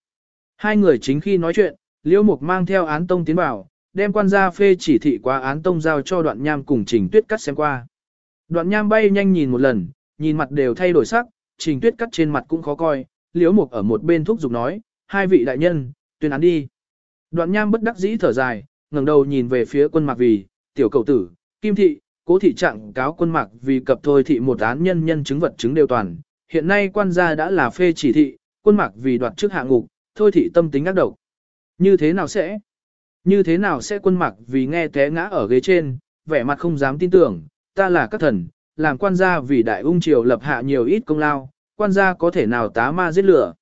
Hai người chính khi nói chuyện, Liễu Mục mang theo án tông tiến vào, đem quan gia phê chỉ thị qua án tông giao cho đoạn nham cùng trình tuyết cắt xem qua. Đoạn nham bay nhanh nhìn một lần, nhìn mặt đều thay đổi sắc, trình tuyết cắt trên mặt cũng khó coi, liễu mục ở một bên thúc giục nói, hai vị đại nhân, tuyên án đi. Đoạn nham bất đắc dĩ thở dài, ngẩng đầu nhìn về phía quân mạc vì, tiểu cầu tử, kim thị, cố thị trạng cáo quân mạc vì cập thôi thị một án nhân nhân chứng vật chứng đều toàn. Hiện nay quan gia đã là phê chỉ thị, quân mạc vì đoạt trước hạ ngục, thôi thị tâm tính ác độc. Như thế nào sẽ? Như thế nào sẽ quân mạc vì nghe té ngã ở ghế trên, vẻ mặt không dám tin tưởng, ta là các thần, làm quan gia vì đại ung triều lập hạ nhiều ít công lao, quan gia có thể nào tá ma giết lửa.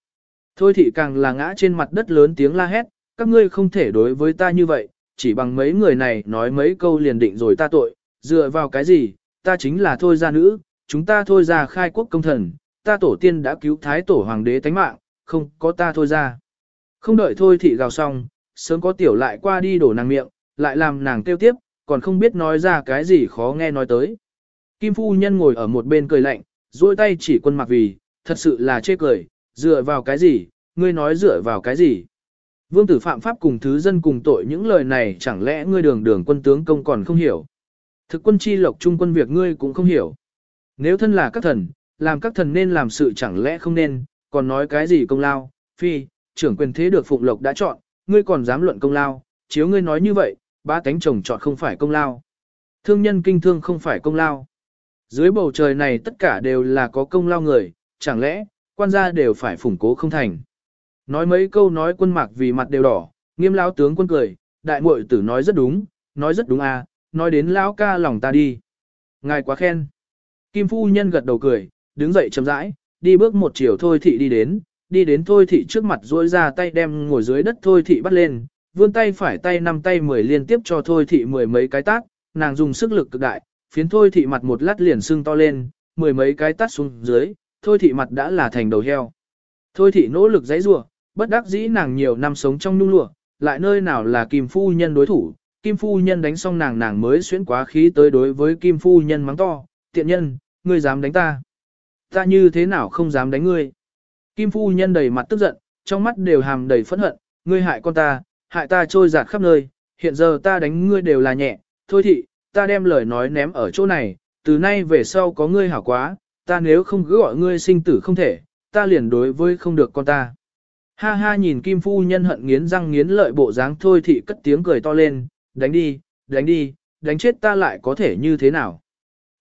Thôi thị càng là ngã trên mặt đất lớn tiếng la hét, các ngươi không thể đối với ta như vậy, chỉ bằng mấy người này nói mấy câu liền định rồi ta tội, dựa vào cái gì, ta chính là thôi gia nữ, chúng ta thôi ra khai quốc công thần, ta tổ tiên đã cứu thái tổ hoàng đế tánh mạng, không có ta thôi ra. Không đợi thôi thị gào xong, sớm có tiểu lại qua đi đổ nàng miệng, lại làm nàng tiêu tiếp, còn không biết nói ra cái gì khó nghe nói tới. Kim phu nhân ngồi ở một bên cười lạnh, duỗi tay chỉ quân mặc vì, thật sự là chê cười, dựa vào cái gì, ngươi nói dựa vào cái gì. Vương tử phạm pháp cùng thứ dân cùng tội những lời này chẳng lẽ ngươi đường đường quân tướng công còn không hiểu. Thực quân chi lộc trung quân việc ngươi cũng không hiểu. Nếu thân là các thần, làm các thần nên làm sự chẳng lẽ không nên, còn nói cái gì công lao, phi, trưởng quyền thế được phụng lộc đã chọn, ngươi còn dám luận công lao, chiếu ngươi nói như vậy, ba tánh chồng chọn không phải công lao. Thương nhân kinh thương không phải công lao. Dưới bầu trời này tất cả đều là có công lao người, chẳng lẽ, quan gia đều phải phủng cố không thành. Nói mấy câu nói quân mạc vì mặt đều đỏ, nghiêm lão tướng quân cười, đại muội tử nói rất đúng, nói rất đúng à, nói đến lão ca lòng ta đi. Ngài quá khen. Kim phu nhân gật đầu cười, đứng dậy chậm rãi, đi bước một chiều thôi thị đi đến, đi đến thôi thị trước mặt duỗi ra tay đem ngồi dưới đất thôi thị bắt lên, vươn tay phải tay năm tay mười liên tiếp cho thôi thị mười mấy cái tát, nàng dùng sức lực cực đại, phiến thôi thị mặt một lát liền sưng to lên, mười mấy cái tát xuống dưới, thôi thị mặt đã là thành đầu heo. Thôi thị nỗ lực giãy giụa, bất đắc dĩ nàng nhiều năm sống trong nhung lụa, lại nơi nào là Kim phu nhân đối thủ, Kim phu nhân đánh xong nàng nàng mới xuyến quá khí tới đối với Kim phu nhân mắng to, tiện nhân, ngươi dám đánh ta. Ta như thế nào không dám đánh ngươi. Kim phu nhân đầy mặt tức giận, trong mắt đều hàm đầy phẫn hận, ngươi hại con ta, hại ta trôi giạt khắp nơi, hiện giờ ta đánh ngươi đều là nhẹ, thôi thị, ta đem lời nói ném ở chỗ này, từ nay về sau có ngươi hảo quá, ta nếu không cứ gọi ngươi sinh tử không thể, ta liền đối với không được con ta. Ha ha nhìn Kim Phu Nhân hận nghiến răng nghiến lợi bộ dáng thôi thị cất tiếng cười to lên, đánh đi, đánh đi, đánh chết ta lại có thể như thế nào.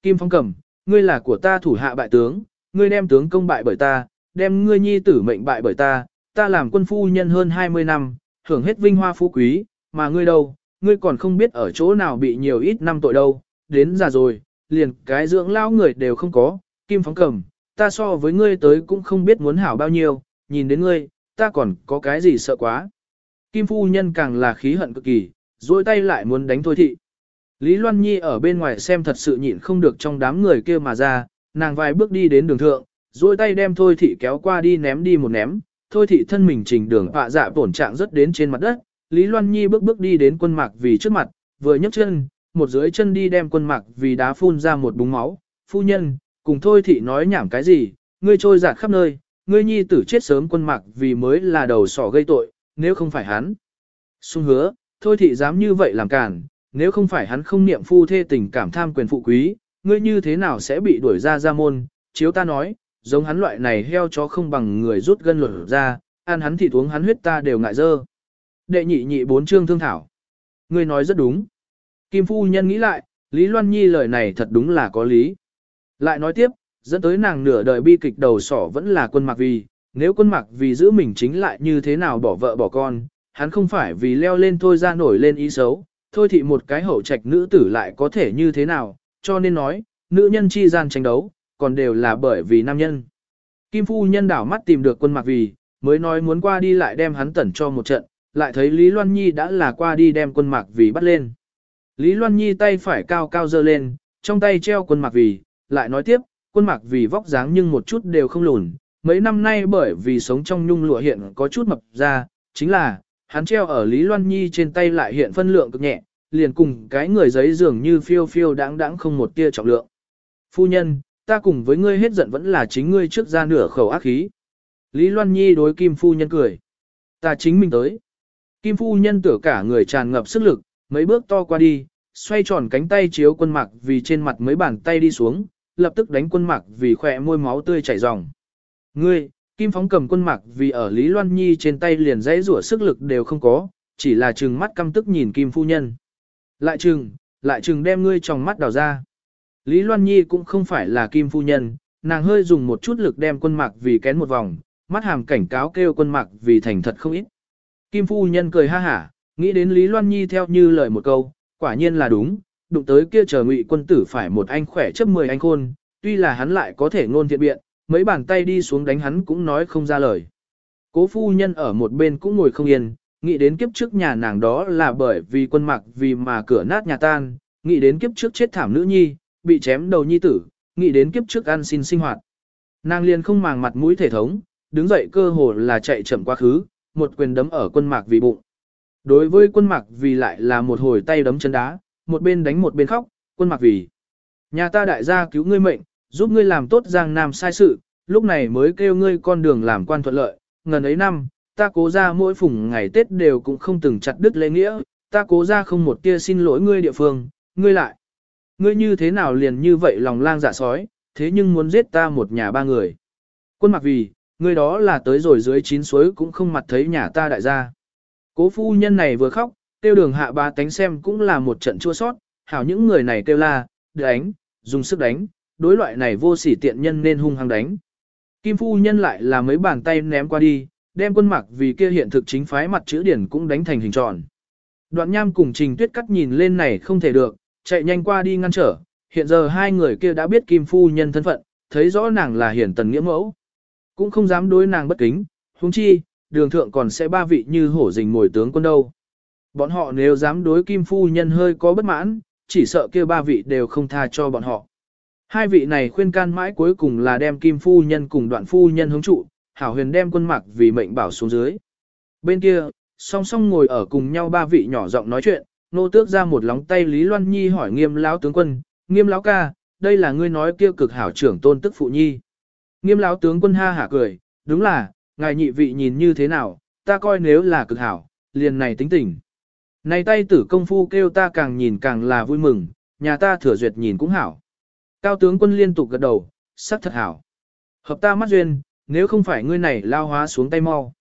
Kim Phong cầm, ngươi là của ta thủ hạ bại tướng, ngươi đem tướng công bại bởi ta, đem ngươi nhi tử mệnh bại bởi ta, ta làm quân phu nhân hơn 20 năm, hưởng hết vinh hoa phú quý, mà ngươi đâu, ngươi còn không biết ở chỗ nào bị nhiều ít năm tội đâu, đến già rồi, liền cái dưỡng lao người đều không có, Kim Phóng cầm, ta so với ngươi tới cũng không biết muốn hảo bao nhiêu, nhìn đến ngươi, ta còn có cái gì sợ quá. Kim phu nhân càng là khí hận cực kỳ, dôi tay lại muốn đánh thôi thị. Lý Loan Nhi ở bên ngoài xem thật sự nhịn không được trong đám người kia mà ra, nàng vài bước đi đến đường thượng, dôi tay đem thôi thị kéo qua đi ném đi một ném, thôi thị thân mình trình đường họa dạ tổn trạng rất đến trên mặt đất, Lý Loan Nhi bước bước đi đến quân mạc vì trước mặt, vừa nhấc chân, một dưới chân đi đem quân mạc vì đá phun ra một búng máu, phu nhân, cùng thôi thị nói nhảm cái gì, ngươi trôi giạt khắp nơi, ngươi nhi tử chết sớm quân mạc vì mới là đầu sỏ gây tội, nếu không phải hắn. Xung hứa, thôi thị dám như vậy làm cản, nếu không phải hắn không niệm phu thê tình cảm tham quyền phụ quý, ngươi như thế nào sẽ bị đuổi ra ra môn, chiếu ta nói, giống hắn loại này heo chó không bằng người rút gân lột ra, ăn hắn thịt uống hắn huyết ta đều ngại dơ. Đệ nhị nhị bốn chương thương thảo. Ngươi nói rất đúng. Kim phu nhân nghĩ lại, Lý Loan Nhi lời này thật đúng là có lý. Lại nói tiếp, dẫn tới nàng nửa đời bi kịch đầu sỏ vẫn là quân mạc vì, nếu quân mạc vì giữ mình chính lại như thế nào bỏ vợ bỏ con, hắn không phải vì leo lên thôi ra nổi lên ý xấu, thôi thì một cái hậu trạch nữ tử lại có thể như thế nào, cho nên nói, nữ nhân chi gian tranh đấu, còn đều là bởi vì nam nhân. Kim phu nhân đảo mắt tìm được quân mạc vì, mới nói muốn qua đi lại đem hắn tẩn cho một trận, lại thấy Lý Loan Nhi đã là qua đi đem quân mạc vì bắt lên. Lý Loan Nhi tay phải cao cao dơ lên, trong tay treo quân mạc vì, lại nói tiếp, quân mạc vì vóc dáng nhưng một chút đều không lùn, mấy năm nay bởi vì sống trong nhung lụa hiện có chút mập ra, chính là, hắn treo ở Lý Loan Nhi trên tay lại hiện phân lượng cực nhẹ, liền cùng cái người giấy dường như phiêu phiêu đáng đáng không một tia trọng lượng. Phu nhân, ta cùng với ngươi hết giận vẫn là chính ngươi trước ra nửa khẩu ác khí. Lý Loan Nhi đối Kim Phu Nhân cười. Ta chính mình tới. Kim Phu Nhân tưởng cả người tràn ngập sức lực, mấy bước to qua đi, xoay tròn cánh tay chiếu quân mạc vì trên mặt mấy bàn tay đi xuống, lập tức đánh quân mạc vì khỏe môi máu tươi chảy ròng. Ngươi, Kim Phóng cầm quân mạc vì ở Lý Loan Nhi trên tay liền dãy rủa sức lực đều không có, chỉ là trừng mắt căm tức nhìn Kim Phu Nhân. Lại trừng, lại trừng đem ngươi trong mắt đào ra. Lý Loan Nhi cũng không phải là Kim Phu Nhân, nàng hơi dùng một chút lực đem quân mạc vì kén một vòng, mắt hàm cảnh cáo kêu quân mạc vì thành thật không ít. Kim Phu Nhân cười ha hả, nghĩ đến Lý Loan Nhi theo như lời một câu, quả nhiên là đúng, đụng tới kia chờ ngụy quân tử phải một anh khỏe chấp 10 anh khôn, tuy là hắn lại có thể ngôn thiện biện, mấy bàn tay đi xuống đánh hắn cũng nói không ra lời. Cố phu nhân ở một bên cũng ngồi không yên, nghĩ đến kiếp trước nhà nàng đó là bởi vì quân mặc vì mà cửa nát nhà tan, nghĩ đến kiếp trước chết thảm nữ nhi, bị chém đầu nhi tử, nghĩ đến kiếp trước ăn xin sinh hoạt. Nàng liền không màng mặt mũi thể thống, đứng dậy cơ hồ là chạy chậm quá khứ, một quyền đấm ở quân mạc vì bụng. Đối với quân mạc vì lại là một hồi tay đấm chân đá, một bên đánh một bên khóc, quân Mặc vì. Nhà ta đại gia cứu ngươi mệnh, giúp ngươi làm tốt giang nam sai sự, lúc này mới kêu ngươi con đường làm quan thuận lợi, ngần ấy năm, ta cố ra mỗi phùng ngày Tết đều cũng không từng chặt đứt lễ nghĩa, ta cố ra không một tia xin lỗi ngươi địa phương, ngươi lại. Ngươi như thế nào liền như vậy lòng lang dạ sói, thế nhưng muốn giết ta một nhà ba người. Quân mặc vì, ngươi đó là tới rồi dưới chín suối cũng không mặt thấy nhà ta đại gia. Cố phu nhân này vừa khóc, tiêu đường hạ ba tánh xem cũng là một trận chua sót, hảo những người này kêu la, đánh, dùng sức đánh, đối loại này vô sỉ tiện nhân nên hung hăng đánh. Kim phu nhân lại là mấy bàn tay ném qua đi, đem quân mặc vì kia hiện thực chính phái mặt chữ điển cũng đánh thành hình tròn. Đoạn nham cùng trình tuyết cắt nhìn lên này không thể được, chạy nhanh qua đi ngăn trở, hiện giờ hai người kia đã biết kim phu nhân thân phận, thấy rõ nàng là hiển tần nghĩa mẫu. Cũng không dám đối nàng bất kính, huống chi, đường thượng còn sẽ ba vị như hổ rình ngồi tướng quân đâu. Bọn họ nếu dám đối kim phu nhân hơi có bất mãn, chỉ sợ kia ba vị đều không tha cho bọn họ. Hai vị này khuyên can mãi cuối cùng là đem kim phu nhân cùng đoạn phu nhân hướng trụ, hảo huyền đem quân mặc vì mệnh bảo xuống dưới. Bên kia, song song ngồi ở cùng nhau ba vị nhỏ giọng nói chuyện, nô tước ra một lóng tay Lý Loan Nhi hỏi nghiêm lão tướng quân, nghiêm lão ca, đây là ngươi nói kia cực hảo trưởng tôn tức phụ nhi. Nghiêm lão tướng quân ha hả cười, đúng là, ngài nhị vị nhìn như thế nào, ta coi nếu là cực hảo, liền này tính tình. Này tay tử công phu kêu ta càng nhìn càng là vui mừng, nhà ta thừa duyệt nhìn cũng hảo. Cao tướng quân liên tục gật đầu, sắc thật hảo. Hợp ta mắt duyên, nếu không phải ngươi này lao hóa xuống tay mau.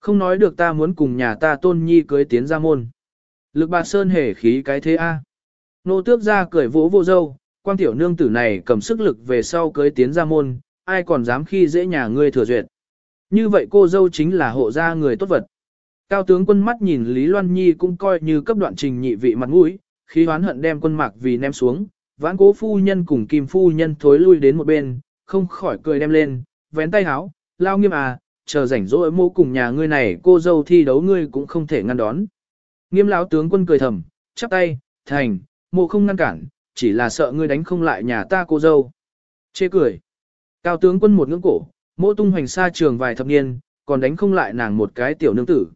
Không nói được ta muốn cùng nhà ta tôn nhi cưới tiến ra môn. Lực bạc sơn hề khí cái thế A. Nô tước ra cười vỗ vô dâu, quan tiểu nương tử này cầm sức lực về sau cưới tiến ra môn, ai còn dám khi dễ nhà ngươi thừa duyệt. Như vậy cô dâu chính là hộ gia người tốt vật. Cao tướng quân mắt nhìn Lý Loan Nhi cũng coi như cấp đoạn trình nhị vị mặt mũi, khi hoán hận đem quân mạc vì ném xuống, vãn cố phu nhân cùng kim phu nhân thối lui đến một bên, không khỏi cười đem lên, vén tay háo, lao nghiêm à, chờ rảnh rỗi mô cùng nhà ngươi này cô dâu thi đấu ngươi cũng không thể ngăn đón. Nghiêm lão tướng quân cười thầm, chắp tay, thành, mộ không ngăn cản, chỉ là sợ ngươi đánh không lại nhà ta cô dâu. Chê cười. Cao tướng quân một ngưỡng cổ, mộ tung hoành xa trường vài thập niên, còn đánh không lại nàng một cái tiểu nương tử.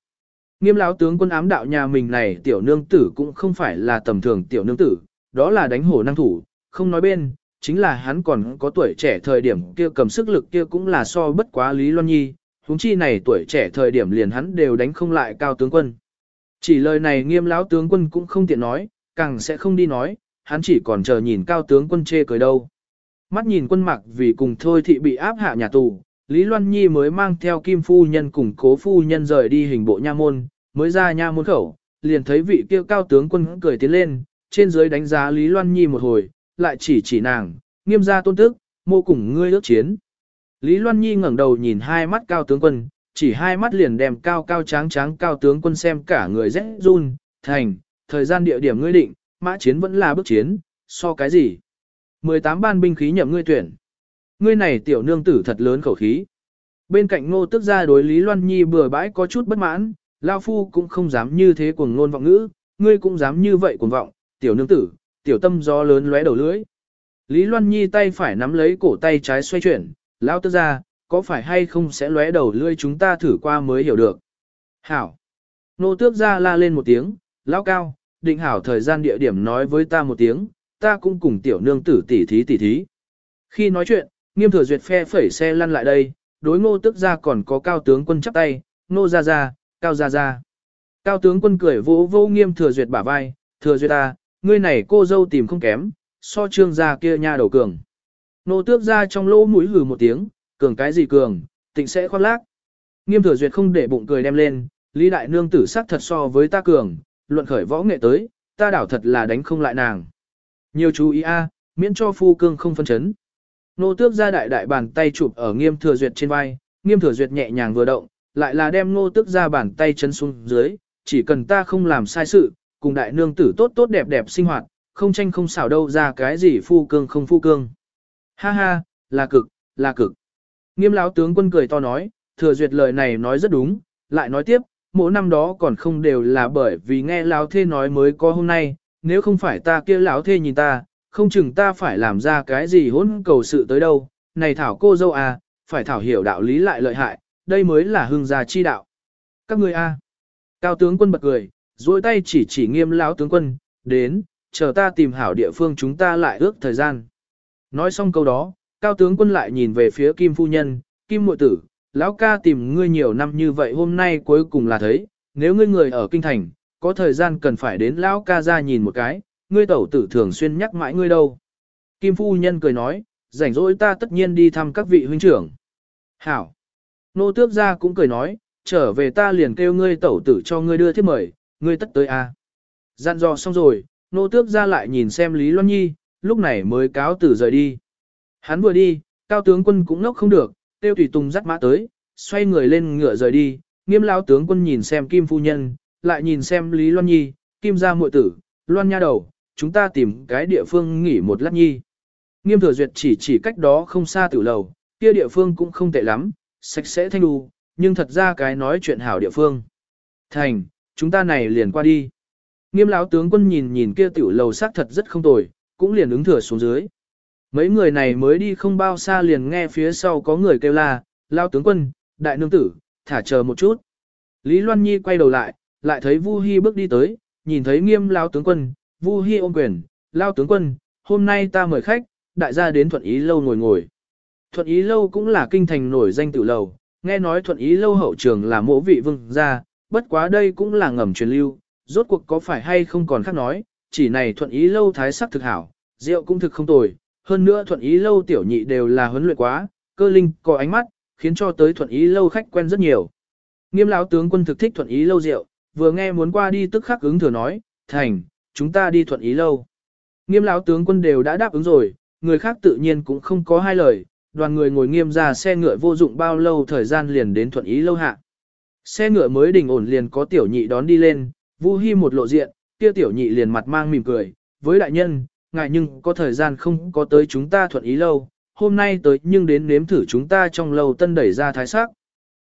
Nghiêm lão tướng quân ám đạo nhà mình này tiểu nương tử cũng không phải là tầm thường tiểu nương tử, đó là đánh hổ năng thủ, không nói bên, chính là hắn còn có tuổi trẻ thời điểm kia cầm sức lực kia cũng là so bất quá Lý Loan Nhi, huống chi này tuổi trẻ thời điểm liền hắn đều đánh không lại cao tướng quân. Chỉ lời này nghiêm lão tướng quân cũng không tiện nói, càng sẽ không đi nói, hắn chỉ còn chờ nhìn cao tướng quân chê cười đâu. Mắt nhìn quân mặc vì cùng thôi thị bị áp hạ nhà tù, Lý Loan Nhi mới mang theo kim phu nhân cùng cố phu nhân rời đi hình bộ nha môn, mới ra nha môn khẩu, liền thấy vị kia cao tướng quân cười tiến lên, trên dưới đánh giá Lý Loan Nhi một hồi, lại chỉ chỉ nàng, nghiêm gia tôn tức, mô cùng ngươi ước chiến. Lý Loan Nhi ngẩng đầu nhìn hai mắt cao tướng quân, chỉ hai mắt liền đem cao cao tráng tráng cao tướng quân xem cả người rẽ run, thành, thời gian địa điểm ngươi định, mã chiến vẫn là bước chiến, so cái gì? 18 ban binh khí nhậm ngươi tuyển. Ngươi này tiểu nương tử thật lớn khẩu khí. Bên cạnh ngô tức ra đối Lý Loan Nhi bừa bãi có chút bất mãn, Lao Phu cũng không dám như thế cuồng ngôn vọng ngữ, ngươi cũng dám như vậy cuồng vọng, tiểu nương tử, tiểu tâm gió lớn lóe đầu lưỡi. Lý Loan Nhi tay phải nắm lấy cổ tay trái xoay chuyển, Lao tức ra, có phải hay không sẽ lóe đầu lưỡi chúng ta thử qua mới hiểu được. Hảo. Nô tước ra la lên một tiếng, Lao cao, định hảo thời gian địa điểm nói với ta một tiếng, ta cũng cùng tiểu nương tử tỉ thí tỉ thí. Khi nói chuyện, nghiêm thừa duyệt phe phẩy xe lăn lại đây, đối ngô tước ra còn có cao tướng quân chắp tay, ngô ra ra, cao ra ra. Cao tướng quân cười vỗ vô nghiêm thừa duyệt bả vai, thừa duyệt ta, ngươi này cô dâu tìm không kém, so trương gia kia nha đầu cường. Nô tước ra trong lỗ mũi hừ một tiếng, cường cái gì cường, tịnh sẽ khoác lác. Nghiêm thừa duyệt không để bụng cười đem lên, lý đại nương tử sắc thật so với ta cường, luận khởi võ nghệ tới, ta đảo thật là đánh không lại nàng. Nhiều chú ý a, miễn cho phu cương không phân chấn. Nô tước ra đại đại bàn tay chụp ở nghiêm thừa duyệt trên vai, nghiêm thừa duyệt nhẹ nhàng vừa động, lại là đem Ngô Tức ra bàn tay chân xuống dưới, chỉ cần ta không làm sai sự, cùng đại nương tử tốt tốt đẹp đẹp sinh hoạt, không tranh không xảo đâu ra cái gì phu cương không phu cương. Ha ha, là cực, là cực. Nghiêm lão tướng quân cười to nói, thừa duyệt lời này nói rất đúng, lại nói tiếp, mỗi năm đó còn không đều là bởi vì nghe lão thê nói mới có hôm nay, nếu không phải ta kia lão thê nhìn ta, không chừng ta phải làm ra cái gì hỗn cầu sự tới đâu, này thảo cô dâu à, phải thảo hiểu đạo lý lại lợi hại, đây mới là hưng gia chi đạo. Các ngươi a. À. Cao tướng quân bật cười, duỗi tay chỉ chỉ nghiêm lão tướng quân, đến, chờ ta tìm hảo địa phương chúng ta lại ước thời gian. Nói xong câu đó, cao tướng quân lại nhìn về phía kim phu nhân, kim muội tử, lão ca tìm ngươi nhiều năm như vậy hôm nay cuối cùng là thấy, nếu ngươi người ở kinh thành, có thời gian cần phải đến lão ca ra nhìn một cái, ngươi tẩu tử thường xuyên nhắc mãi ngươi đâu. Kim phu nhân cười nói, rảnh rỗi ta tất nhiên đi thăm các vị huynh trưởng. Hảo. Nô tước gia cũng cười nói, trở về ta liền kêu ngươi tẩu tử cho ngươi đưa thiết mời, ngươi tất tới a. À. Dặn dò xong rồi, nô tước ra lại nhìn xem Lý Loan Nhi, lúc này mới cáo tử rời đi. Hắn vừa đi, cao tướng quân cũng nốc không được, tiêu tùy tùng dắt mã tới, xoay người lên ngựa rời đi, nghiêm lao tướng quân nhìn xem Kim Phu Nhân, lại nhìn xem Lý Loan Nhi, Kim gia muội tử, Loan Nha đầu, chúng ta tìm cái địa phương nghỉ một lát nhi. Nghiêm thừa duyệt chỉ chỉ cách đó không xa tử lầu, kia địa phương cũng không tệ lắm, sạch sẽ thanh đu, nhưng thật ra cái nói chuyện hảo địa phương. Thành, chúng ta này liền qua đi. Nghiêm lão tướng quân nhìn nhìn kia tiểu lầu xác thật rất không tồi, cũng liền ứng thừa xuống dưới. Mấy người này mới đi không bao xa liền nghe phía sau có người kêu la, lao tướng quân, đại nương tử, thả chờ một chút. Lý Loan Nhi quay đầu lại, lại thấy Vu Hi bước đi tới, nhìn thấy nghiêm lao tướng quân, Vu Hi ôm quyền, lao tướng quân, hôm nay ta mời khách, đại gia đến thuận ý lâu ngồi ngồi. Thuận ý lâu cũng là kinh thành nổi danh tự lầu, nghe nói thuận ý lâu hậu trường là mỗ vị vương gia, bất quá đây cũng là ngầm truyền lưu, rốt cuộc có phải hay không còn khác nói, chỉ này thuận ý lâu thái sắc thực hảo, rượu cũng thực không tồi, hơn nữa thuận ý lâu tiểu nhị đều là huấn luyện quá, cơ linh, có ánh mắt, khiến cho tới thuận ý lâu khách quen rất nhiều. Nghiêm lão tướng quân thực thích thuận ý lâu rượu, vừa nghe muốn qua đi tức khắc ứng thừa nói, thành, chúng ta đi thuận ý lâu. Nghiêm lão tướng quân đều đã đáp ứng rồi, người khác tự nhiên cũng không có hai lời, đoàn người ngồi nghiêm ra xe ngựa vô dụng bao lâu thời gian liền đến thuận ý lâu hạ. Xe ngựa mới đình ổn liền có tiểu nhị đón đi lên, Vu Hi một lộ diện, kia tiểu nhị liền mặt mang mỉm cười, với đại nhân, ngại nhưng có thời gian không có tới chúng ta thuận ý lâu, hôm nay tới nhưng đến nếm thử chúng ta trong lâu tân đẩy ra thái sắc.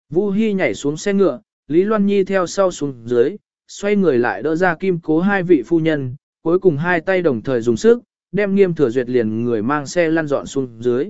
Vu Hi nhảy xuống xe ngựa, Lý Loan Nhi theo sau xuống dưới, xoay người lại đỡ ra kim cố hai vị phu nhân, cuối cùng hai tay đồng thời dùng sức, đem nghiêm thừa duyệt liền người mang xe lăn dọn xuống dưới.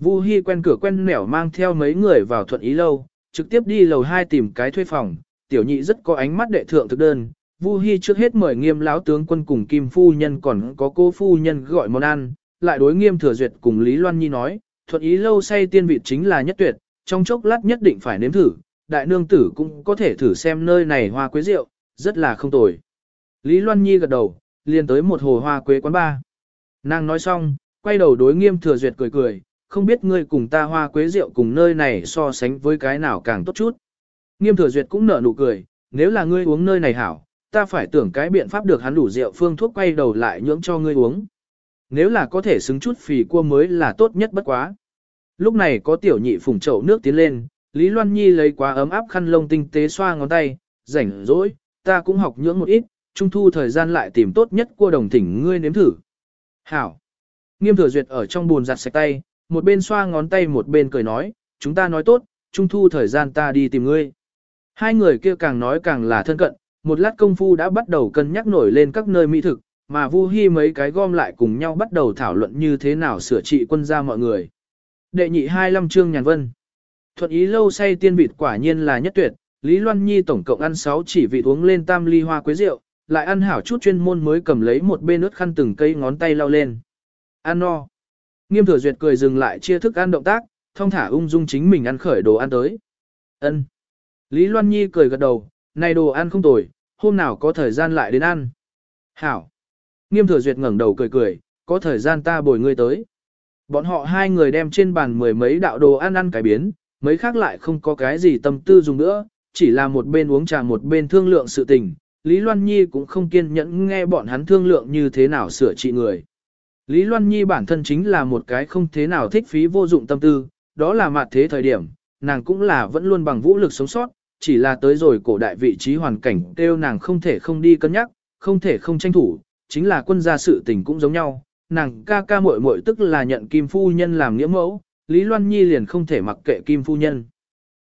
Vu Hi quen cửa quen nẻo mang theo mấy người vào thuận ý lâu, trực tiếp đi lầu 2 tìm cái thuê phòng, tiểu nhị rất có ánh mắt đệ thượng thực đơn. Vu Hi trước hết mời nghiêm lão tướng quân cùng kim phu nhân còn có cô phu nhân gọi món ăn, lại đối nghiêm thừa duyệt cùng Lý Loan Nhi nói, thuận ý lâu say tiên vị chính là nhất tuyệt, trong chốc lát nhất định phải nếm thử, đại nương tử cũng có thể thử xem nơi này hoa quế rượu, rất là không tồi. Lý Loan Nhi gật đầu, liền tới một hồ hoa quế quán ba. Nàng nói xong, quay đầu đối nghiêm thừa duyệt cười cười, không biết ngươi cùng ta hoa quế rượu cùng nơi này so sánh với cái nào càng tốt chút. Nghiêm thừa duyệt cũng nở nụ cười, nếu là ngươi uống nơi này hảo, ta phải tưởng cái biện pháp được hắn đủ rượu phương thuốc quay đầu lại nhưỡng cho ngươi uống. Nếu là có thể xứng chút phì cua mới là tốt nhất bất quá. Lúc này có tiểu nhị phùng chậu nước tiến lên, Lý Loan Nhi lấy quá ấm áp khăn lông tinh tế xoa ngón tay, rảnh rỗi, ta cũng học nhưỡng một ít, trung thu thời gian lại tìm tốt nhất cua đồng thỉnh ngươi nếm thử. Hảo. Nghiêm thừa duyệt ở trong buồn giặt sạch tay, một bên xoa ngón tay một bên cười nói, chúng ta nói tốt, trung thu thời gian ta đi tìm ngươi. Hai người kia càng nói càng là thân cận, một lát công phu đã bắt đầu cân nhắc nổi lên các nơi mỹ thực, mà Vu Hi mấy cái gom lại cùng nhau bắt đầu thảo luận như thế nào sửa trị quân gia mọi người. Đệ nhị 25 chương nhàn vân. Thuận ý lâu say tiên vịt quả nhiên là nhất tuyệt, Lý Loan Nhi tổng cộng ăn 6 chỉ vị uống lên tam ly hoa quế rượu, lại ăn hảo chút chuyên môn mới cầm lấy một bên ướt khăn từng cây ngón tay lau lên. Ăn no. Nghiêm thừa duyệt cười dừng lại chia thức ăn động tác, thông thả ung dung chính mình ăn khởi đồ ăn tới. Ân. Lý Loan Nhi cười gật đầu, này đồ ăn không tồi, hôm nào có thời gian lại đến ăn. Hảo. Nghiêm thừa duyệt ngẩng đầu cười cười, có thời gian ta bồi ngươi tới. Bọn họ hai người đem trên bàn mười mấy đạo đồ ăn ăn cải biến, mấy khác lại không có cái gì tâm tư dùng nữa, chỉ là một bên uống trà một bên thương lượng sự tình. Lý Loan Nhi cũng không kiên nhẫn nghe bọn hắn thương lượng như thế nào sửa trị người. Lý Loan Nhi bản thân chính là một cái không thế nào thích phí vô dụng tâm tư, đó là mặt thế thời điểm, nàng cũng là vẫn luôn bằng vũ lực sống sót, chỉ là tới rồi cổ đại vị trí hoàn cảnh kêu nàng không thể không đi cân nhắc, không thể không tranh thủ, chính là quân gia sự tình cũng giống nhau, nàng ca ca muội muội tức là nhận Kim Phu Nhân làm nghĩa mẫu, Lý Loan Nhi liền không thể mặc kệ Kim Phu Nhân.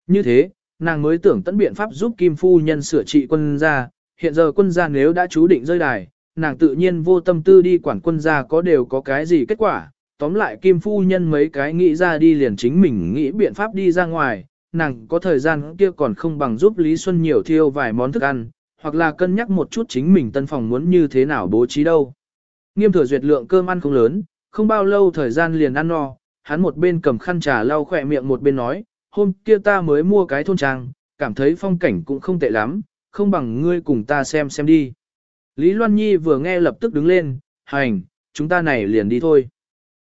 Như thế, nàng mới tưởng tận biện pháp giúp Kim Phu Nhân sửa trị quân gia, hiện giờ quân gia nếu đã chú định rơi đài, nàng tự nhiên vô tâm tư đi quản quân gia có đều có cái gì kết quả, tóm lại Kim Phu Nhân mấy cái nghĩ ra đi liền chính mình nghĩ biện pháp đi ra ngoài, nàng có thời gian kia còn không bằng giúp Lý Xuân nhiều thiêu vài món thức ăn, hoặc là cân nhắc một chút chính mình tân phòng muốn như thế nào bố trí đâu. Nghiêm thừa duyệt lượng cơm ăn không lớn, không bao lâu thời gian liền ăn no, hắn một bên cầm khăn trà lau khỏe miệng một bên nói, hôm kia ta mới mua cái thôn trang, cảm thấy phong cảnh cũng không tệ lắm, không bằng ngươi cùng ta xem xem đi. Lý Loan Nhi vừa nghe lập tức đứng lên, hành, chúng ta này liền đi thôi.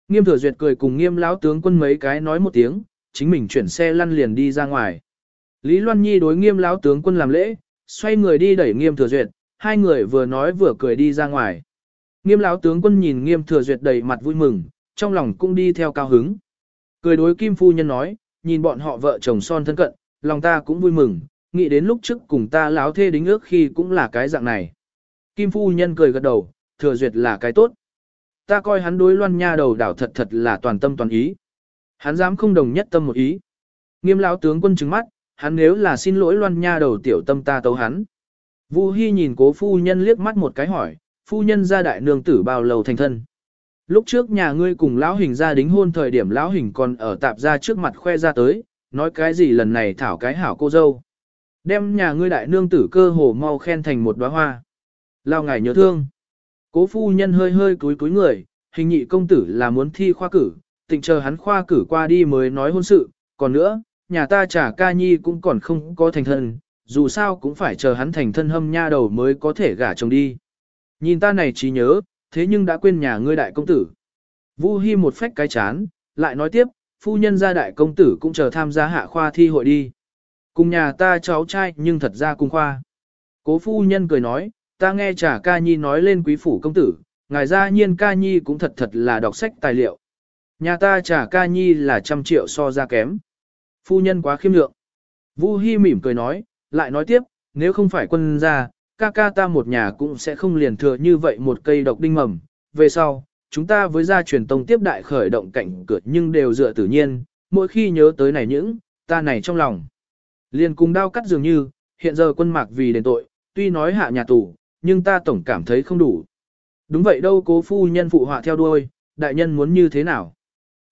Nghiêm thừa duyệt cười cùng nghiêm lão tướng quân mấy cái nói một tiếng, chính mình chuyển xe lăn liền đi ra ngoài. Lý Loan Nhi đối nghiêm lão tướng quân làm lễ, xoay người đi đẩy nghiêm thừa duyệt, hai người vừa nói vừa cười đi ra ngoài. Nghiêm lão tướng quân nhìn nghiêm thừa duyệt đầy mặt vui mừng, trong lòng cũng đi theo cao hứng. Cười đối kim phu nhân nói, nhìn bọn họ vợ chồng son thân cận, lòng ta cũng vui mừng, nghĩ đến lúc trước cùng ta lão thê đính ước khi cũng là cái dạng này. Kim phu nhân cười gật đầu, thừa duyệt là cái tốt. Ta coi hắn đối loan nha đầu đảo thật thật là toàn tâm toàn ý. Hắn dám không đồng nhất tâm một ý. Nghiêm lão tướng quân trừng mắt, hắn nếu là xin lỗi loan nha đầu tiểu tâm ta tấu hắn. Vu Hi nhìn cố phu nhân liếc mắt một cái hỏi, phu nhân gia đại nương tử bao lâu thành thân. Lúc trước nhà ngươi cùng lão hình gia đính hôn thời điểm lão hình còn ở tạp gia trước mặt khoe ra tới, nói cái gì lần này thảo cái hảo cô dâu. Đem nhà ngươi đại nương tử cơ hồ mau khen thành một đóa hoa. Lao ngài nhớ thương. Cố phu nhân hơi hơi cúi cúi người, hình nhị công tử là muốn thi khoa cử, tình chờ hắn khoa cử qua đi mới nói hôn sự, còn nữa, nhà ta trả ca nhi cũng còn không có thành thân, dù sao cũng phải chờ hắn thành thân hâm nha đầu mới có thể gả chồng đi. Nhìn ta này chỉ nhớ, thế nhưng đã quên nhà ngươi đại công tử. Vu Hi một phách cái chán, lại nói tiếp, phu nhân gia đại công tử cũng chờ tham gia hạ khoa thi hội đi. Cùng nhà ta cháu trai nhưng thật ra cùng khoa. Cố phu nhân cười nói, ta nghe trả ca nhi nói lên quý phủ công tử, ngài ra nhiên ca nhi cũng thật thật là đọc sách tài liệu. Nhà ta trả ca nhi là trăm triệu so ra kém. Phu nhân quá khiêm lượng. Vu Hi mỉm cười nói, lại nói tiếp, nếu không phải quân gia, ca ca ta một nhà cũng sẽ không liền thừa như vậy một cây độc đinh mầm. Về sau, chúng ta với gia truyền tông tiếp đại khởi động cảnh cửa nhưng đều dựa tự nhiên, mỗi khi nhớ tới này những, ta này trong lòng. Liền cùng đao cắt dường như, hiện giờ quân mạc vì đền tội, tuy nói hạ nhà tù, nhưng ta tổng cảm thấy không đủ. Đúng vậy đâu cố phu nhân phụ họa theo đuôi, đại nhân muốn như thế nào?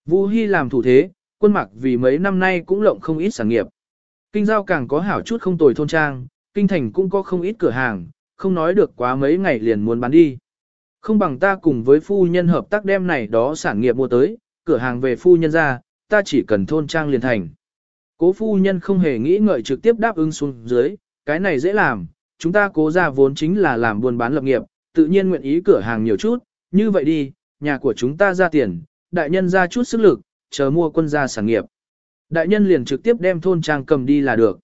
Vu hy làm thủ thế, quân mặc vì mấy năm nay cũng lộng không ít sản nghiệp. Kinh giao càng có hảo chút không tồi thôn trang, kinh thành cũng có không ít cửa hàng, không nói được quá mấy ngày liền muốn bán đi. Không bằng ta cùng với phu nhân hợp tác đem này đó sản nghiệp mua tới, cửa hàng về phu nhân ra, ta chỉ cần thôn trang liền thành. Cố phu nhân không hề nghĩ ngợi trực tiếp đáp ứng xuống dưới, cái này dễ làm, chúng ta cố ra vốn chính là làm buôn bán lập nghiệp, tự nhiên nguyện ý cửa hàng nhiều chút, như vậy đi, nhà của chúng ta ra tiền, đại nhân ra chút sức lực, chờ mua quân gia sản nghiệp. Đại nhân liền trực tiếp đem thôn trang cầm đi là được.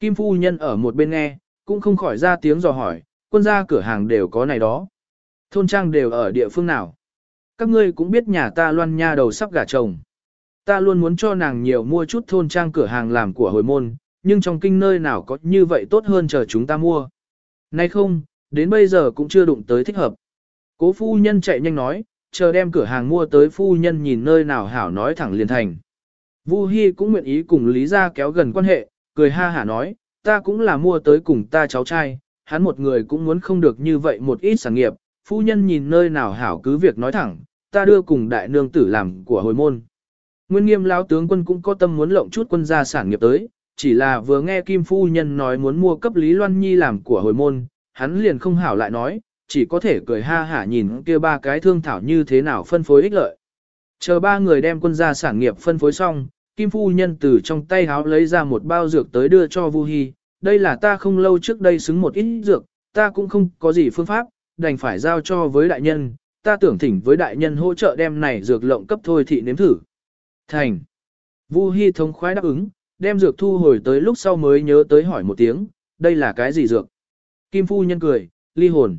Kim phu nhân ở một bên nghe, cũng không khỏi ra tiếng dò hỏi, quân gia cửa hàng đều có này đó. Thôn trang đều ở địa phương nào? Các ngươi cũng biết nhà ta loan nha đầu sắp gả chồng. Ta luôn muốn cho nàng nhiều mua chút thôn trang cửa hàng làm của hồi môn, nhưng trong kinh nơi nào có như vậy tốt hơn chờ chúng ta mua. Nay không, đến bây giờ cũng chưa đụng tới thích hợp. Cố phu nhân chạy nhanh nói, chờ đem cửa hàng mua tới phu nhân nhìn nơi nào hảo nói thẳng liền thành. Vu Hi cũng nguyện ý cùng Lý gia kéo gần quan hệ, cười ha hả nói, ta cũng là mua tới cùng ta cháu trai, hắn một người cũng muốn không được như vậy một ít sản nghiệp, phu nhân nhìn nơi nào hảo cứ việc nói thẳng, ta đưa cùng đại nương tử làm của hồi môn. Nguyên nghiêm lão tướng quân cũng có tâm muốn lộng chút quân gia sản nghiệp tới, chỉ là vừa nghe Kim Phu Nhân nói muốn mua cấp Lý Loan Nhi làm của hồi môn, hắn liền không hảo lại nói, chỉ có thể cười ha hả nhìn kia ba cái thương thảo như thế nào phân phối ích lợi. Chờ ba người đem quân gia sản nghiệp phân phối xong, Kim Phu Nhân từ trong tay háo lấy ra một bao dược tới đưa cho Vu Hi, đây là ta không lâu trước đây xứng một ít dược, ta cũng không có gì phương pháp, đành phải giao cho với đại nhân, ta tưởng thỉnh với đại nhân hỗ trợ đem này dược lộng cấp thôi thị nếm thử. Thành. Vu Hi thông khoái đáp ứng, đem dược thu hồi tới lúc sau mới nhớ tới hỏi một tiếng, đây là cái gì dược? Kim Phu Nhân cười, ly hồn.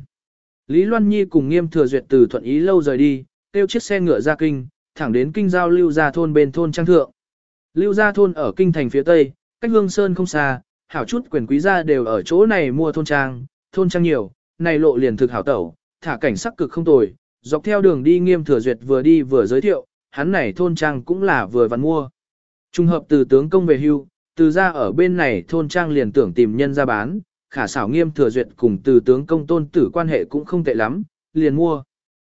Lý Loan Nhi cùng nghiêm thừa duyệt từ thuận ý lâu rời đi, tiêu chiếc xe ngựa ra kinh, thẳng đến kinh giao lưu gia thôn bên thôn trang thượng. Lưu gia thôn ở kinh thành phía tây, cách hương sơn không xa, hảo chút quyền quý gia đều ở chỗ này mua thôn trang, thôn trang nhiều, này lộ liền thực hảo tẩu, thả cảnh sắc cực không tồi, dọc theo đường đi nghiêm thừa duyệt vừa đi vừa giới thiệu, hắn này thôn trang cũng là vừa vặn mua. Trung hợp từ tướng công về hưu, từ ra ở bên này thôn trang liền tưởng tìm nhân ra bán, khả xảo nghiêm thừa duyệt cùng từ tướng công tôn tử quan hệ cũng không tệ lắm, liền mua.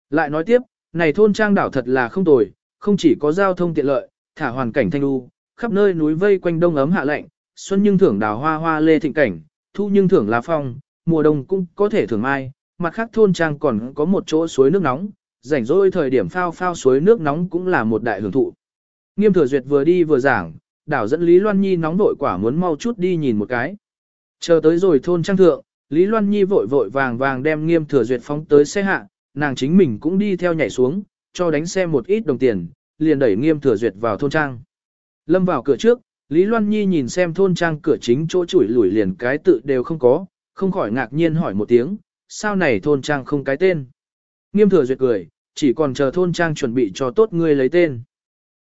Lại nói tiếp, này thôn trang đảo thật là không tồi, không chỉ có giao thông tiện lợi, thả hoàn cảnh thanh lưu, khắp nơi núi vây quanh đông ấm hạ lạnh, xuân nhưng thưởng đào hoa hoa lê thịnh cảnh, thu nhưng thưởng lá phong, mùa đông cũng có thể thưởng mai, mặt khác thôn trang còn có một chỗ suối nước nóng, rảnh rỗi thời điểm phao phao suối nước nóng cũng là một đại hưởng thụ. Nghiêm thừa duyệt vừa đi vừa giảng, đảo dẫn Lý Loan Nhi nóng vội quả muốn mau chút đi nhìn một cái. Chờ tới rồi thôn trang thượng, Lý Loan Nhi vội vội vàng vàng đem nghiêm thừa duyệt phóng tới xe hạ, nàng chính mình cũng đi theo nhảy xuống, cho đánh xe một ít đồng tiền, liền đẩy nghiêm thừa duyệt vào thôn trang. Lâm vào cửa trước, Lý Loan Nhi nhìn xem thôn trang cửa chính chỗ chủi lủi liền cái tự đều không có, Không khỏi ngạc nhiên hỏi một tiếng, sao này thôn trang không cái tên. Nghiêm thừa duyệt cười, chỉ còn chờ thôn trang chuẩn bị cho tốt ngươi lấy tên.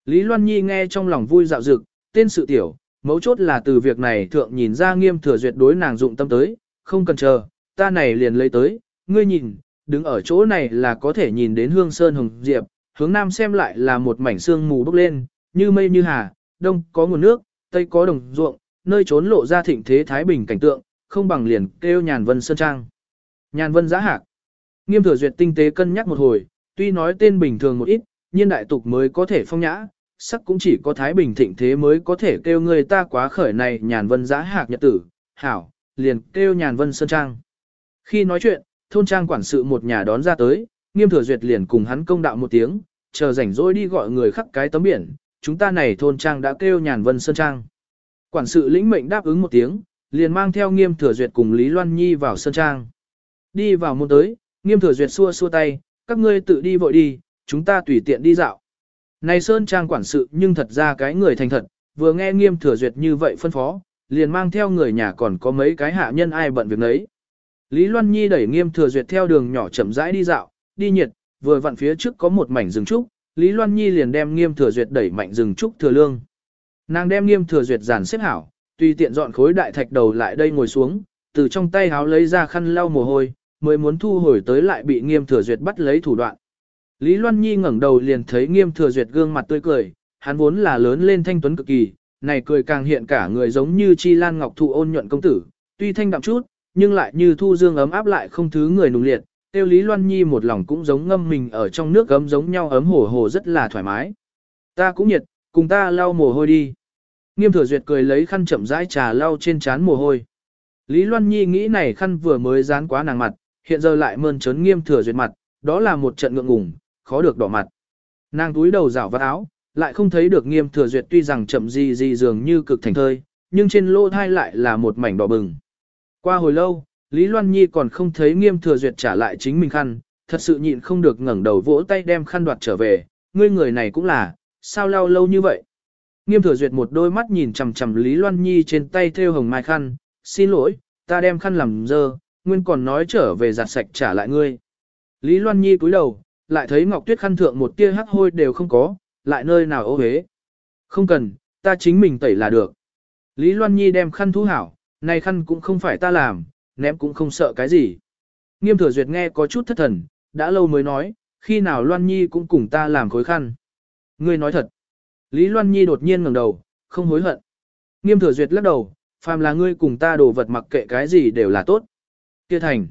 Lý Loan Nhi nghe trong lòng vui dạo dực, tên sự tiểu, mấu chốt là từ việc này thượng nhìn ra nghiêm thừa duyệt đối nàng dụng tâm tới, không cần chờ, ta này liền lấy tới, ngươi nhìn, đứng ở chỗ này là có thể nhìn đến hương sơn hồng diệp, hướng nam xem lại là một mảnh sương mù bốc lên, như mây như hà, đông có nguồn nước, tây có đồng ruộng, nơi trốn lộ ra thịnh thế thái bình cảnh tượng, không bằng liền kêu nhàn vân sơn trang. Nhàn vân giã hạc. Nghiêm thừa duyệt tinh tế cân nhắc một hồi, tuy nói tên bình thường một ít, nhiên đại tục mới có thể phong nhã, sắc cũng chỉ có thái bình thịnh thế mới có thể kêu người ta quá khởi này nhàn vân giã hạc nhật tử, hảo, liền kêu nhàn vân sơn trang. Khi nói chuyện, thôn trang quản sự một nhà đón ra tới, nghiêm thừa duyệt liền cùng hắn công đạo một tiếng, chờ rảnh rỗi đi gọi người khắc cái tấm biển, chúng ta này thôn trang đã kêu nhàn vân sơn trang. Quản sự lĩnh mệnh đáp ứng một tiếng, liền mang theo nghiêm thừa duyệt cùng Lý Loan Nhi vào sơn trang. Đi vào môn tới, nghiêm thừa duyệt xua xua tay, các ngươi tự đi vội đi, chúng ta tùy tiện đi dạo. Này sơn trang quản sự nhưng thật ra cái người thành thật, vừa nghe nghiêm thừa duyệt như vậy phân phó, liền mang theo người nhà còn có mấy cái hạ nhân ai bận việc nấy. Lý Loan Nhi đẩy nghiêm thừa duyệt theo đường nhỏ chậm rãi đi dạo, đi nhiệt, vừa vặn phía trước có một mảnh rừng trúc, Lý Loan Nhi liền đem nghiêm thừa duyệt đẩy mạnh rừng trúc thừa lương. Nàng đem nghiêm thừa duyệt giàn xếp hảo, tùy tiện dọn khối đại thạch đầu lại đây ngồi xuống, từ trong tay háo lấy ra khăn lau mồ hôi, mới muốn thu hồi tới lại bị nghiêm thừa duyệt bắt lấy thủ đoạn. Lý Loan Nhi ngẩng đầu liền thấy nghiêm thừa duyệt gương mặt tươi cười, hắn vốn là lớn lên thanh tuấn cực kỳ, này cười càng hiện cả người giống như chi lan ngọc thụ ôn nhuận công tử, tuy thanh đạm chút, nhưng lại như thu dương ấm áp lại không thứ người nùng liệt, tiêu Lý Loan Nhi một lòng cũng giống ngâm mình ở trong nước gấm giống nhau ấm hổ hồ rất là thoải mái. Ta cũng nhiệt, cùng ta lau mồ hôi đi. Nghiêm thừa duyệt cười lấy khăn chậm rãi trà lau trên trán mồ hôi. Lý Loan Nhi nghĩ này khăn vừa mới dán quá nàng mặt, hiện giờ lại mơn trớn nghiêm thừa duyệt mặt, đó là một trận ngượng ngùng, khó được đỏ mặt. Nàng túi đầu rảo vắt áo, lại không thấy được nghiêm thừa duyệt tuy rằng chậm gì gì dường như cực thành thơi, nhưng trên lỗ thai lại là một mảnh đỏ bừng. Qua hồi lâu, Lý Loan Nhi còn không thấy nghiêm thừa duyệt trả lại chính mình khăn, thật sự nhịn không được ngẩng đầu vỗ tay đem khăn đoạt trở về, ngươi người này cũng là, sao lao lâu như vậy. Nghiêm thừa duyệt một đôi mắt nhìn chằm chằm Lý Loan Nhi trên tay thêu hồng mai khăn, xin lỗi, ta đem khăn làm dơ, nguyên còn nói trở về giặt sạch trả lại ngươi. Lý Loan Nhi cúi đầu, lại thấy Ngọc Tuyết khăn thượng một tia hắc hôi đều không có, lại nơi nào ô hế. Không cần, ta chính mình tẩy là được. Lý Loan Nhi đem khăn thu hảo, này khăn cũng không phải ta làm, ném cũng không sợ cái gì. Nghiêm thừa duyệt nghe có chút thất thần, đã lâu mới nói, khi nào Loan Nhi cũng cùng ta làm khối khăn. Ngươi nói thật. Lý Loan Nhi đột nhiên ngẩng đầu, không hối hận. Nghiêm thừa duyệt lắc đầu, phàm là ngươi cùng ta đồ vật mặc kệ cái gì đều là tốt. Kia thành.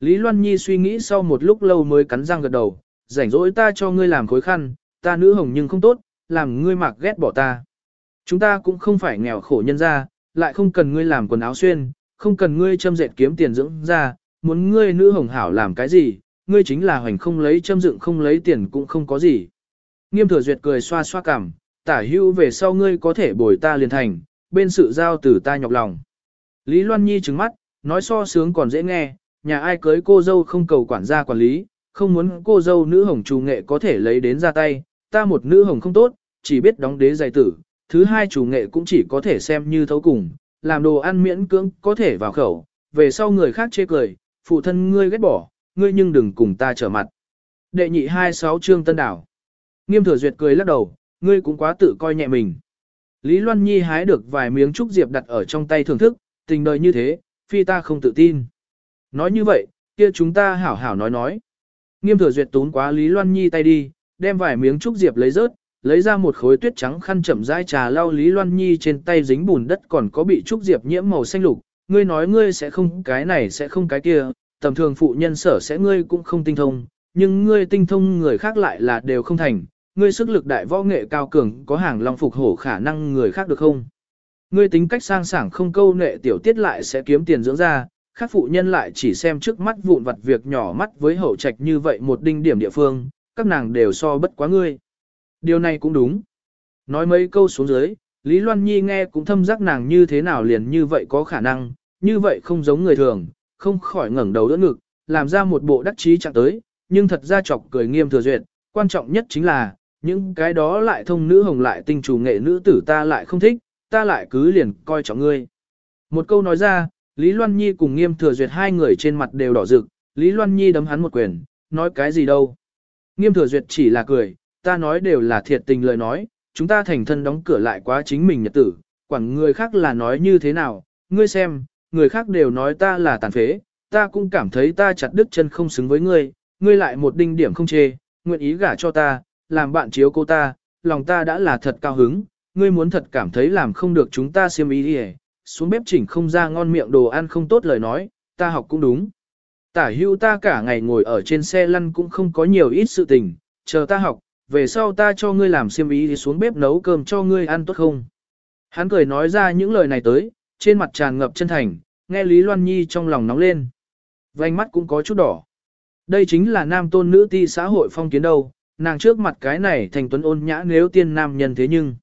Lý Loan Nhi suy nghĩ sau một lúc lâu mới cắn răng gật đầu, rảnh rỗi ta cho ngươi làm khối khăn, ta nữ hồng nhưng không tốt, làm ngươi mặc ghét bỏ ta. Chúng ta cũng không phải nghèo khổ nhân ra, lại không cần ngươi làm quần áo xuyên, không cần ngươi châm dệt kiếm tiền dưỡng ra, muốn ngươi nữ hồng hảo làm cái gì, ngươi chính là hoành không lấy châm dựng không lấy tiền cũng không có gì. Nghiêm thừa duyệt cười xoa xoa cằm, tả hưu về sau ngươi có thể bồi ta liền thành, bên sự giao tử ta nhọc lòng. Lý Loan Nhi trừng mắt, nói so sướng còn dễ nghe, nhà ai cưới cô dâu không cầu quản gia quản lý, không muốn cô dâu nữ hồng trù nghệ có thể lấy đến ra tay, ta một nữ hồng không tốt, chỉ biết đóng đế giày tử, thứ hai chủ nghệ cũng chỉ có thể xem như thấu cùng, làm đồ ăn miễn cưỡng có thể vào khẩu, về sau người khác chê cười, phụ thân ngươi ghét bỏ, ngươi nhưng đừng cùng ta trở mặt. Đệ nhị hai sáu chương tân đảo. Nghiêm thừa duyệt cười lắc đầu, ngươi cũng quá tự coi nhẹ mình. Lý Loan Nhi hái được vài miếng trúc diệp đặt ở trong tay thưởng thức, tình đời như thế, phi ta không tự tin. Nói như vậy, kia chúng ta hảo hảo nói nói. Nghiêm thừa duyệt tún quá Lý Loan Nhi tay đi, đem vài miếng trúc diệp lấy rớt, lấy ra một khối tuyết trắng khăn chậm rãi trà lau Lý Loan Nhi trên tay dính bùn đất còn có bị trúc diệp nhiễm màu xanh lục. Ngươi nói ngươi sẽ không cái này sẽ không cái kia, tầm thường phụ nhân sở sẽ ngươi cũng không tinh thông, nhưng ngươi tinh thông người khác lại là đều không thành, ngươi sức lực đại võ nghệ cao cường có hàng long phục hổ khả năng người khác được không? Ngươi tính cách sang sảng không câu nệ tiểu tiết lại sẽ kiếm tiền dưỡng ra, khác phụ nhân lại chỉ xem trước mắt vụn vặt việc nhỏ mắt với hậu trạch như vậy một đinh điểm địa phương, các nàng đều so bất quá ngươi. Điều này cũng đúng. Nói mấy câu xuống dưới, Lý Loan Nhi nghe cũng thâm giác nàng như thế nào liền như vậy có khả năng, như vậy không giống người thường, không khỏi ngẩng đầu đỡ ngực, làm ra một bộ đắc chí chẳng tới, nhưng thật ra chọc cười nghiêm thừa duyệt, quan trọng nhất chính là, những cái đó lại thông nữ hồng lại tinh chủ nghệ nữ tử ta lại không thích, ta lại cứ liền coi trọng ngươi. Một câu nói ra, Lý Loan Nhi cùng Nghiêm Thừa Duyệt hai người trên mặt đều đỏ rực, Lý Loan Nhi đấm hắn một quyền, nói cái gì đâu. Nghiêm Thừa Duyệt chỉ là cười, ta nói đều là thiệt tình lời nói, chúng ta thành thân đóng cửa lại quá chính mình nhật tử, quản người khác là nói như thế nào, ngươi xem, người khác đều nói ta là tàn phế, ta cũng cảm thấy ta chặt đứt chân không xứng với ngươi, ngươi lại một đinh điểm không chê, nguyện ý gả cho ta, làm bạn chiếu cô ta, lòng ta đã là thật cao hứng, ngươi muốn thật cảm thấy làm không được chúng ta siêm ý đi xuống bếp chỉnh không ra ngon miệng đồ ăn không tốt lời nói, ta học cũng đúng. Tả hưu ta cả ngày ngồi ở trên xe lăn cũng không có nhiều ít sự tình, chờ ta học, về sau ta cho ngươi làm siêm ý thì xuống bếp nấu cơm cho ngươi ăn tốt không. Hắn cười nói ra những lời này tới, trên mặt tràn ngập chân thành, nghe Lý Loan Nhi trong lòng nóng lên. Vành mắt cũng có chút đỏ. Đây chính là nam tôn nữ ti xã hội phong kiến đâu, nàng trước mặt cái này thành tuấn ôn nhã nếu tiên nam nhân thế nhưng.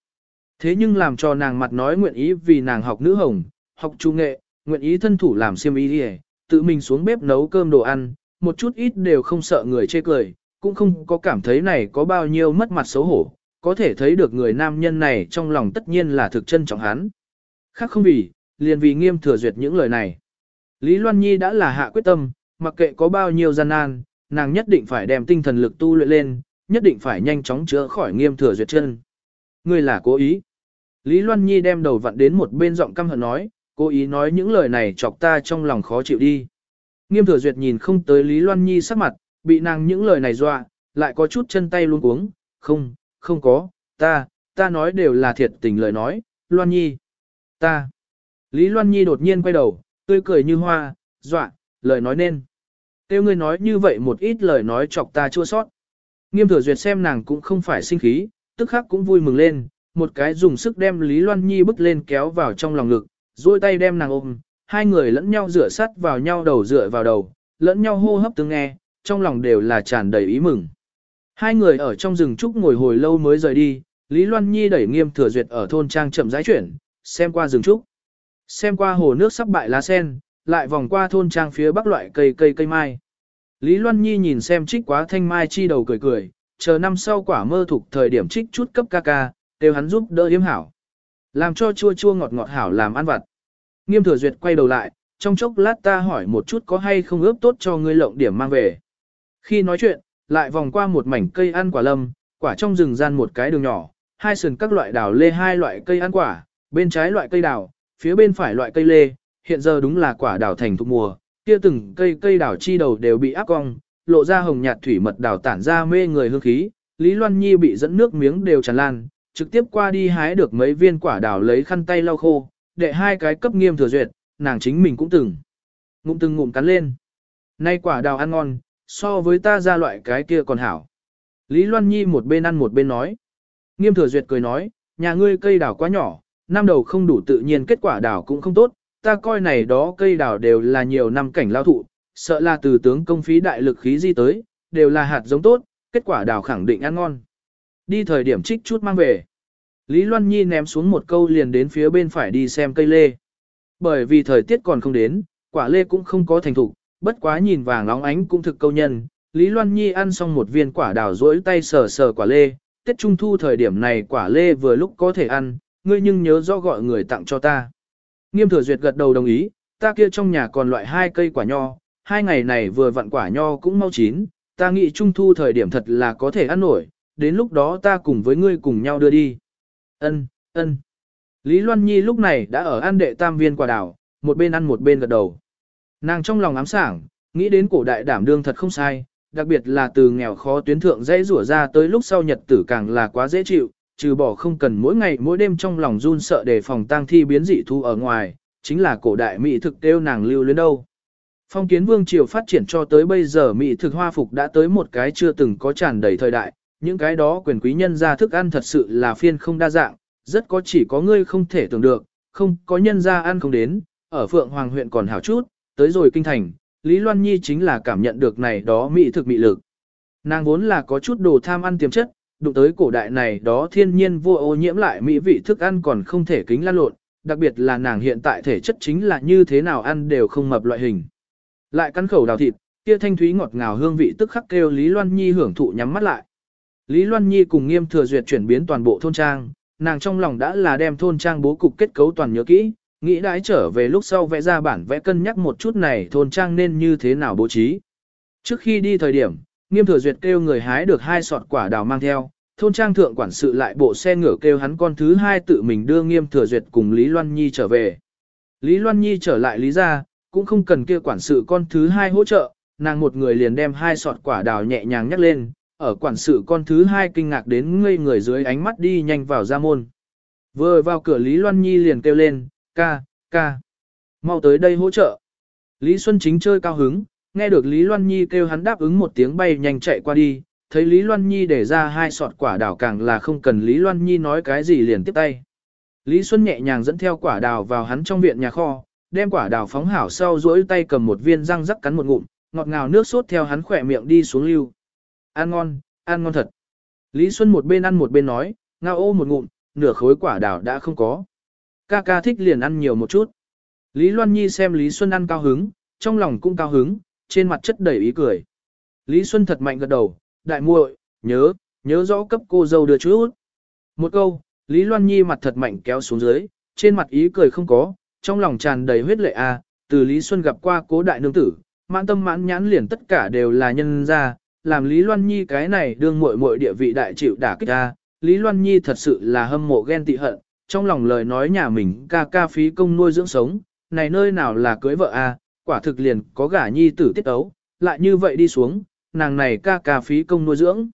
Thế nhưng làm cho nàng mặt nói nguyện ý vì nàng học nữ hồng, học trung nghệ, nguyện ý thân thủ làm xiêm y đi tự mình xuống bếp nấu cơm đồ ăn, một chút ít đều không sợ người chê cười, cũng không có cảm thấy này có bao nhiêu mất mặt xấu hổ, có thể thấy được người nam nhân này trong lòng tất nhiên là thực chân trọng hắn. Khác không vì, liền vì nghiêm thừa duyệt những lời này. Lý Loan Nhi đã là hạ quyết tâm, mặc kệ có bao nhiêu gian nan, nàng nhất định phải đem tinh thần lực tu luyện lên, nhất định phải nhanh chóng chữa khỏi nghiêm thừa duyệt chân. Ngươi là cố ý. Lý Loan Nhi đem đầu vặn đến một bên giọng căm hận nói, cố ý nói những lời này chọc ta trong lòng khó chịu đi. Nghiêm thừa duyệt nhìn không tới Lý Loan Nhi sắc mặt, bị nàng những lời này dọa, lại có chút chân tay luôn cuống, không, không có, ta, ta nói đều là thiệt tình lời nói, Loan Nhi, ta. Lý Loan Nhi đột nhiên quay đầu, tươi cười như hoa, dọa, lời nói nên. Tiêu ngươi nói như vậy một ít lời nói chọc ta chua sót. Nghiêm thừa duyệt xem nàng cũng không phải sinh khí, tức khắc cũng vui mừng lên, một cái dùng sức đem Lý Loan Nhi bức lên kéo vào trong lòng ngực, duỗi tay đem nàng ôm, hai người lẫn nhau rửa sắt vào nhau đầu dựa vào đầu, lẫn nhau hô hấp tương nghe, trong lòng đều là tràn đầy ý mừng. Hai người ở trong rừng trúc ngồi hồi lâu mới rời đi, Lý Loan Nhi đẩy nghiêm thừa duyệt ở thôn trang chậm rãi chuyển, xem qua rừng trúc, xem qua hồ nước sắp bại lá sen, lại vòng qua thôn trang phía bắc loại cây cây cây mai. Lý Loan Nhi nhìn xem trích quá thanh mai chi đầu cười cười, chờ năm sau quả mơ thuộc thời điểm trích chút cấp ca ca, đều hắn giúp đỡ yếm hảo. Làm cho chua chua ngọt ngọt hảo làm ăn vặt. Nghiêm thừa duyệt quay đầu lại, trong chốc lát ta hỏi một chút có hay không ướp tốt cho ngươi lộng điểm mang về. Khi nói chuyện, lại vòng qua một mảnh cây ăn quả lâm, quả trong rừng gian một cái đường nhỏ, hai sườn các loại đào lê hai loại cây ăn quả, bên trái loại cây đào, phía bên phải loại cây lê, hiện giờ đúng là quả đào thành thuộc mùa, kia từng cây cây đào chi đầu đều bị áp cong, lộ ra hồng nhạt thủy mật đào tản ra mê người hương khí, Lý Loan Nhi bị dẫn nước miếng đều tràn lan, trực tiếp qua đi hái được mấy viên quả đào lấy khăn tay lau khô, đệ hai cái cấp nghiêm thừa duyệt, nàng chính mình cũng từng. Ngụm từng ngụm cắn lên. Nay quả đào ăn ngon, so với ta ra loại cái kia còn hảo. Lý Loan Nhi một bên ăn một bên nói. Nghiêm thừa duyệt cười nói, nhà ngươi cây đào quá nhỏ, năm đầu không đủ tự nhiên kết quả đào cũng không tốt, ta coi này đó cây đào đều là nhiều năm cảnh lao thụ, sợ là từ tướng công phí đại lực khí di tới, đều là hạt giống tốt, kết quả đào khẳng định ăn ngon. Đi thời điểm trích chút mang về. Lý Loan Nhi ném xuống một câu liền đến phía bên phải đi xem cây lê. Bởi vì thời tiết còn không đến, quả lê cũng không có thành thục, bất quá nhìn vàng óng ánh cũng thực câu nhân. Lý Loan Nhi ăn xong một viên quả đào rỗi tay sờ sờ quả lê, Tết Trung Thu thời điểm này quả lê vừa lúc có thể ăn, ngươi nhưng nhớ rõ gọi người tặng cho ta. Nghiêm thừa duyệt gật đầu đồng ý, ta kia trong nhà còn loại hai cây quả nho, hai ngày này vừa vặn quả nho cũng mau chín, ta nghĩ Trung Thu thời điểm thật là có thể ăn nổi, đến lúc đó ta cùng với ngươi cùng nhau đưa đi. Ân, ân. Lý Loan Nhi lúc này đã ở ăn đệ tam viên quả đảo, một bên ăn một bên gật đầu. Nàng trong lòng ám sảng, nghĩ đến cổ đại đảm đương thật không sai, đặc biệt là từ nghèo khó tuyến thượng dễ rủa ra tới lúc sau nhật tử càng là quá dễ chịu, trừ bỏ không cần mỗi ngày mỗi đêm trong lòng run sợ để phòng tang thi biến dị thu ở ngoài, chính là cổ đại mỹ thực tiêu nàng lưu luyến đâu. Phong kiến vương triều phát triển cho tới bây giờ mỹ thực hoa phục đã tới một cái chưa từng có tràn đầy thời đại, những cái đó quyền quý nhân ra thức ăn thật sự là phiên không đa dạng, rất có chỉ có ngươi không thể tưởng được, không có nhân ra ăn không đến, ở Phượng Hoàng huyện còn hảo chút, tới rồi kinh thành, Lý Loan Nhi chính là cảm nhận được này đó mỹ thực mỹ lực. Nàng vốn là có chút đồ tham ăn tiềm chất, đụng tới cổ đại này đó thiên nhiên vô ô nhiễm lại mỹ vị thức ăn còn không thể kính lan lộn, đặc biệt là nàng hiện tại thể chất chính là như thế nào ăn đều không mập loại hình. Lại căn khẩu đào thịt, kia thanh thúy ngọt ngào hương vị tức khắc kêu Lý Loan Nhi hưởng thụ nhắm mắt lại. Lý Loan Nhi cùng nghiêm thừa duyệt chuyển biến toàn bộ thôn trang, nàng trong lòng đã là đem thôn trang bố cục kết cấu toàn nhớ kỹ, nghĩ đãi trở về lúc sau vẽ ra bản vẽ cân nhắc một chút này thôn trang nên như thế nào bố trí. Trước khi đi thời điểm, nghiêm thừa duyệt kêu người hái được hai sọt quả đào mang theo, thôn trang thượng quản sự lại bộ xe ngựa kêu hắn con thứ hai tự mình đưa nghiêm thừa duyệt cùng Lý Loan Nhi trở về. Lý Loan Nhi trở lại Lý gia, cũng không cần kia quản sự con thứ hai hỗ trợ, nàng một người liền đem hai sọt quả đào nhẹ nhàng nhắc lên, ở quản sự con thứ hai kinh ngạc đến ngây người dưới ánh mắt đi nhanh vào ra môn. Vừa vào cửa Lý Loan Nhi liền kêu lên, ca, ca, mau tới đây hỗ trợ. Lý Xuân Chính chơi cao hứng, nghe được Lý Loan Nhi kêu hắn đáp ứng một tiếng bay nhanh chạy qua đi, thấy Lý Loan Nhi để ra hai sọt quả đào càng là không cần Lý Loan Nhi nói cái gì liền tiếp tay. Lý Xuân nhẹ nhàng dẫn theo quả đào vào hắn trong viện nhà kho, đem quả đào phóng hảo sau duỗi tay cầm một viên răng rắc cắn một ngụm, ngọt ngào nước sốt theo hắn khỏe miệng đi xuống lưu. Ăn ngon, ăn ngon thật. Lý Xuân một bên ăn một bên nói, ngao ô một ngụm, nửa khối quả đào đã không có. Ca ca thích liền ăn nhiều một chút. Lý Loan Nhi xem Lý Xuân ăn cao hứng, trong lòng cũng cao hứng, trên mặt chất đầy ý cười. Lý Xuân thật mạnh gật đầu, đại muội, nhớ, nhớ rõ cấp cô dâu đưa chút. Một câu, Lý Loan Nhi mặt thật mạnh kéo xuống dưới, trên mặt ý cười không có, trong lòng tràn đầy huyết lệ a. À, từ Lý Xuân gặp qua cố đại nương tử, mãn tâm mãn nhãn liền tất cả đều là nhân ra, làm Lý Loan Nhi cái này đương muội muội địa vị đại chịu đả kích a. Lý Loan Nhi thật sự là hâm mộ ghen tị hận, trong lòng lời nói nhà mình ca ca phí công nuôi dưỡng sống, này nơi nào là cưới vợ a, quả thực liền có gả nhi tử tiết ấu, lại như vậy đi xuống, nàng này ca ca phí công nuôi dưỡng.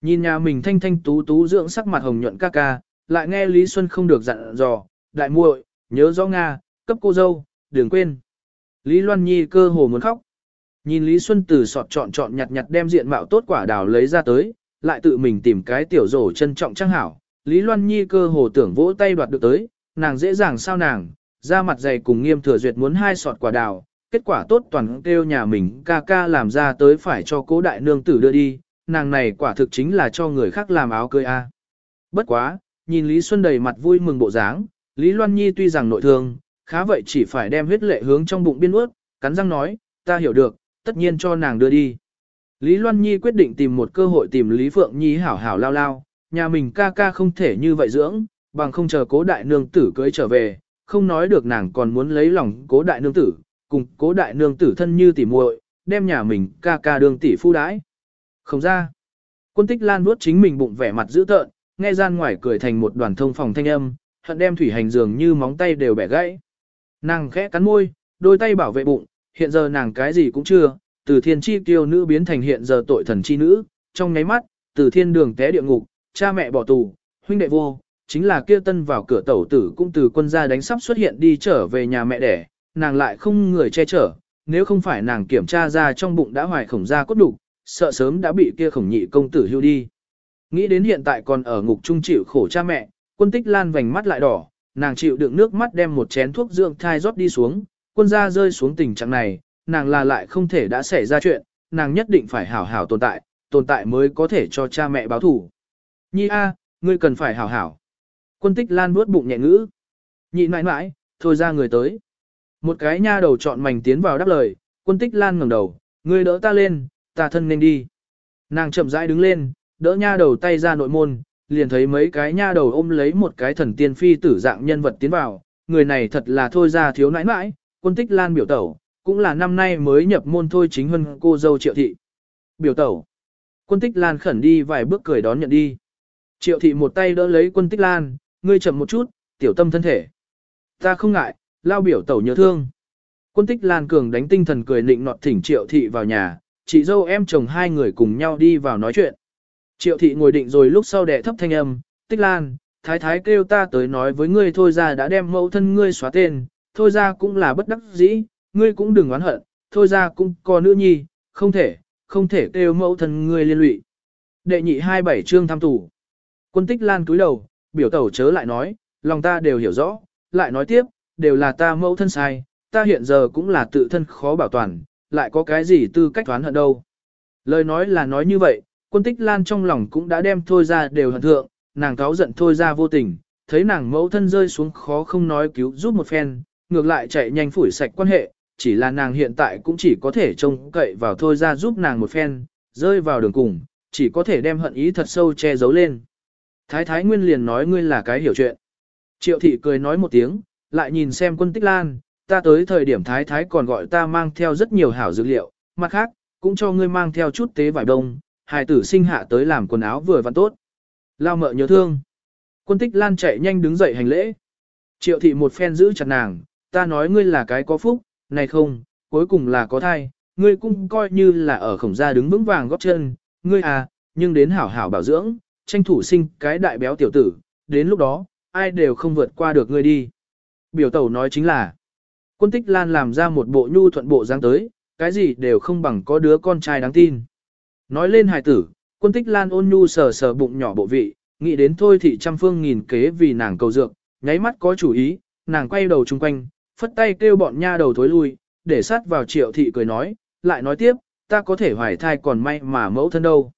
Nhìn nhà mình thanh thanh tú tú dưỡng sắc mặt hồng nhuận ca ca, lại nghe Lý Xuân không được dặn dò, đại muội, nhớ rõ Nga, cấp cô dâu, đừng quên. Lý Loan Nhi cơ hồ muốn khóc. Nhìn Lý Xuân từ sọt chọn chọn nhặt nhặt đem diện mạo tốt quả đào lấy ra tới, lại tự mình tìm cái tiểu rổ trân trọng trang hảo. Lý Loan Nhi cơ hồ tưởng vỗ tay đoạt được tới, nàng dễ dàng sao nàng, ra mặt dày cùng nghiêm thừa duyệt muốn hai sọt quả đào, kết quả tốt toàn kêu nhà mình ca ca làm ra tới phải cho cố đại nương tử đưa đi, nàng này quả thực chính là cho người khác làm áo cưới a. Bất quá, nhìn Lý Xuân đầy mặt vui mừng bộ dáng, Lý Loan Nhi tuy rằng nội thương, khá vậy chỉ phải đem huyết lệ hướng trong bụng biên ướt, cắn răng nói, ta hiểu được, tất nhiên cho nàng đưa đi. Lý Loan Nhi quyết định tìm một cơ hội tìm Lý Phượng Nhi hảo hảo lao lao, nhà mình ca ca không thể như vậy dưỡng, bằng không chờ cố đại nương tử cưới trở về, không nói được nàng còn muốn lấy lòng cố đại nương tử, cùng cố đại nương tử thân như tỉ muội, đem nhà mình ca ca đương tỷ phu đãi. Không ra. Quân tích lan nuốt chính mình bụng vẻ mặt dữ tợn, nghe gian ngoài cười thành một đoàn thông phòng thanh âm, hận đem thủy hành dường như móng tay đều bẻ gãy. Nàng khẽ cắn môi, đôi tay bảo vệ bụng, hiện giờ nàng cái gì cũng chưa, từ thiên chi tiêu nữ biến thành hiện giờ tội thần chi nữ, trong nháy mắt, từ thiên đường té địa ngục, cha mẹ bỏ tù, huynh đệ vô, chính là kia tân vào cửa tẩu tử cũng từ quân gia đánh sắp xuất hiện đi trở về nhà mẹ đẻ, nàng lại không người che chở, nếu không phải nàng kiểm tra ra trong bụng đã hoài khổng ra cốt đủ, sợ sớm đã bị kia khổng nhị công tử hưu đi. Nghĩ đến hiện tại còn ở ngục trung chịu khổ cha mẹ, quân tích lan vành mắt lại đỏ, nàng chịu đựng nước mắt đem một chén thuốc dưỡng thai rót đi xuống, quân gia rơi xuống tình trạng này, nàng là lại không thể đã xảy ra chuyện, nàng nhất định phải hảo hảo tồn tại, tồn tại mới có thể cho cha mẹ báo thủ. Nhi a, ngươi cần phải hảo hảo. Quân tích lan nuốt bụng nhẹ ngữ. Nhị mãi mãi, thôi ra người tới. Một cái nha đầu chọn mảnh tiến vào đáp lời, quân tích lan ngẩng đầu, ngươi đỡ ta lên, ta thân nên đi. Nàng chậm rãi đứng lên, đỡ nha đầu tay ra nội môn, liền thấy mấy cái nha đầu ôm lấy một cái thần tiên phi tử dạng nhân vật tiến vào, người này thật là thôi ra thiếu nãi nãi, quân tích lan biểu tẩu, cũng là năm nay mới nhập môn thôi chính hơn cô dâu triệu thị. Biểu tẩu, quân tích lan khẩn đi vài bước cười đón nhận đi. Triệu thị một tay đỡ lấy quân tích lan, ngươi chậm một chút, tiểu tâm thân thể. Ta không ngại, lao biểu tẩu nhớ thương. Quân tích lan cường đánh tinh thần cười nịnh nọt thỉnh triệu thị vào nhà, chị dâu em chồng hai người cùng nhau đi vào nói chuyện. Triệu thị ngồi định rồi lúc sau đẻ thấp thanh âm, tích lan, thái thái kêu ta tới nói với ngươi thôi ra đã đem mẫu thân ngươi xóa tên, thôi ra cũng là bất đắc dĩ, ngươi cũng đừng oán hận, thôi ra cũng có nữ nhi, không thể, không thể kêu mẫu thân ngươi liên lụy. Đệ nhị hai bảy chương tham tù. Quân tích lan cúi đầu, biểu tẩu chớ lại nói, lòng ta đều hiểu rõ, lại nói tiếp, đều là ta mẫu thân sai, ta hiện giờ cũng là tự thân khó bảo toàn, lại có cái gì tư cách toán hận đâu. Lời nói là nói như vậy, quân tích lan trong lòng cũng đã đem thôi ra đều hận thượng, nàng cáo giận thôi ra vô tình, thấy nàng mẫu thân rơi xuống khó không nói cứu giúp một phen, ngược lại chạy nhanh phủi sạch quan hệ, chỉ là nàng hiện tại cũng chỉ có thể trông cậy vào thôi ra giúp nàng một phen, rơi vào đường cùng, chỉ có thể đem hận ý thật sâu che giấu lên. Thái Thái Nguyên liền nói ngươi là cái hiểu chuyện. Triệu thị cười nói một tiếng, lại nhìn xem quân tích lan, ta tới thời điểm thái thái còn gọi ta mang theo rất nhiều hảo dược liệu, mặt khác, cũng cho ngươi mang theo chút tế vải đông, hài tử sinh hạ tới làm quần áo vừa văn tốt. Lao mợ nhớ thương. Quân tích lan chạy nhanh đứng dậy hành lễ. Triệu thị một phen giữ chặt nàng, ta nói ngươi là cái có phúc, này không, cuối cùng là có thai, ngươi cũng coi như là ở khổng gia đứng vững vàng góp chân, ngươi à, nhưng đến hảo hảo bảo dưỡng, tranh thủ sinh cái đại béo tiểu tử, đến lúc đó, ai đều không vượt qua được ngươi đi. Biểu tẩu nói chính là, quân tích lan làm ra một bộ nhu thuận bộ dáng tới, cái gì đều không bằng có đứa con trai đáng tin. Nói lên hài tử, quân tích lan ôn nhu sờ sờ bụng nhỏ bộ vị, nghĩ đến thôi thì trăm phương nghìn kế vì nàng cầu dược, nháy mắt có chủ ý, nàng quay đầu chung quanh, phất tay kêu bọn nha đầu thối lui, để sát vào triệu thị cười nói, lại nói tiếp, ta có thể hoài thai còn may mà mẫu thân đâu.